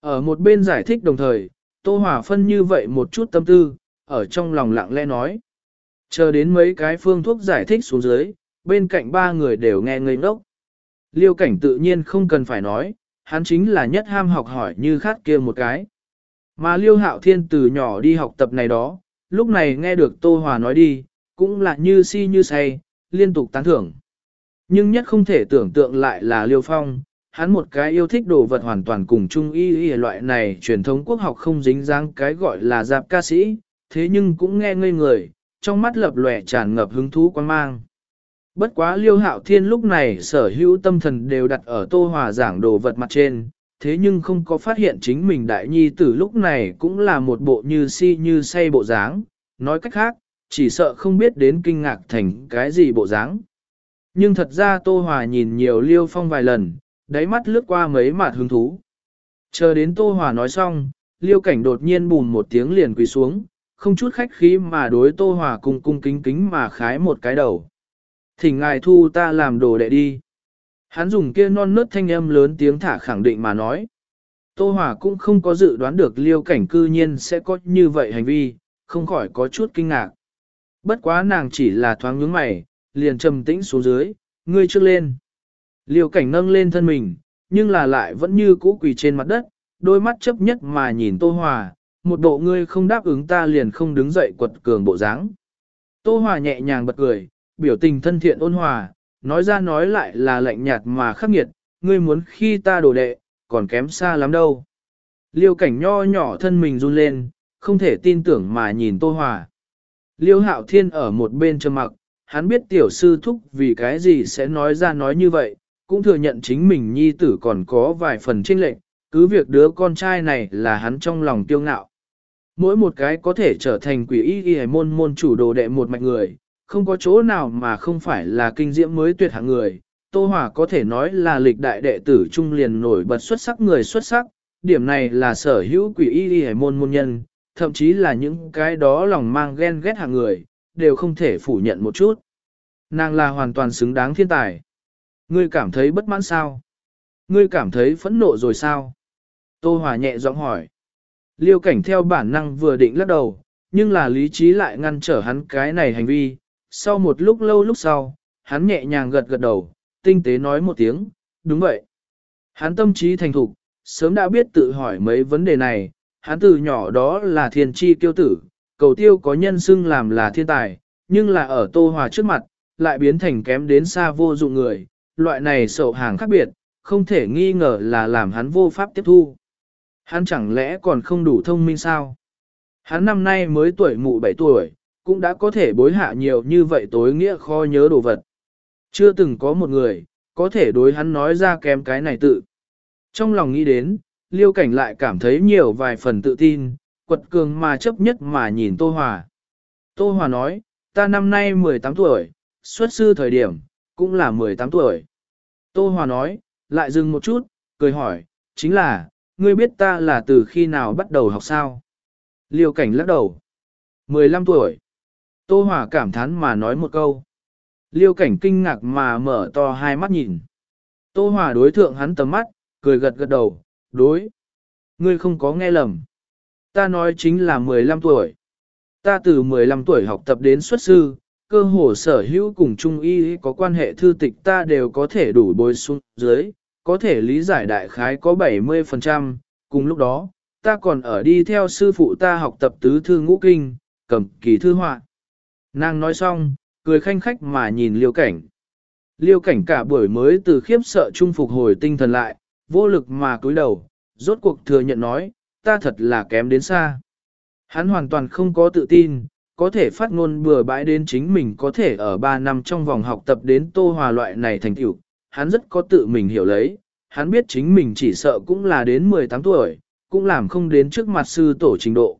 [SPEAKER 1] Ở một bên giải thích đồng thời, Tô Hòa phân như vậy một chút tâm tư, ở trong lòng lặng lẽ nói. Chờ đến mấy cái phương thuốc giải thích xuống dưới, bên cạnh ba người đều nghe ngây ngốc. Liêu cảnh tự nhiên không cần phải nói, hắn chính là nhất ham học hỏi như khát kia một cái. Mà Liêu Hạo Thiên từ nhỏ đi học tập này đó, lúc này nghe được Tô Hòa nói đi, cũng là như si như say, liên tục tán thưởng. Nhưng nhất không thể tưởng tượng lại là Liêu Phong, hắn một cái yêu thích đồ vật hoàn toàn cùng chung y y loại này truyền thống quốc học không dính dáng cái gọi là giáp ca sĩ, thế nhưng cũng nghe ngây người, trong mắt lập lòe tràn ngập hứng thú quan mang. Bất quá liêu hạo thiên lúc này sở hữu tâm thần đều đặt ở tô hòa giảng đồ vật mặt trên, thế nhưng không có phát hiện chính mình đại nhi tử lúc này cũng là một bộ như si như say bộ dáng, nói cách khác, chỉ sợ không biết đến kinh ngạc thành cái gì bộ dáng. Nhưng thật ra tô hòa nhìn nhiều liêu phong vài lần, đáy mắt lướt qua mấy mặt hứng thú. Chờ đến tô hòa nói xong, liêu cảnh đột nhiên bùn một tiếng liền quỳ xuống, không chút khách khí mà đối tô hòa cung cung kính kính mà khái một cái đầu. Thỉnh ngài thu ta làm đồ đệ đi. Hắn dùng kia non nớt thanh âm lớn tiếng thả khẳng định mà nói. Tô Hòa cũng không có dự đoán được liêu cảnh cư nhiên sẽ có như vậy hành vi, không khỏi có chút kinh ngạc. Bất quá nàng chỉ là thoáng nhướng mày, liền trầm tĩnh xuống dưới, ngươi trước lên. Liêu cảnh nâng lên thân mình, nhưng là lại vẫn như cũ quỳ trên mặt đất, đôi mắt chấp nhất mà nhìn Tô Hòa, một bộ ngươi không đáp ứng ta liền không đứng dậy quật cường bộ dáng. Tô Hòa nhẹ nhàng bật cười, biểu tình thân thiện ôn hòa, nói ra nói lại là lạnh nhạt mà khắc nghiệt, ngươi muốn khi ta đổ đệ, còn kém xa lắm đâu. Liêu cảnh nho nhỏ thân mình run lên, không thể tin tưởng mà nhìn Tô Hòa. Liêu hạo thiên ở một bên trầm mặc, hắn biết tiểu sư thúc vì cái gì sẽ nói ra nói như vậy, cũng thừa nhận chính mình nhi tử còn có vài phần chênh lệch, cứ việc đứa con trai này là hắn trong lòng tiêu ngạo. Mỗi một cái có thể trở thành quỷ y y môn môn chủ đồ đệ một mạch người, không có chỗ nào mà không phải là kinh diễm mới tuyệt hạng người. Tô Hòa có thể nói là lịch đại đệ tử trung liền nổi bật xuất sắc người xuất sắc, điểm này là sở hữu quỷ y y môn môn nhân, thậm chí là những cái đó lòng mang ghen ghét hạng người, đều không thể phủ nhận một chút. Nàng là hoàn toàn xứng đáng thiên tài. Ngươi cảm thấy bất mãn sao? Ngươi cảm thấy phẫn nộ rồi sao? Tô Hòa nhẹ giọng hỏi. Liêu cảnh theo bản năng vừa định lắc đầu, nhưng là lý trí lại ngăn trở hắn cái này hành vi. Sau một lúc lâu lúc sau, hắn nhẹ nhàng gật gật đầu, tinh tế nói một tiếng, đúng vậy. Hắn tâm trí thành thục, sớm đã biết tự hỏi mấy vấn đề này, hắn từ nhỏ đó là thiên tri tiêu tử, cầu tiêu có nhân xưng làm là thiên tài, nhưng là ở tô hòa trước mặt, lại biến thành kém đến xa vô dụng người, loại này sầu hàng khác biệt, không thể nghi ngờ là làm hắn vô pháp tiếp thu. Hắn chẳng lẽ còn không đủ thông minh sao? Hắn năm nay mới tuổi mụ 7 tuổi, cũng đã có thể bối hạ nhiều như vậy tối nghĩa khó nhớ đồ vật. Chưa từng có một người, có thể đối hắn nói ra kém cái này tự. Trong lòng nghĩ đến, liêu cảnh lại cảm thấy nhiều vài phần tự tin, quật cường mà chấp nhất mà nhìn Tô Hòa. Tô Hòa nói, ta năm nay 18 tuổi, xuất sư thời điểm, cũng là 18 tuổi. Tô Hòa nói, lại dừng một chút, cười hỏi, chính là, ngươi biết ta là từ khi nào bắt đầu học sao? Liêu cảnh lắc đầu. 15 tuổi. Tô Hòa cảm thán mà nói một câu. Liêu cảnh kinh ngạc mà mở to hai mắt nhìn. Tô Hòa đối thượng hắn tầm mắt, cười gật gật đầu, đối. Ngươi không có nghe lầm. Ta nói chính là 15 tuổi. Ta từ 15 tuổi học tập đến xuất sư, cơ hồ sở hữu cùng trung y có quan hệ thư tịch ta đều có thể đủ bồi xuống dưới, có thể lý giải đại khái có 70%, cùng lúc đó, ta còn ở đi theo sư phụ ta học tập tứ thư ngũ kinh, cầm kỳ thư họa. Nàng nói xong, cười khanh khách mà nhìn liêu cảnh. Liêu cảnh cả buổi mới từ khiếp sợ trung phục hồi tinh thần lại, vô lực mà cúi đầu, rốt cuộc thừa nhận nói, ta thật là kém đến xa. Hắn hoàn toàn không có tự tin, có thể phát ngôn bừa bãi đến chính mình có thể ở 3 năm trong vòng học tập đến tô hòa loại này thành tựu, hắn rất có tự mình hiểu lấy, hắn biết chính mình chỉ sợ cũng là đến 18 tuổi, cũng làm không đến trước mặt sư tổ trình độ.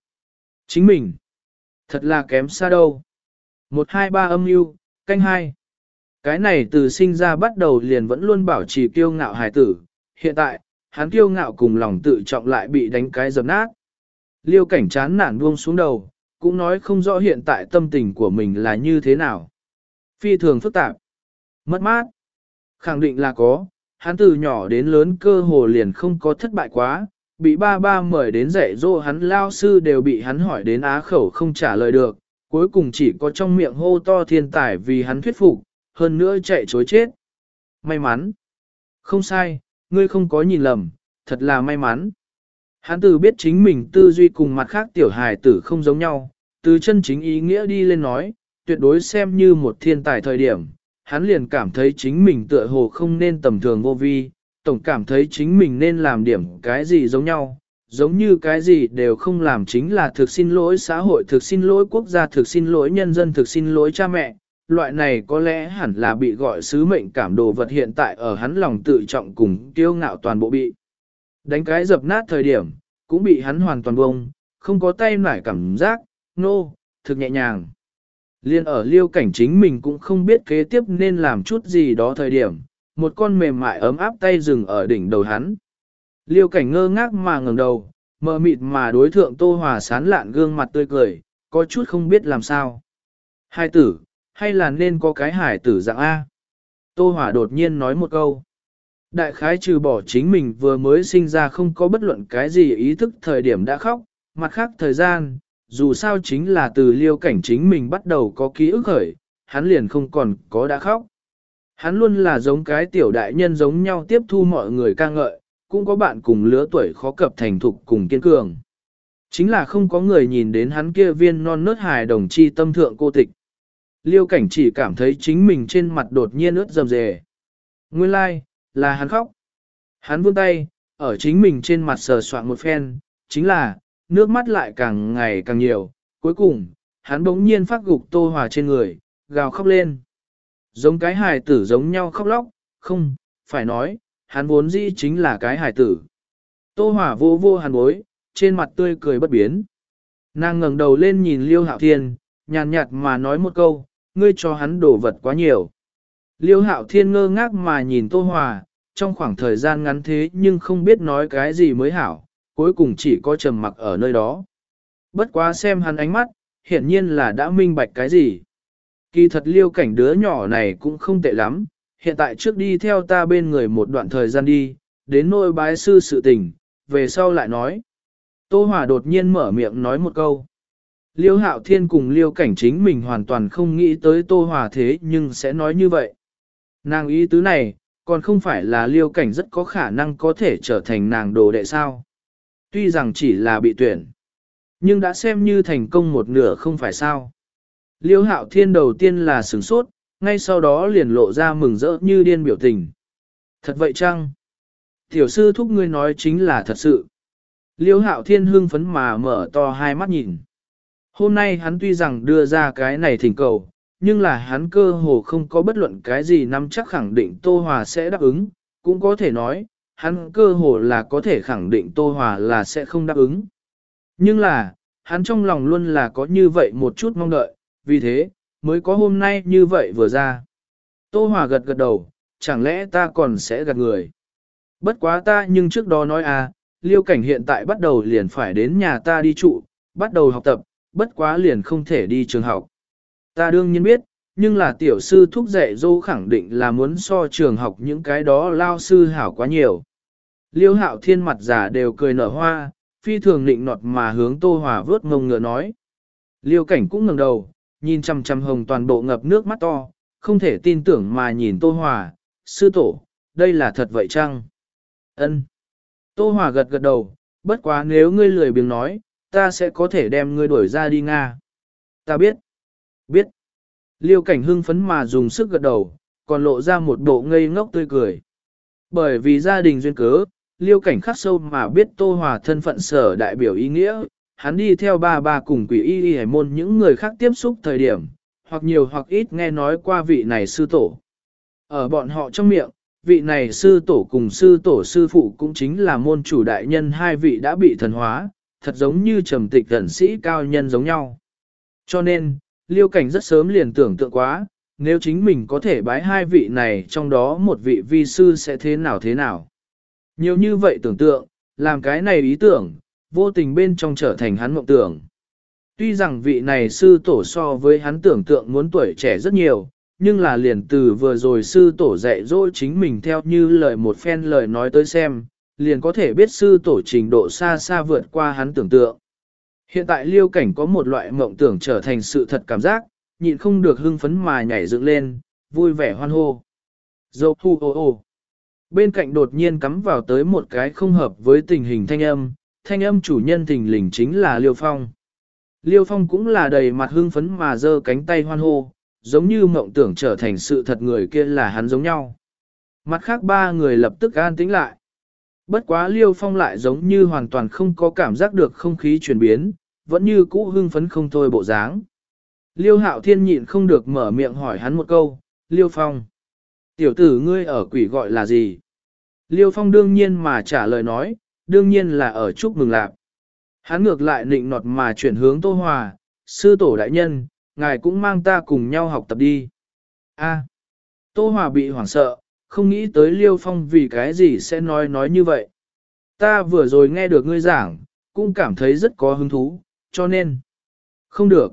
[SPEAKER 1] Chính mình, thật là kém xa đâu. 123 âm mưu canh hai Cái này từ sinh ra bắt đầu liền vẫn luôn bảo trì kiêu ngạo hài tử, hiện tại, hắn kiêu ngạo cùng lòng tự trọng lại bị đánh cái dập nát. Liêu cảnh chán nản buông xuống đầu, cũng nói không rõ hiện tại tâm tình của mình là như thế nào. Phi thường phức tạp, mất mát, khẳng định là có, hắn từ nhỏ đến lớn cơ hồ liền không có thất bại quá, bị ba ba mời đến dạy dỗ hắn lao sư đều bị hắn hỏi đến á khẩu không trả lời được, cuối cùng chỉ có trong miệng hô to thiên tài vì hắn thuyết phục, hơn nữa chạy chối chết. May mắn. Không sai, ngươi không có nhìn lầm, thật là may mắn. Hắn từ biết chính mình tư duy cùng mặt khác tiểu hài tử không giống nhau, từ chân chính ý nghĩa đi lên nói, tuyệt đối xem như một thiên tài thời điểm, hắn liền cảm thấy chính mình tựa hồ không nên tầm thường vô vi, tổng cảm thấy chính mình nên làm điểm cái gì giống nhau, giống như cái gì đều không làm chính là thực xin lỗi xã hội, thực xin lỗi quốc gia, thực xin lỗi nhân dân, thực xin lỗi cha mẹ. Loại này có lẽ hẳn là bị gọi sứ mệnh cảm đồ vật hiện tại ở hắn lòng tự trọng cùng kiêu ngạo toàn bộ bị. Đánh cái dập nát thời điểm, cũng bị hắn hoàn toàn bông, không có tay nải cảm giác, nô, no, thực nhẹ nhàng. Liên ở liêu cảnh chính mình cũng không biết kế tiếp nên làm chút gì đó thời điểm, một con mềm mại ấm áp tay dừng ở đỉnh đầu hắn. Liêu cảnh ngơ ngác mà ngẩng đầu, mờ mịt mà đối thượng Tô Hòa sán lạn gương mặt tươi cười, có chút không biết làm sao. Hai tử, hay là nên có cái hải tử dạng A? Tô Hòa đột nhiên nói một câu. Đại khái trừ bỏ chính mình vừa mới sinh ra không có bất luận cái gì ý thức thời điểm đã khóc, mặt khác thời gian, dù sao chính là từ liêu cảnh chính mình bắt đầu có ký ức khởi, hắn liền không còn có đã khóc. Hắn luôn là giống cái tiểu đại nhân giống nhau tiếp thu mọi người ca ngợi, cũng có bạn cùng lứa tuổi khó cập thành thục cùng kiên cường. Chính là không có người nhìn đến hắn kia viên non nớt hài đồng chi tâm thượng cô tịch. Liêu cảnh chỉ cảm thấy chính mình trên mặt đột nhiên ướt rầm rề. Nguyên lai, like, là hắn khóc. Hắn vươn tay, ở chính mình trên mặt sờ soạn một phen, chính là, nước mắt lại càng ngày càng nhiều. Cuối cùng, hắn bỗng nhiên phát gục tô hòa trên người, gào khóc lên. Giống cái hài tử giống nhau khóc lóc, không, phải nói, hắn vốn dĩ chính là cái hài tử. Tô hỏa vô vô hàn bối, trên mặt tươi cười bất biến. Nàng ngẩng đầu lên nhìn Liêu Hạo Thiên, nhàn nhạt mà nói một câu, ngươi cho hắn đổ vật quá nhiều. Liêu Hạo Thiên ngơ ngác mà nhìn Tô Hòa, trong khoảng thời gian ngắn thế nhưng không biết nói cái gì mới hảo, cuối cùng chỉ có trầm mặc ở nơi đó. Bất quá xem hắn ánh mắt, hiển nhiên là đã minh bạch cái gì. Kỳ thật liêu cảnh đứa nhỏ này cũng không tệ lắm, hiện tại trước đi theo ta bên người một đoạn thời gian đi, đến nôi bái sư sự tình, về sau lại nói. Tô Hòa đột nhiên mở miệng nói một câu. Liêu hạo thiên cùng liêu cảnh chính mình hoàn toàn không nghĩ tới Tô Hòa thế nhưng sẽ nói như vậy. Nàng ý tứ này, còn không phải là liêu cảnh rất có khả năng có thể trở thành nàng đồ đệ sao. Tuy rằng chỉ là bị tuyển, nhưng đã xem như thành công một nửa không phải sao. Liêu hạo thiên đầu tiên là sửng sốt, ngay sau đó liền lộ ra mừng rỡ như điên biểu tình. Thật vậy chăng? Tiểu sư thúc ngươi nói chính là thật sự. Liêu hạo thiên hưng phấn mà mở to hai mắt nhìn. Hôm nay hắn tuy rằng đưa ra cái này thỉnh cầu, nhưng là hắn cơ hồ không có bất luận cái gì nắm chắc khẳng định Tô Hòa sẽ đáp ứng, cũng có thể nói, hắn cơ hồ là có thể khẳng định Tô Hòa là sẽ không đáp ứng. Nhưng là, hắn trong lòng luôn là có như vậy một chút mong đợi, vì thế, mới có hôm nay như vậy vừa ra. Tô Hòa gật gật đầu, chẳng lẽ ta còn sẽ gạt người. Bất quá ta nhưng trước đó nói à, liêu cảnh hiện tại bắt đầu liền phải đến nhà ta đi trụ, bắt đầu học tập, bất quá liền không thể đi trường học. Ta đương nhiên biết, nhưng là tiểu sư thúc dạy dô khẳng định là muốn so trường học những cái đó lao sư hảo quá nhiều. Liêu hạo thiên mặt giả đều cười nở hoa, phi thường định nọt mà hướng tô hòa vớt ngông ngựa nói. Liêu cảnh cũng ngẩng đầu, nhìn chằm chằm hồng toàn bộ ngập nước mắt to, không thể tin tưởng mà nhìn Tô Hòa, sư tổ, đây là thật vậy chăng? Ân. Tô Hòa gật gật đầu, bất quá nếu ngươi lười biếng nói, ta sẽ có thể đem ngươi đuổi ra đi Nga. Ta biết. Biết. Liêu cảnh hưng phấn mà dùng sức gật đầu, còn lộ ra một bộ ngây ngốc tươi cười. Bởi vì gia đình duyên cớ, liêu cảnh khắc sâu mà biết Tô Hòa thân phận sở đại biểu ý nghĩa, hắn đi theo ba ba cùng quỷ y y hải môn những người khác tiếp xúc thời điểm, hoặc nhiều hoặc ít nghe nói qua vị này sư tổ. Ở bọn họ trong miệng, vị này sư tổ cùng sư tổ sư phụ cũng chính là môn chủ đại nhân hai vị đã bị thần hóa, thật giống như trầm tịch thần sĩ cao nhân giống nhau. Cho nên, liêu cảnh rất sớm liền tưởng tượng quá, nếu chính mình có thể bái hai vị này trong đó một vị vi sư sẽ thế nào thế nào. Nhiều như vậy tưởng tượng, làm cái này ý tưởng, vô tình bên trong trở thành hắn mộng tưởng. Tuy rằng vị này sư tổ so với hắn tưởng tượng muốn tuổi trẻ rất nhiều, nhưng là liền từ vừa rồi sư tổ dạy dỗ chính mình theo như lời một phen lời nói tới xem, liền có thể biết sư tổ trình độ xa xa vượt qua hắn tưởng tượng. Hiện tại liêu cảnh có một loại mộng tưởng trở thành sự thật cảm giác, nhịn không được hưng phấn mà nhảy dựng lên, vui vẻ hoan hô. Dô hu ô ô. Bên cạnh đột nhiên cắm vào tới một cái không hợp với tình hình thanh âm, thanh âm chủ nhân tình lình chính là Liêu Phong. Liêu Phong cũng là đầy mặt hưng phấn mà giơ cánh tay hoan hô, giống như mộng tưởng trở thành sự thật người kia là hắn giống nhau. Mặt khác ba người lập tức an tĩnh lại. Bất quá Liêu Phong lại giống như hoàn toàn không có cảm giác được không khí chuyển biến, vẫn như cũ hưng phấn không thôi bộ dáng. Liêu Hạo Thiên nhịn không được mở miệng hỏi hắn một câu, Liêu Phong. Tiểu tử ngươi ở quỷ gọi là gì? Liêu Phong đương nhiên mà trả lời nói, đương nhiên là ở chúc mừng lạc. Hắn ngược lại nịnh nọt mà chuyển hướng Tô Hòa, sư tổ đại nhân, ngài cũng mang ta cùng nhau học tập đi. A. Tô Hòa bị hoảng sợ, không nghĩ tới Liêu Phong vì cái gì sẽ nói nói như vậy. Ta vừa rồi nghe được ngươi giảng, cũng cảm thấy rất có hứng thú, cho nên. Không được.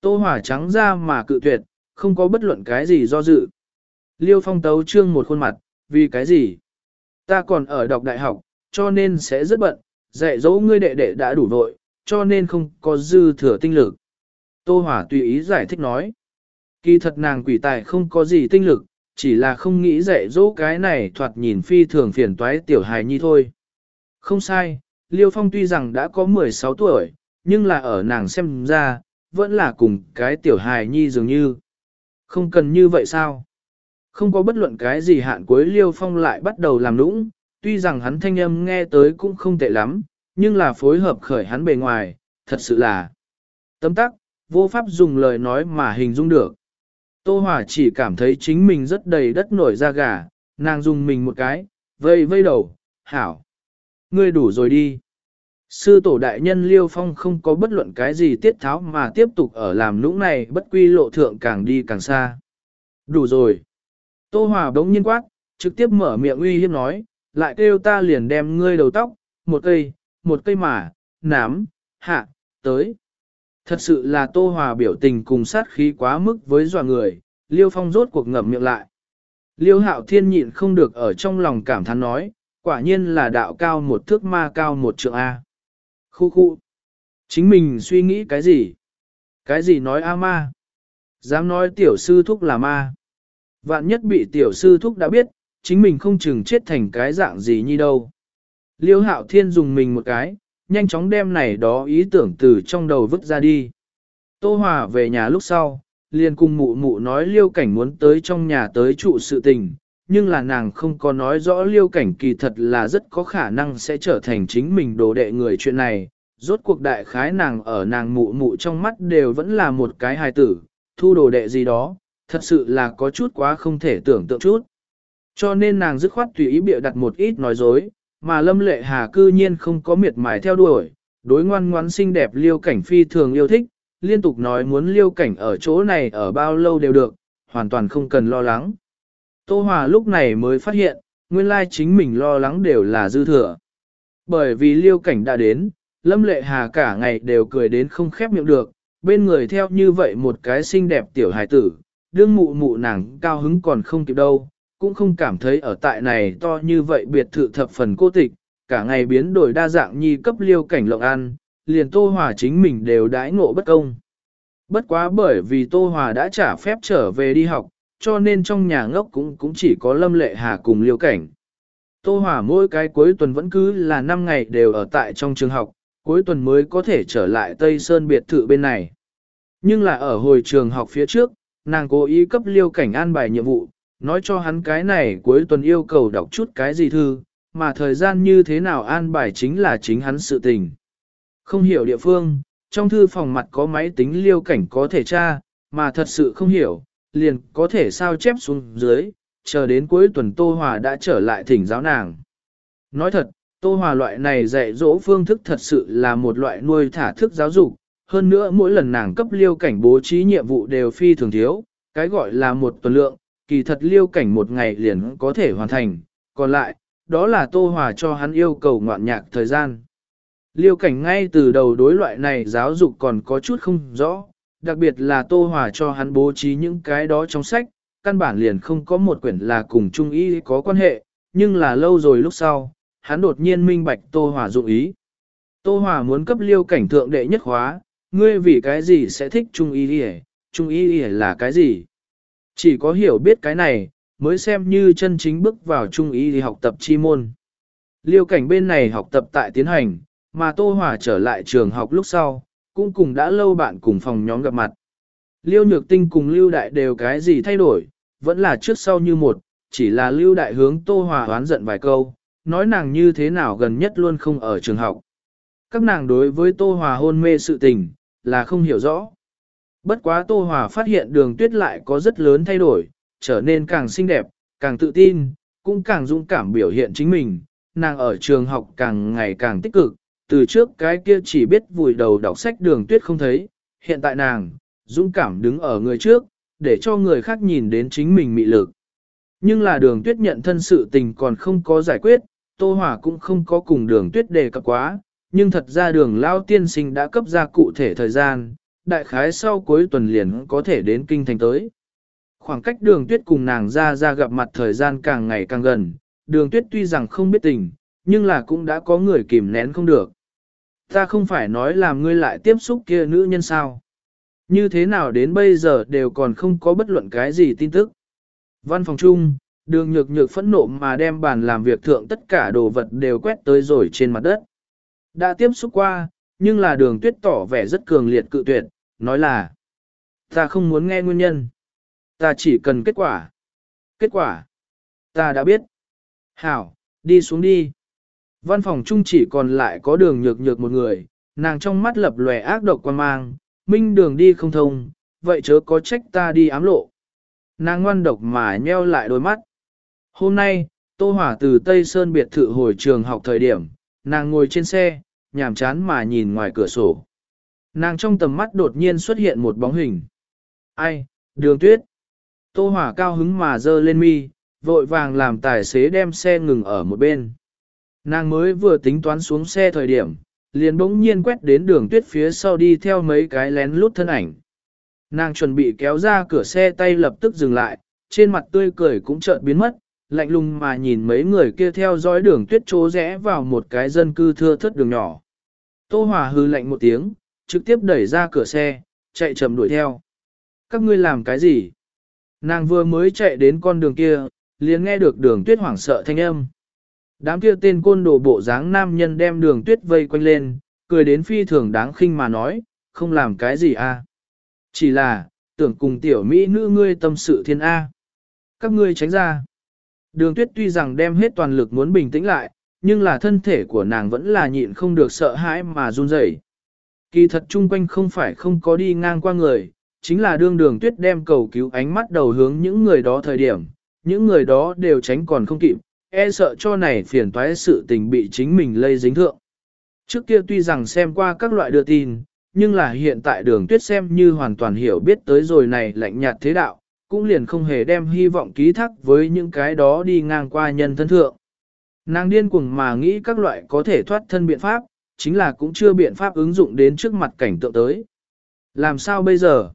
[SPEAKER 1] Tô hỏa trắng ra mà cự tuyệt, không có bất luận cái gì do dự. Liêu Phong tấu trương một khuôn mặt, vì cái gì? ta còn ở đọc đại học, cho nên sẽ rất bận, dạy dỗ ngươi đệ đệ đã đủ vội, cho nên không có dư thừa tinh lực. Tô Hỏa tùy ý giải thích nói. Kỳ thật nàng quỷ tài không có gì tinh lực, chỉ là không nghĩ dạy dỗ cái này thoạt nhìn phi thường phiền toái tiểu hài nhi thôi. Không sai, Liêu Phong tuy rằng đã có 16 tuổi, nhưng là ở nàng xem ra, vẫn là cùng cái tiểu hài nhi dường như. Không cần như vậy sao? Không có bất luận cái gì hạn cuối Liêu Phong lại bắt đầu làm nũng, tuy rằng hắn thanh âm nghe tới cũng không tệ lắm, nhưng là phối hợp khởi hắn bề ngoài, thật sự là tâm tắc, vô pháp dùng lời nói mà hình dung được. Tô Hòa chỉ cảm thấy chính mình rất đầy đất nổi da gà, nàng dùng mình một cái, vây vây đầu, hảo. Ngươi đủ rồi đi. Sư tổ đại nhân Liêu Phong không có bất luận cái gì tiết tháo mà tiếp tục ở làm nũng này bất quy lộ thượng càng đi càng xa. Đủ rồi. Tô Hòa bỗng nhiên quát, trực tiếp mở miệng uy hiếp nói, lại kêu ta liền đem ngươi đầu tóc, một cây, một cây mà, nám, hạ, tới. Thật sự là Tô Hòa biểu tình cùng sát khí quá mức với dọa người, Liêu Phong rốt cuộc ngậm miệng lại. Liêu Hạo Thiên nhịn không được ở trong lòng cảm thán nói, quả nhiên là đạo cao một thước ma cao một trượng A. Khu khu. Chính mình suy nghĩ cái gì? Cái gì nói A ma? Dám nói tiểu sư thúc là ma. Vạn nhất bị tiểu sư thúc đã biết, chính mình không chừng chết thành cái dạng gì như đâu. Liêu hạo thiên dùng mình một cái, nhanh chóng đem này đó ý tưởng từ trong đầu vứt ra đi. Tô Hòa về nhà lúc sau, liền cùng mụ mụ nói liêu cảnh muốn tới trong nhà tới trụ sự tình, nhưng là nàng không có nói rõ liêu cảnh kỳ thật là rất có khả năng sẽ trở thành chính mình đồ đệ người chuyện này. Rốt cuộc đại khái nàng ở nàng mụ mụ trong mắt đều vẫn là một cái hài tử, thu đồ đệ gì đó, thật sự là có chút quá không thể tưởng tượng chút. Cho nên nàng dứt khoát tùy ý bịa đặt một ít nói dối, mà Lâm Lệ Hà cư nhiên không có miệt mài theo đuổi, đối ngoan ngoãn xinh đẹp liêu cảnh phi thường yêu thích, liên tục nói muốn liêu cảnh ở chỗ này ở bao lâu đều được, hoàn toàn không cần lo lắng. Tô Hòa lúc này mới phát hiện, nguyên lai chính mình lo lắng đều là dư thừa. Bởi vì liêu cảnh đã đến, Lâm Lệ Hà cả ngày đều cười đến không khép miệng được, bên người theo như vậy một cái xinh đẹp tiểu hài tử, đương mụ mụ nàng cao hứng còn không kịp đâu, cũng không cảm thấy ở tại này to như vậy biệt thự thập phần cô tịch, cả ngày biến đổi đa dạng nhi cấp liêu cảnh lộng ăn, liền Tô Hòa chính mình đều đãi ngộ bất công. Bất quá bởi vì Tô Hòa đã trả phép trở về đi học, cho nên trong nhà ngốc cũng cũng chỉ có Lâm Lệ Hà cùng liêu cảnh. Tô Hòa mỗi cái cuối tuần vẫn cứ là 5 ngày đều ở tại trong trường học, cuối tuần mới có thể trở lại Tây Sơn biệt thự bên này. Nhưng là ở hồi trường học phía trước, nàng cố ý cấp liêu cảnh an bài nhiệm vụ, nói cho hắn cái này cuối tuần yêu cầu đọc chút cái gì thư, mà thời gian như thế nào an bài chính là chính hắn sự tình. Không hiểu địa phương, trong thư phòng mặt có máy tính liêu cảnh có thể tra, mà thật sự không hiểu, liền có thể sao chép xuống dưới, chờ đến cuối tuần Tô Hòa đã trở lại thỉnh giáo nàng. Nói thật, Tô Hòa loại này dạy dỗ phương thức thật sự là một loại nuôi thả thức giáo dục, hơn nữa mỗi lần nàng cấp liêu cảnh bố trí nhiệm vụ đều phi thường thiếu, cái gọi là một tuần lượng, kỳ thật liêu cảnh một ngày liền có thể hoàn thành, còn lại, đó là Tô Hòa cho hắn yêu cầu ngoạn nhạc thời gian. Liêu cảnh ngay từ đầu đối loại này giáo dục còn có chút không rõ, đặc biệt là Tô Hòa cho hắn bố trí những cái đó trong sách, căn bản liền không có một quyển là cùng trung ý có quan hệ, nhưng là lâu rồi lúc sau, hắn đột nhiên minh bạch Tô Hòa dụng ý. Tô Hòa muốn cấp liêu cảnh thượng đệ nhất hóa, ngươi vì cái gì sẽ thích trung ý đi trung ý đi là cái gì? Chỉ có hiểu biết cái này, mới xem như chân chính bước vào trung ý học tập chi môn. Liêu cảnh bên này học tập tại tiến hành, mà Tô Hòa trở lại trường học lúc sau, cũng cùng đã lâu bạn cùng phòng nhóm gặp mặt. Liêu Nhược Tinh cùng Lưu Đại đều cái gì thay đổi, vẫn là trước sau như một, chỉ là Lưu Đại hướng Tô Hòa hoán giận vài câu, nói nàng như thế nào gần nhất luôn không ở trường học. Các nàng đối với Tô Hòa hôn mê sự tình, là không hiểu rõ. Bất quá Tô Hòa phát hiện đường tuyết lại có rất lớn thay đổi, trở nên càng xinh đẹp, càng tự tin, cũng càng dũng cảm biểu hiện chính mình, nàng ở trường học càng ngày càng tích cực, từ trước cái kia chỉ biết vùi đầu đọc sách đường tuyết không thấy, hiện tại nàng, dũng cảm đứng ở người trước, để cho người khác nhìn đến chính mình mị lực. Nhưng là đường tuyết nhận thân sự tình còn không có giải quyết, Tô Hòa cũng không có cùng đường tuyết đề cập quá, nhưng thật ra đường lao tiên sinh đã cấp ra cụ thể thời gian, đại khái sau cuối tuần liền có thể đến kinh thành tới. Khoảng cách đường tuyết cùng nàng ra ra gặp mặt thời gian càng ngày càng gần, đường tuyết tuy rằng không biết tình, nhưng là cũng đã có người kìm nén không được. Ta không phải nói làm ngươi lại tiếp xúc kia nữ nhân sao. Như thế nào đến bây giờ đều còn không có bất luận cái gì tin tức. Văn phòng chung, đường nhược nhược phẫn nộ mà đem bàn làm việc thượng tất cả đồ vật đều quét tới rồi trên mặt đất. Đã tiếp xúc qua, nhưng là đường tuyết tỏ vẻ rất cường liệt cự tuyệt, nói là Ta không muốn nghe nguyên nhân. Ta chỉ cần kết quả. Kết quả. Ta đã biết. Hảo, đi xuống đi. Văn phòng chung chỉ còn lại có đường nhược nhược một người, nàng trong mắt lập lòe ác độc quan mang, minh đường đi không thông, vậy chớ có trách ta đi ám lộ. Nàng ngoan độc mà nheo lại đôi mắt. Hôm nay, Tô Hỏa từ Tây Sơn biệt thự hồi trường học thời điểm, nàng ngồi trên xe, nhàm chán mà nhìn ngoài cửa sổ. Nàng trong tầm mắt đột nhiên xuất hiện một bóng hình. Ai, đường tuyết. Tô Hỏa cao hứng mà dơ lên mi, vội vàng làm tài xế đem xe ngừng ở một bên. Nàng mới vừa tính toán xuống xe thời điểm, liền bỗng nhiên quét đến đường tuyết phía sau đi theo mấy cái lén lút thân ảnh. Nàng chuẩn bị kéo ra cửa xe tay lập tức dừng lại, trên mặt tươi cười cũng chợt biến mất, lạnh lùng mà nhìn mấy người kia theo dõi đường tuyết trố rẽ vào một cái dân cư thưa thất đường nhỏ. Tô Hòa hư lạnh một tiếng, trực tiếp đẩy ra cửa xe, chạy chậm đuổi theo. Các ngươi làm cái gì? Nàng vừa mới chạy đến con đường kia, liền nghe được đường tuyết hoảng sợ thanh âm. Đám kia tên côn đồ bộ dáng nam nhân đem đường tuyết vây quanh lên, cười đến phi thường đáng khinh mà nói, không làm cái gì à. Chỉ là, tưởng cùng tiểu Mỹ nữ ngươi tâm sự thiên A. Các ngươi tránh ra. Đường tuyết tuy rằng đem hết toàn lực muốn bình tĩnh lại, nhưng là thân thể của nàng vẫn là nhịn không được sợ hãi mà run rẩy. Kỳ thật chung quanh không phải không có đi ngang qua người, chính là đương đường tuyết đem cầu cứu ánh mắt đầu hướng những người đó thời điểm, những người đó đều tránh còn không kịp, e sợ cho này phiền toái sự tình bị chính mình lây dính thượng. Trước kia tuy rằng xem qua các loại đưa tin, nhưng là hiện tại đường tuyết xem như hoàn toàn hiểu biết tới rồi này lạnh nhạt thế đạo, cũng liền không hề đem hy vọng ký thác với những cái đó đi ngang qua nhân thân thượng. Nàng điên cuồng mà nghĩ các loại có thể thoát thân biện pháp, chính là cũng chưa biện pháp ứng dụng đến trước mặt cảnh tượng tới. Làm sao bây giờ?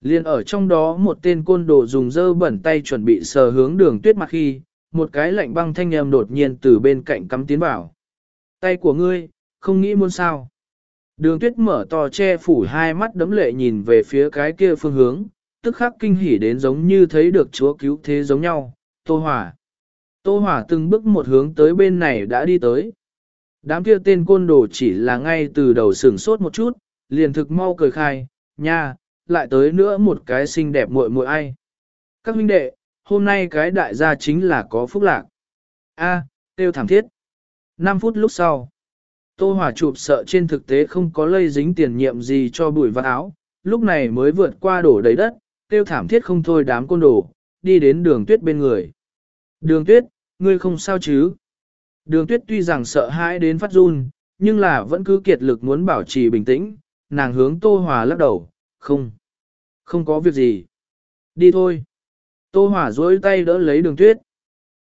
[SPEAKER 1] Liên ở trong đó một tên côn đồ dùng dơ bẩn tay chuẩn bị sờ hướng đường tuyết mặt khi, một cái lạnh băng thanh âm đột nhiên từ bên cạnh cắm tiến vào. Tay của ngươi, không nghĩ muốn sao. Đường tuyết mở to che phủ hai mắt đấm lệ nhìn về phía cái kia phương hướng, tức khắc kinh hỉ đến giống như thấy được chúa cứu thế giống nhau, tô hỏa. Tô hỏa từng bước một hướng tới bên này đã đi tới. Đám kia tên côn đồ chỉ là ngay từ đầu sửng sốt một chút, liền thực mau cười khai, nha, lại tới nữa một cái xinh đẹp muội muội ai. Các huynh đệ, hôm nay cái đại gia chính là có phúc lạc. A, tiêu thảm thiết. 5 phút lúc sau, Tô Hòa chụp sợ trên thực tế không có lây dính tiền nhiệm gì cho bụi vạt áo, lúc này mới vượt qua đổ đầy đất, tiêu thảm thiết không thôi đám côn đồ, đi đến đường tuyết bên người. Đường tuyết, ngươi không sao chứ? Đường tuyết tuy rằng sợ hãi đến phát run, nhưng là vẫn cứ kiệt lực muốn bảo trì bình tĩnh, nàng hướng Tô Hòa lắc đầu, không, không có việc gì. Đi thôi. Tô Hòa duỗi tay đỡ lấy đường tuyết.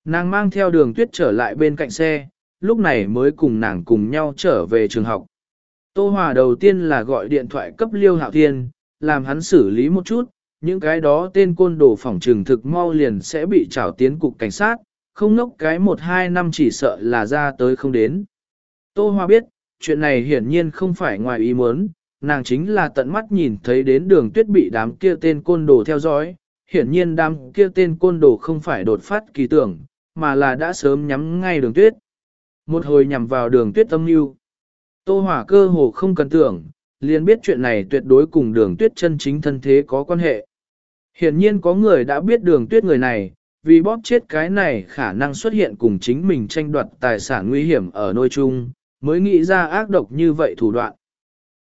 [SPEAKER 1] Nàng mang theo đường tuyết trở lại bên cạnh xe, lúc này mới cùng nàng cùng nhau trở về trường học. Tô Hòa đầu tiên là gọi điện thoại cấp Liêu Hạo Thiên, làm hắn xử lý một chút, những cái đó tên côn đồ phỏng trừng thực mau liền sẽ bị trảo tiến cục cảnh sát, không nốc cái một hai năm chỉ sợ là ra tới không đến. Tô Hòa biết, chuyện này hiển nhiên không phải ngoài ý muốn, nàng chính là tận mắt nhìn thấy đến đường tuyết bị đám kia tên côn đồ theo dõi, hiển nhiên đám kia tên côn đồ không phải đột phát kỳ tưởng, mà là đã sớm nhắm ngay đường tuyết. Một hồi nhằm vào đường tuyết tâm mưu, Tô hỏa cơ hồ không cần tưởng, liền biết chuyện này tuyệt đối cùng đường tuyết chân chính thân thế có quan hệ. Hiển nhiên có người đã biết đường tuyết người này, vì bóp chết cái này khả năng xuất hiện cùng chính mình tranh đoạt tài sản nguy hiểm ở nôi chung, mới nghĩ ra ác độc như vậy thủ đoạn.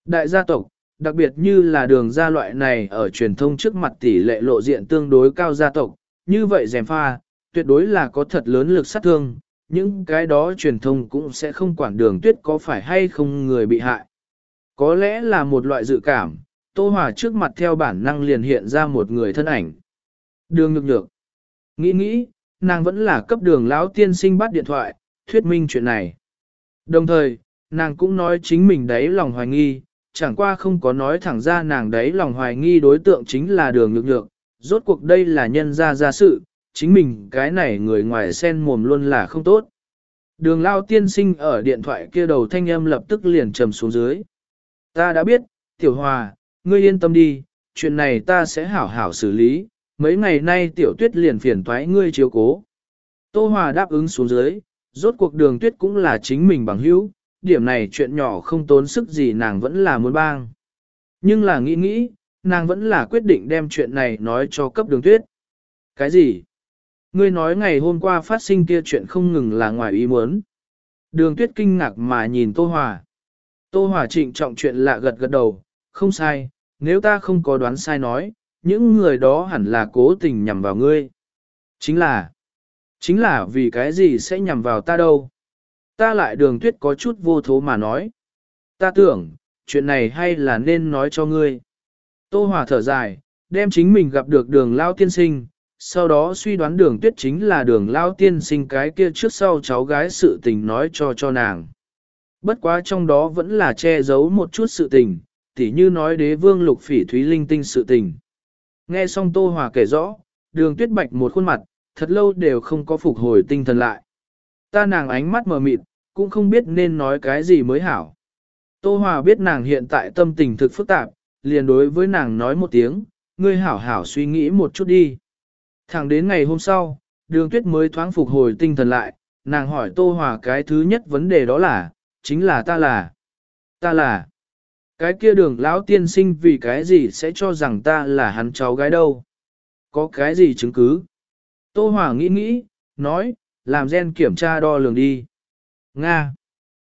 [SPEAKER 1] Đại gia tộc, đặc biệt như là đường gia loại này ở truyền thông trước mặt tỷ lệ lộ diện tương đối cao gia tộc, như vậy dèm pha, tuyệt đối là có thật lớn lực sát thương, những cái đó truyền thông cũng sẽ không quản đường tuyết có phải hay không người bị hại. Có lẽ là một loại dự cảm, Tô Hòa trước mặt theo bản năng liền hiện ra một người thân ảnh. Đường nhược nhược. Nghĩ nghĩ, nàng vẫn là cấp đường lão tiên sinh bắt điện thoại, thuyết minh chuyện này. Đồng thời, nàng cũng nói chính mình đấy lòng hoài nghi, chẳng qua không có nói thẳng ra nàng đấy lòng hoài nghi đối tượng chính là đường nhược nhược, rốt cuộc đây là nhân gia ra sự, chính mình cái này người ngoài sen mồm luôn là không tốt. Đường lao tiên sinh ở điện thoại kia đầu thanh âm lập tức liền trầm xuống dưới. Ta đã biết, tiểu hòa, ngươi yên tâm đi, chuyện này ta sẽ hảo hảo xử lý, mấy ngày nay tiểu tuyết liền phiền toái ngươi chiếu cố. Tô Hòa đáp ứng xuống dưới, rốt cuộc đường tuyết cũng là chính mình bằng hữu, điểm này chuyện nhỏ không tốn sức gì nàng vẫn là muốn bang. Nhưng là nghĩ nghĩ, nàng vẫn là quyết định đem chuyện này nói cho cấp đường tuyết. Cái gì? Ngươi nói ngày hôm qua phát sinh kia chuyện không ngừng là ngoài ý muốn. Đường tuyết kinh ngạc mà nhìn Tô Hòa. Tô Hòa trịnh trọng chuyện lạ gật gật đầu, không sai, nếu ta không có đoán sai nói, những người đó hẳn là cố tình nhằm vào ngươi. Chính là, chính là vì cái gì sẽ nhằm vào ta đâu. Ta lại đường tuyết có chút vô thố mà nói. Ta tưởng, chuyện này hay là nên nói cho ngươi. Tô Hòa thở dài, đem chính mình gặp được đường lao tiên sinh, sau đó suy đoán đường tuyết chính là đường lao tiên sinh cái kia trước sau cháu gái sự tình nói cho cho nàng. Bất quá trong đó vẫn là che giấu một chút sự tình, tỉ như nói đế vương lục phỉ thúy linh tinh sự tình. Nghe xong Tô Hòa kể rõ, đường tuyết bạch một khuôn mặt, thật lâu đều không có phục hồi tinh thần lại. Ta nàng ánh mắt mờ mịt, cũng không biết nên nói cái gì mới hảo. Tô Hòa biết nàng hiện tại tâm tình thực phức tạp, liền đối với nàng nói một tiếng, ngươi hảo hảo suy nghĩ một chút đi. Thẳng đến ngày hôm sau, đường tuyết mới thoáng phục hồi tinh thần lại, nàng hỏi Tô Hòa cái thứ nhất vấn đề đó là, chính là ta là, ta là, cái kia đường lão tiên sinh vì cái gì sẽ cho rằng ta là hắn cháu gái đâu? Có cái gì chứng cứ? Tô Hòa nghĩ nghĩ, nói, làm gen kiểm tra đo lường đi. Nga.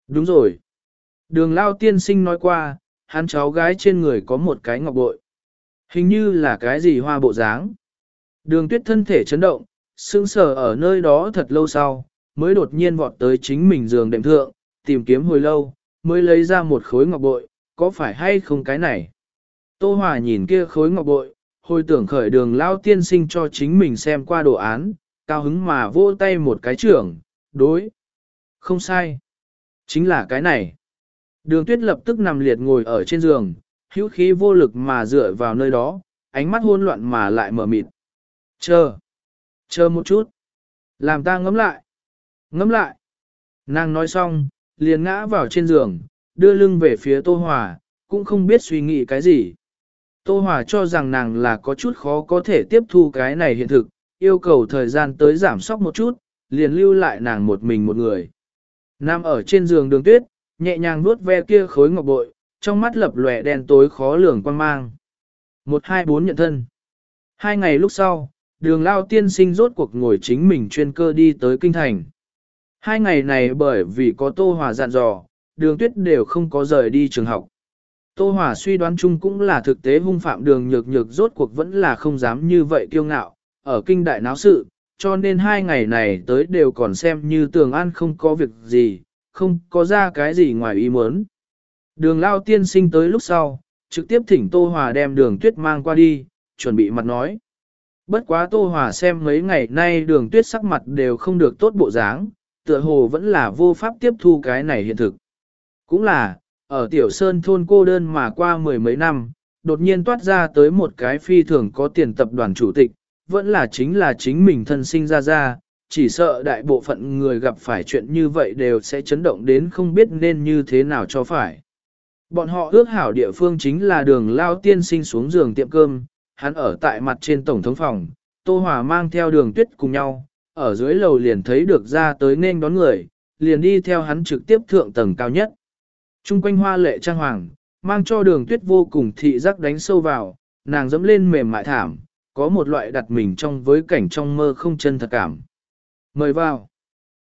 [SPEAKER 1] Đúng rồi. Đường lao tiên sinh nói qua, hắn cháu gái trên người có một cái ngọc bội. Hình như là cái gì hoa bộ dáng. Đường tuyết thân thể chấn động, sững sờ ở nơi đó thật lâu sau, mới đột nhiên vọt tới chính mình giường đệm thượng, tìm kiếm hồi lâu, mới lấy ra một khối ngọc bội, có phải hay không cái này? Tô Hòa nhìn kia khối ngọc bội, hồi tưởng khởi đường lao tiên sinh cho chính mình xem qua đồ án, cao hứng mà vỗ tay một cái trưởng, đối. Không sai. Chính là cái này. Đường tuyết lập tức nằm liệt ngồi ở trên giường, hữu khí vô lực mà dựa vào nơi đó, ánh mắt hôn loạn mà lại mở mịt. Chờ. Chờ một chút. Làm ta ngấm lại. Ngấm lại. Nàng nói xong, liền ngã vào trên giường, đưa lưng về phía Tô Hòa, cũng không biết suy nghĩ cái gì. Tô Hòa cho rằng nàng là có chút khó có thể tiếp thu cái này hiện thực, yêu cầu thời gian tới giảm sóc một chút, liền lưu lại nàng một mình một người. Nam ở trên giường đường tuyết, nhẹ nhàng nuốt ve kia khối ngọc bội, trong mắt lập lòe đen tối khó lường quan mang. Một hai bốn nhận thân. Hai ngày lúc sau, đường lao tiên sinh rốt cuộc ngồi chính mình chuyên cơ đi tới kinh thành. Hai ngày này bởi vì có Tô Hòa dặn dò, đường tuyết đều không có rời đi trường học. Tô Hòa suy đoán chung cũng là thực tế hung phạm đường nhược nhược rốt cuộc vẫn là không dám như vậy kiêu ngạo, ở kinh đại náo sự, cho nên hai ngày này tới đều còn xem như tường an không có việc gì, không có ra cái gì ngoài ý muốn. Đường lao tiên sinh tới lúc sau, trực tiếp thỉnh Tô Hòa đem đường tuyết mang qua đi, chuẩn bị mặt nói. Bất quá Tô Hòa xem mấy ngày nay đường tuyết sắc mặt đều không được tốt bộ dáng, tựa hồ vẫn là vô pháp tiếp thu cái này hiện thực. Cũng là, ở Tiểu Sơn thôn cô đơn mà qua mười mấy năm, đột nhiên toát ra tới một cái phi thường có tiền tập đoàn chủ tịch, vẫn là chính là chính mình thân sinh ra ra, chỉ sợ đại bộ phận người gặp phải chuyện như vậy đều sẽ chấn động đến không biết nên như thế nào cho phải. Bọn họ ước hảo địa phương chính là đường lao tiên sinh xuống giường tiệm cơm, hắn ở tại mặt trên tổng thống phòng, Tô Hòa mang theo đường tuyết cùng nhau, ở dưới lầu liền thấy được ra tới nên đón người, liền đi theo hắn trực tiếp thượng tầng cao nhất. Trung quanh hoa lệ trang hoàng, mang cho đường tuyết vô cùng thị giác đánh sâu vào, nàng dẫm lên mềm mại thảm, có một loại đặt mình trong với cảnh trong mơ không chân thật cảm. Mời vào.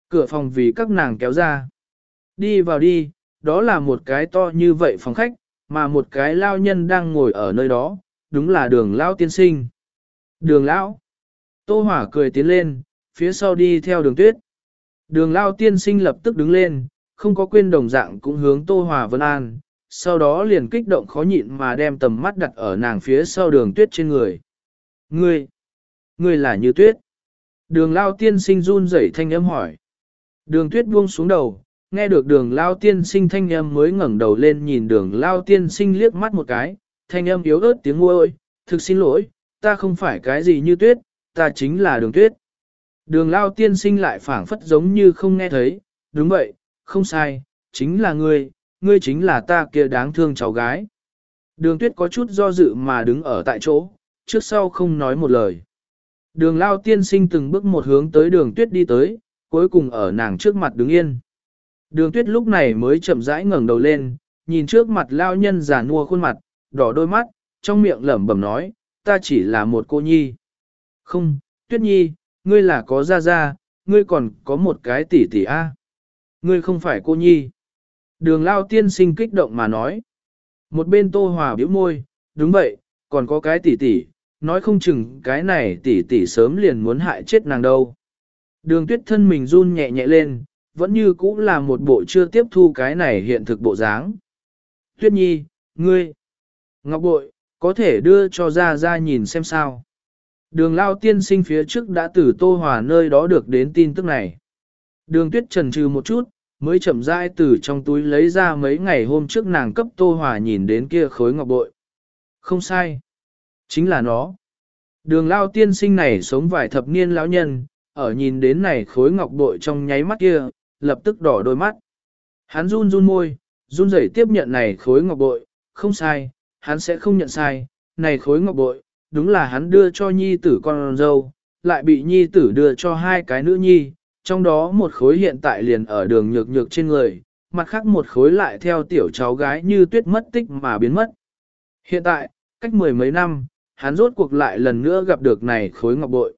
[SPEAKER 1] Cửa phòng vì các nàng kéo ra. Đi vào đi, đó là một cái to như vậy phòng khách, mà một cái lao nhân đang ngồi ở nơi đó, đúng là đường lao tiên sinh. Đường lão. Tô Hỏa cười tiến lên, phía sau đi theo đường tuyết. Đường lao tiên sinh lập tức đứng lên, không có quên đồng dạng cũng hướng Tô hỏa Vân An, sau đó liền kích động khó nhịn mà đem tầm mắt đặt ở nàng phía sau đường tuyết trên người. Ngươi, ngươi là như tuyết. Đường lao tiên sinh run rẩy thanh âm hỏi. Đường tuyết buông xuống đầu, nghe được đường lao tiên sinh thanh âm mới ngẩng đầu lên nhìn đường lao tiên sinh liếc mắt một cái, thanh âm yếu ớt tiếng ngôi, thực xin lỗi, ta không phải cái gì như tuyết, ta chính là đường tuyết. Đường lao tiên sinh lại phảng phất giống như không nghe thấy, đúng vậy, không sai, chính là ngươi, ngươi chính là ta kia đáng thương cháu gái. Đường tuyết có chút do dự mà đứng ở tại chỗ, trước sau không nói một lời. Đường lao tiên sinh từng bước một hướng tới đường tuyết đi tới, cuối cùng ở nàng trước mặt đứng yên. Đường tuyết lúc này mới chậm rãi ngẩng đầu lên, nhìn trước mặt lao nhân già nua khuôn mặt, đỏ đôi mắt, trong miệng lẩm bẩm nói, ta chỉ là một cô nhi. Không, tuyết nhi, ngươi là có gia gia, ngươi còn có một cái tỷ tỷ a. Ngươi không phải cô nhi. Đường lao tiên sinh kích động mà nói. Một bên tô hòa biểu môi, đúng vậy, còn có cái tỷ tỷ, nói không chừng cái này tỷ tỷ sớm liền muốn hại chết nàng đâu. Đường tuyết thân mình run nhẹ nhẹ lên, vẫn như cũ là một bộ chưa tiếp thu cái này hiện thực bộ dáng. Tuyết nhi, ngươi, ngọc bội, có thể đưa cho ra ra nhìn xem sao. Đường lao tiên sinh phía trước đã từ tô hòa nơi đó được đến tin tức này. Đường tuyết trần trừ một chút, mới chậm rãi từ trong túi lấy ra mấy ngày hôm trước nàng cấp tô hòa nhìn đến kia khối ngọc bội. Không sai. Chính là nó. Đường lao tiên sinh này sống vài thập niên lão nhân, ở nhìn đến này khối ngọc bội trong nháy mắt kia, lập tức đỏ đôi mắt. Hắn run run môi, run rẩy tiếp nhận này khối ngọc bội, không sai, hắn sẽ không nhận sai, này khối ngọc bội, đúng là hắn đưa cho nhi tử con dâu, lại bị nhi tử đưa cho hai cái nữ nhi, trong đó một khối hiện tại liền ở đường nhược nhược trên người, mặt khác một khối lại theo tiểu cháu gái như tuyết mất tích mà biến mất. Hiện tại, cách mười mấy năm, hắn rốt cuộc lại lần nữa gặp được này khối ngọc bội.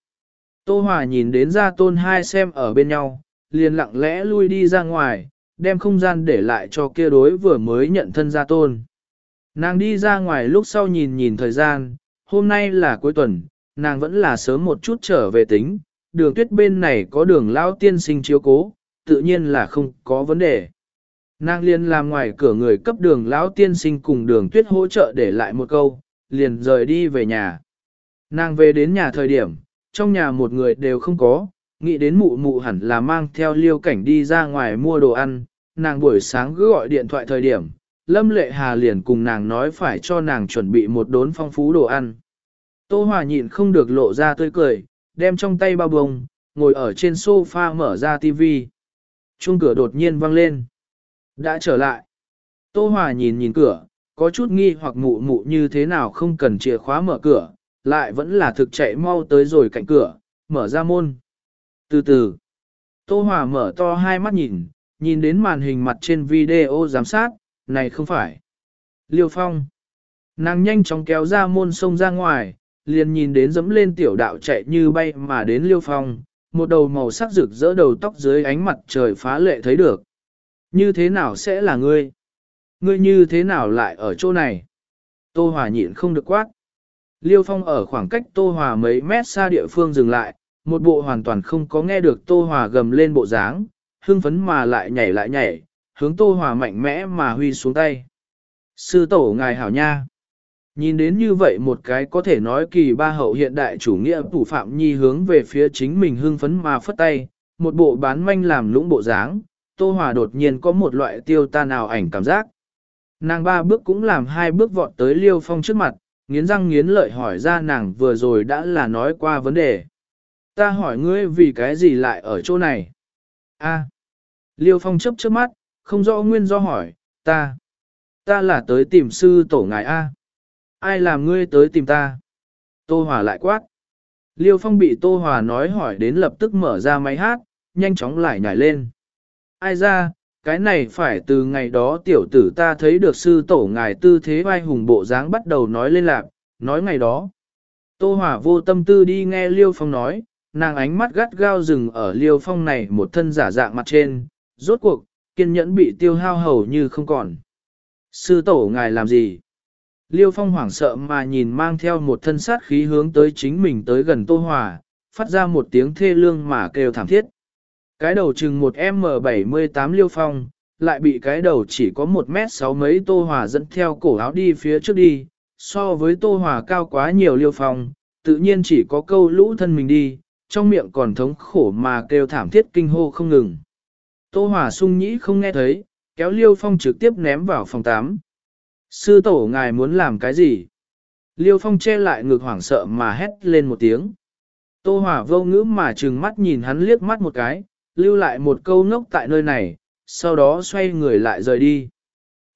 [SPEAKER 1] Tô Hòa nhìn đến ra tôn hai xem ở bên nhau, liền lặng lẽ lui đi ra ngoài, đem không gian để lại cho kia đối vừa mới nhận thân ra tôn. Nàng đi ra ngoài lúc sau nhìn nhìn thời gian, hôm nay là cuối tuần, nàng vẫn là sớm một chút trở về tính, đường tuyết bên này có đường lão tiên sinh chiếu cố, tự nhiên là không có vấn đề. Nàng liền làm ngoài cửa người cấp đường lão tiên sinh cùng đường tuyết hỗ trợ để lại một câu, liền rời đi về nhà. Nàng về đến nhà thời điểm, trong nhà một người đều không có, nghĩ đến mụ mụ hẳn là mang theo liêu cảnh đi ra ngoài mua đồ ăn, nàng buổi sáng cứ gọi điện thoại thời điểm, Lâm Lệ Hà liền cùng nàng nói phải cho nàng chuẩn bị một đốn phong phú đồ ăn. Tô Hòa nhịn không được lộ ra tươi cười, đem trong tay bao bông, ngồi ở trên sofa mở ra tivi. Chuông cửa đột nhiên vang lên. Đã trở lại. Tô Hòa nhìn nhìn cửa, có chút nghi hoặc mụ mụ như thế nào không cần chìa khóa mở cửa, lại vẫn là thực chạy mau tới rồi cạnh cửa, mở ra môn. Từ từ, Tô Hòa mở to hai mắt nhìn, nhìn đến màn hình mặt trên video giám sát, này không phải. Liêu Phong. Nàng nhanh chóng kéo ra môn sông ra ngoài, liền nhìn đến dẫm lên tiểu đạo chạy như bay mà đến Liêu Phong, một đầu màu sắc rực rỡ đầu tóc dưới ánh mặt trời phá lệ thấy được. Như thế nào sẽ là ngươi? Ngươi như thế nào lại ở chỗ này? Tô Hòa nhịn không được quát. Liêu Phong ở khoảng cách Tô Hòa mấy mét xa địa phương dừng lại, một bộ hoàn toàn không có nghe được Tô Hòa gầm lên bộ dáng, hưng phấn mà lại nhảy lại nhảy, hướng Tô Hòa mạnh mẽ mà huy xuống tay. Sư tổ ngài hảo nha. Nhìn đến như vậy một cái có thể nói kỳ ba hậu hiện đại chủ nghĩa thủ phạm nhi hướng về phía chính mình hưng phấn mà phất tay, một bộ bán manh làm lũng bộ dáng, Tô Hòa đột nhiên có một loại tiêu ta nào ảnh cảm giác. Nàng ba bước cũng làm hai bước vọt tới Liêu Phong trước mặt, nghiến răng nghiến lợi hỏi ra nàng vừa rồi đã là nói qua vấn đề. Ta hỏi ngươi vì cái gì lại ở chỗ này? A. Liêu Phong chấp trước mắt, không rõ nguyên do hỏi, ta. Ta là tới tìm sư tổ ngài A. Ai làm ngươi tới tìm ta? Tô Hòa lại quát. Liêu Phong bị Tô Hòa nói hỏi đến lập tức mở ra máy hát, nhanh chóng lại nhảy lên. Ai ra, cái này phải từ ngày đó tiểu tử ta thấy được sư tổ ngài tư thế vai hùng bộ dáng bắt đầu nói lên lạc, nói ngày đó. Tô Hòa vô tâm tư đi nghe Liêu Phong nói, nàng ánh mắt gắt gao rừng ở Liêu Phong này một thân giả dạng mặt trên, rốt cuộc, kiên nhẫn bị tiêu hao hầu như không còn. Sư tổ ngài làm gì? Liêu Phong hoảng sợ mà nhìn mang theo một thân sát khí hướng tới chính mình tới gần Tô Hòa, phát ra một tiếng thê lương mà kêu thảm thiết. Cái đầu chừng một M78 Liêu Phong, lại bị cái đầu chỉ có một mét sáu mấy Tô Hòa dẫn theo cổ áo đi phía trước đi, so với Tô Hòa cao quá nhiều Liêu Phong, tự nhiên chỉ có câu lũ thân mình đi, trong miệng còn thống khổ mà kêu thảm thiết kinh hô không ngừng. Tô Hòa sung nhĩ không nghe thấy, kéo Liêu Phong trực tiếp ném vào phòng 8. Sư tổ ngài muốn làm cái gì? Liêu Phong che lại ngực hoảng sợ mà hét lên một tiếng. Tô Hòa vô ngữ mà trừng mắt nhìn hắn liếc mắt một cái, lưu lại một câu ngốc tại nơi này, sau đó xoay người lại rời đi.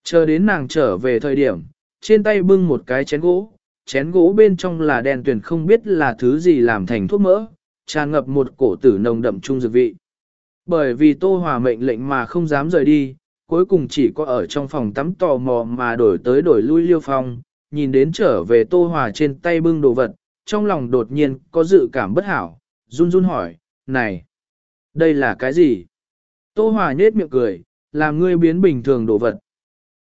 [SPEAKER 1] Chờ đến nàng trở về thời điểm, trên tay bưng một cái chén gỗ, chén gỗ bên trong là đèn tuyển không biết là thứ gì làm thành thuốc mỡ, tràn ngập một cổ tử nồng đậm trung dược vị. Bởi vì Tô Hòa mệnh lệnh mà không dám rời đi, cuối cùng chỉ có ở trong phòng tắm tò mò mà đổi tới đổi lui liêu phong, nhìn đến trở về Tô Hòa trên tay bưng đồ vật, trong lòng đột nhiên có dự cảm bất hảo, run run hỏi, này, đây là cái gì? Tô Hòa nhết miệng cười, làm ngươi biến bình thường đồ vật.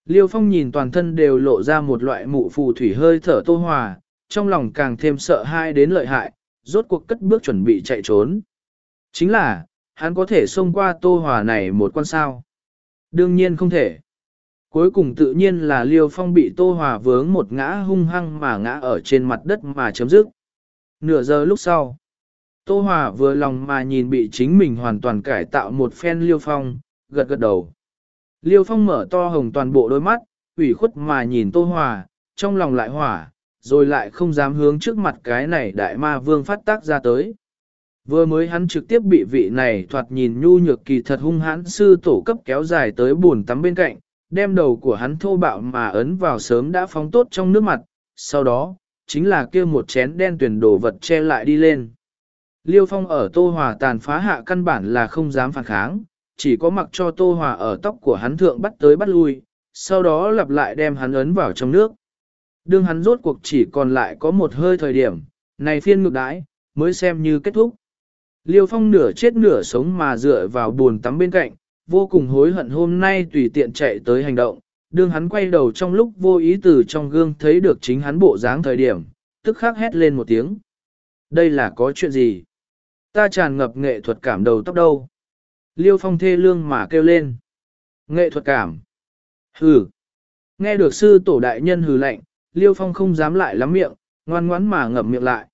[SPEAKER 1] Liêu Phong nhìn toàn thân đều lộ ra một loại mụ phù thủy hơi thở Tô Hòa, trong lòng càng thêm sợ hãi đến lợi hại, rốt cuộc cất bước chuẩn bị chạy trốn. Chính là, hắn có thể xông qua Tô Hòa này một con sao. Đương nhiên không thể. Cuối cùng tự nhiên là Liêu Phong bị Tô Hòa vướng một ngã hung hăng mà ngã ở trên mặt đất mà chấm dứt. Nửa giờ lúc sau, Tô Hòa vừa lòng mà nhìn bị chính mình hoàn toàn cải tạo một phen Liêu Phong, gật gật đầu. Liêu Phong mở to hồng toàn bộ đôi mắt, ủy khuất mà nhìn Tô Hòa, trong lòng lại hỏa, rồi lại không dám hướng trước mặt cái này đại ma vương phát tác ra tới. Vừa mới hắn trực tiếp bị vị này thoạt nhìn nhu nhược kỳ thật hung hãn sư tổ cấp kéo dài tới buồn tắm bên cạnh, đem đầu của hắn thô bạo mà ấn vào sớm đã phóng tốt trong nước mặt, sau đó, chính là kia một chén đen tuyển đồ vật che lại đi lên. Liêu Phong ở Tô Hòa tàn phá hạ căn bản là không dám phản kháng, chỉ có mặc cho Tô Hòa ở tóc của hắn thượng bắt tới bắt lui, sau đó lặp lại đem hắn ấn vào trong nước. Đương hắn rốt cuộc chỉ còn lại có một hơi thời điểm, này phiên ngược đãi, mới xem như kết thúc. Liêu Phong nửa chết nửa sống mà dựa vào buồn tắm bên cạnh, vô cùng hối hận hôm nay tùy tiện chạy tới hành động, đương hắn quay đầu trong lúc vô ý từ trong gương thấy được chính hắn bộ dáng thời điểm, tức khắc hét lên một tiếng. Đây là có chuyện gì? Ta tràn ngập nghệ thuật cảm đầu tóc đâu? Liêu Phong thê lương mà kêu lên. Nghệ thuật cảm. Hừ. Nghe được sư tổ đại nhân hừ lạnh, Liêu Phong không dám lại lắm miệng, ngoan ngoãn mà ngậm miệng lại.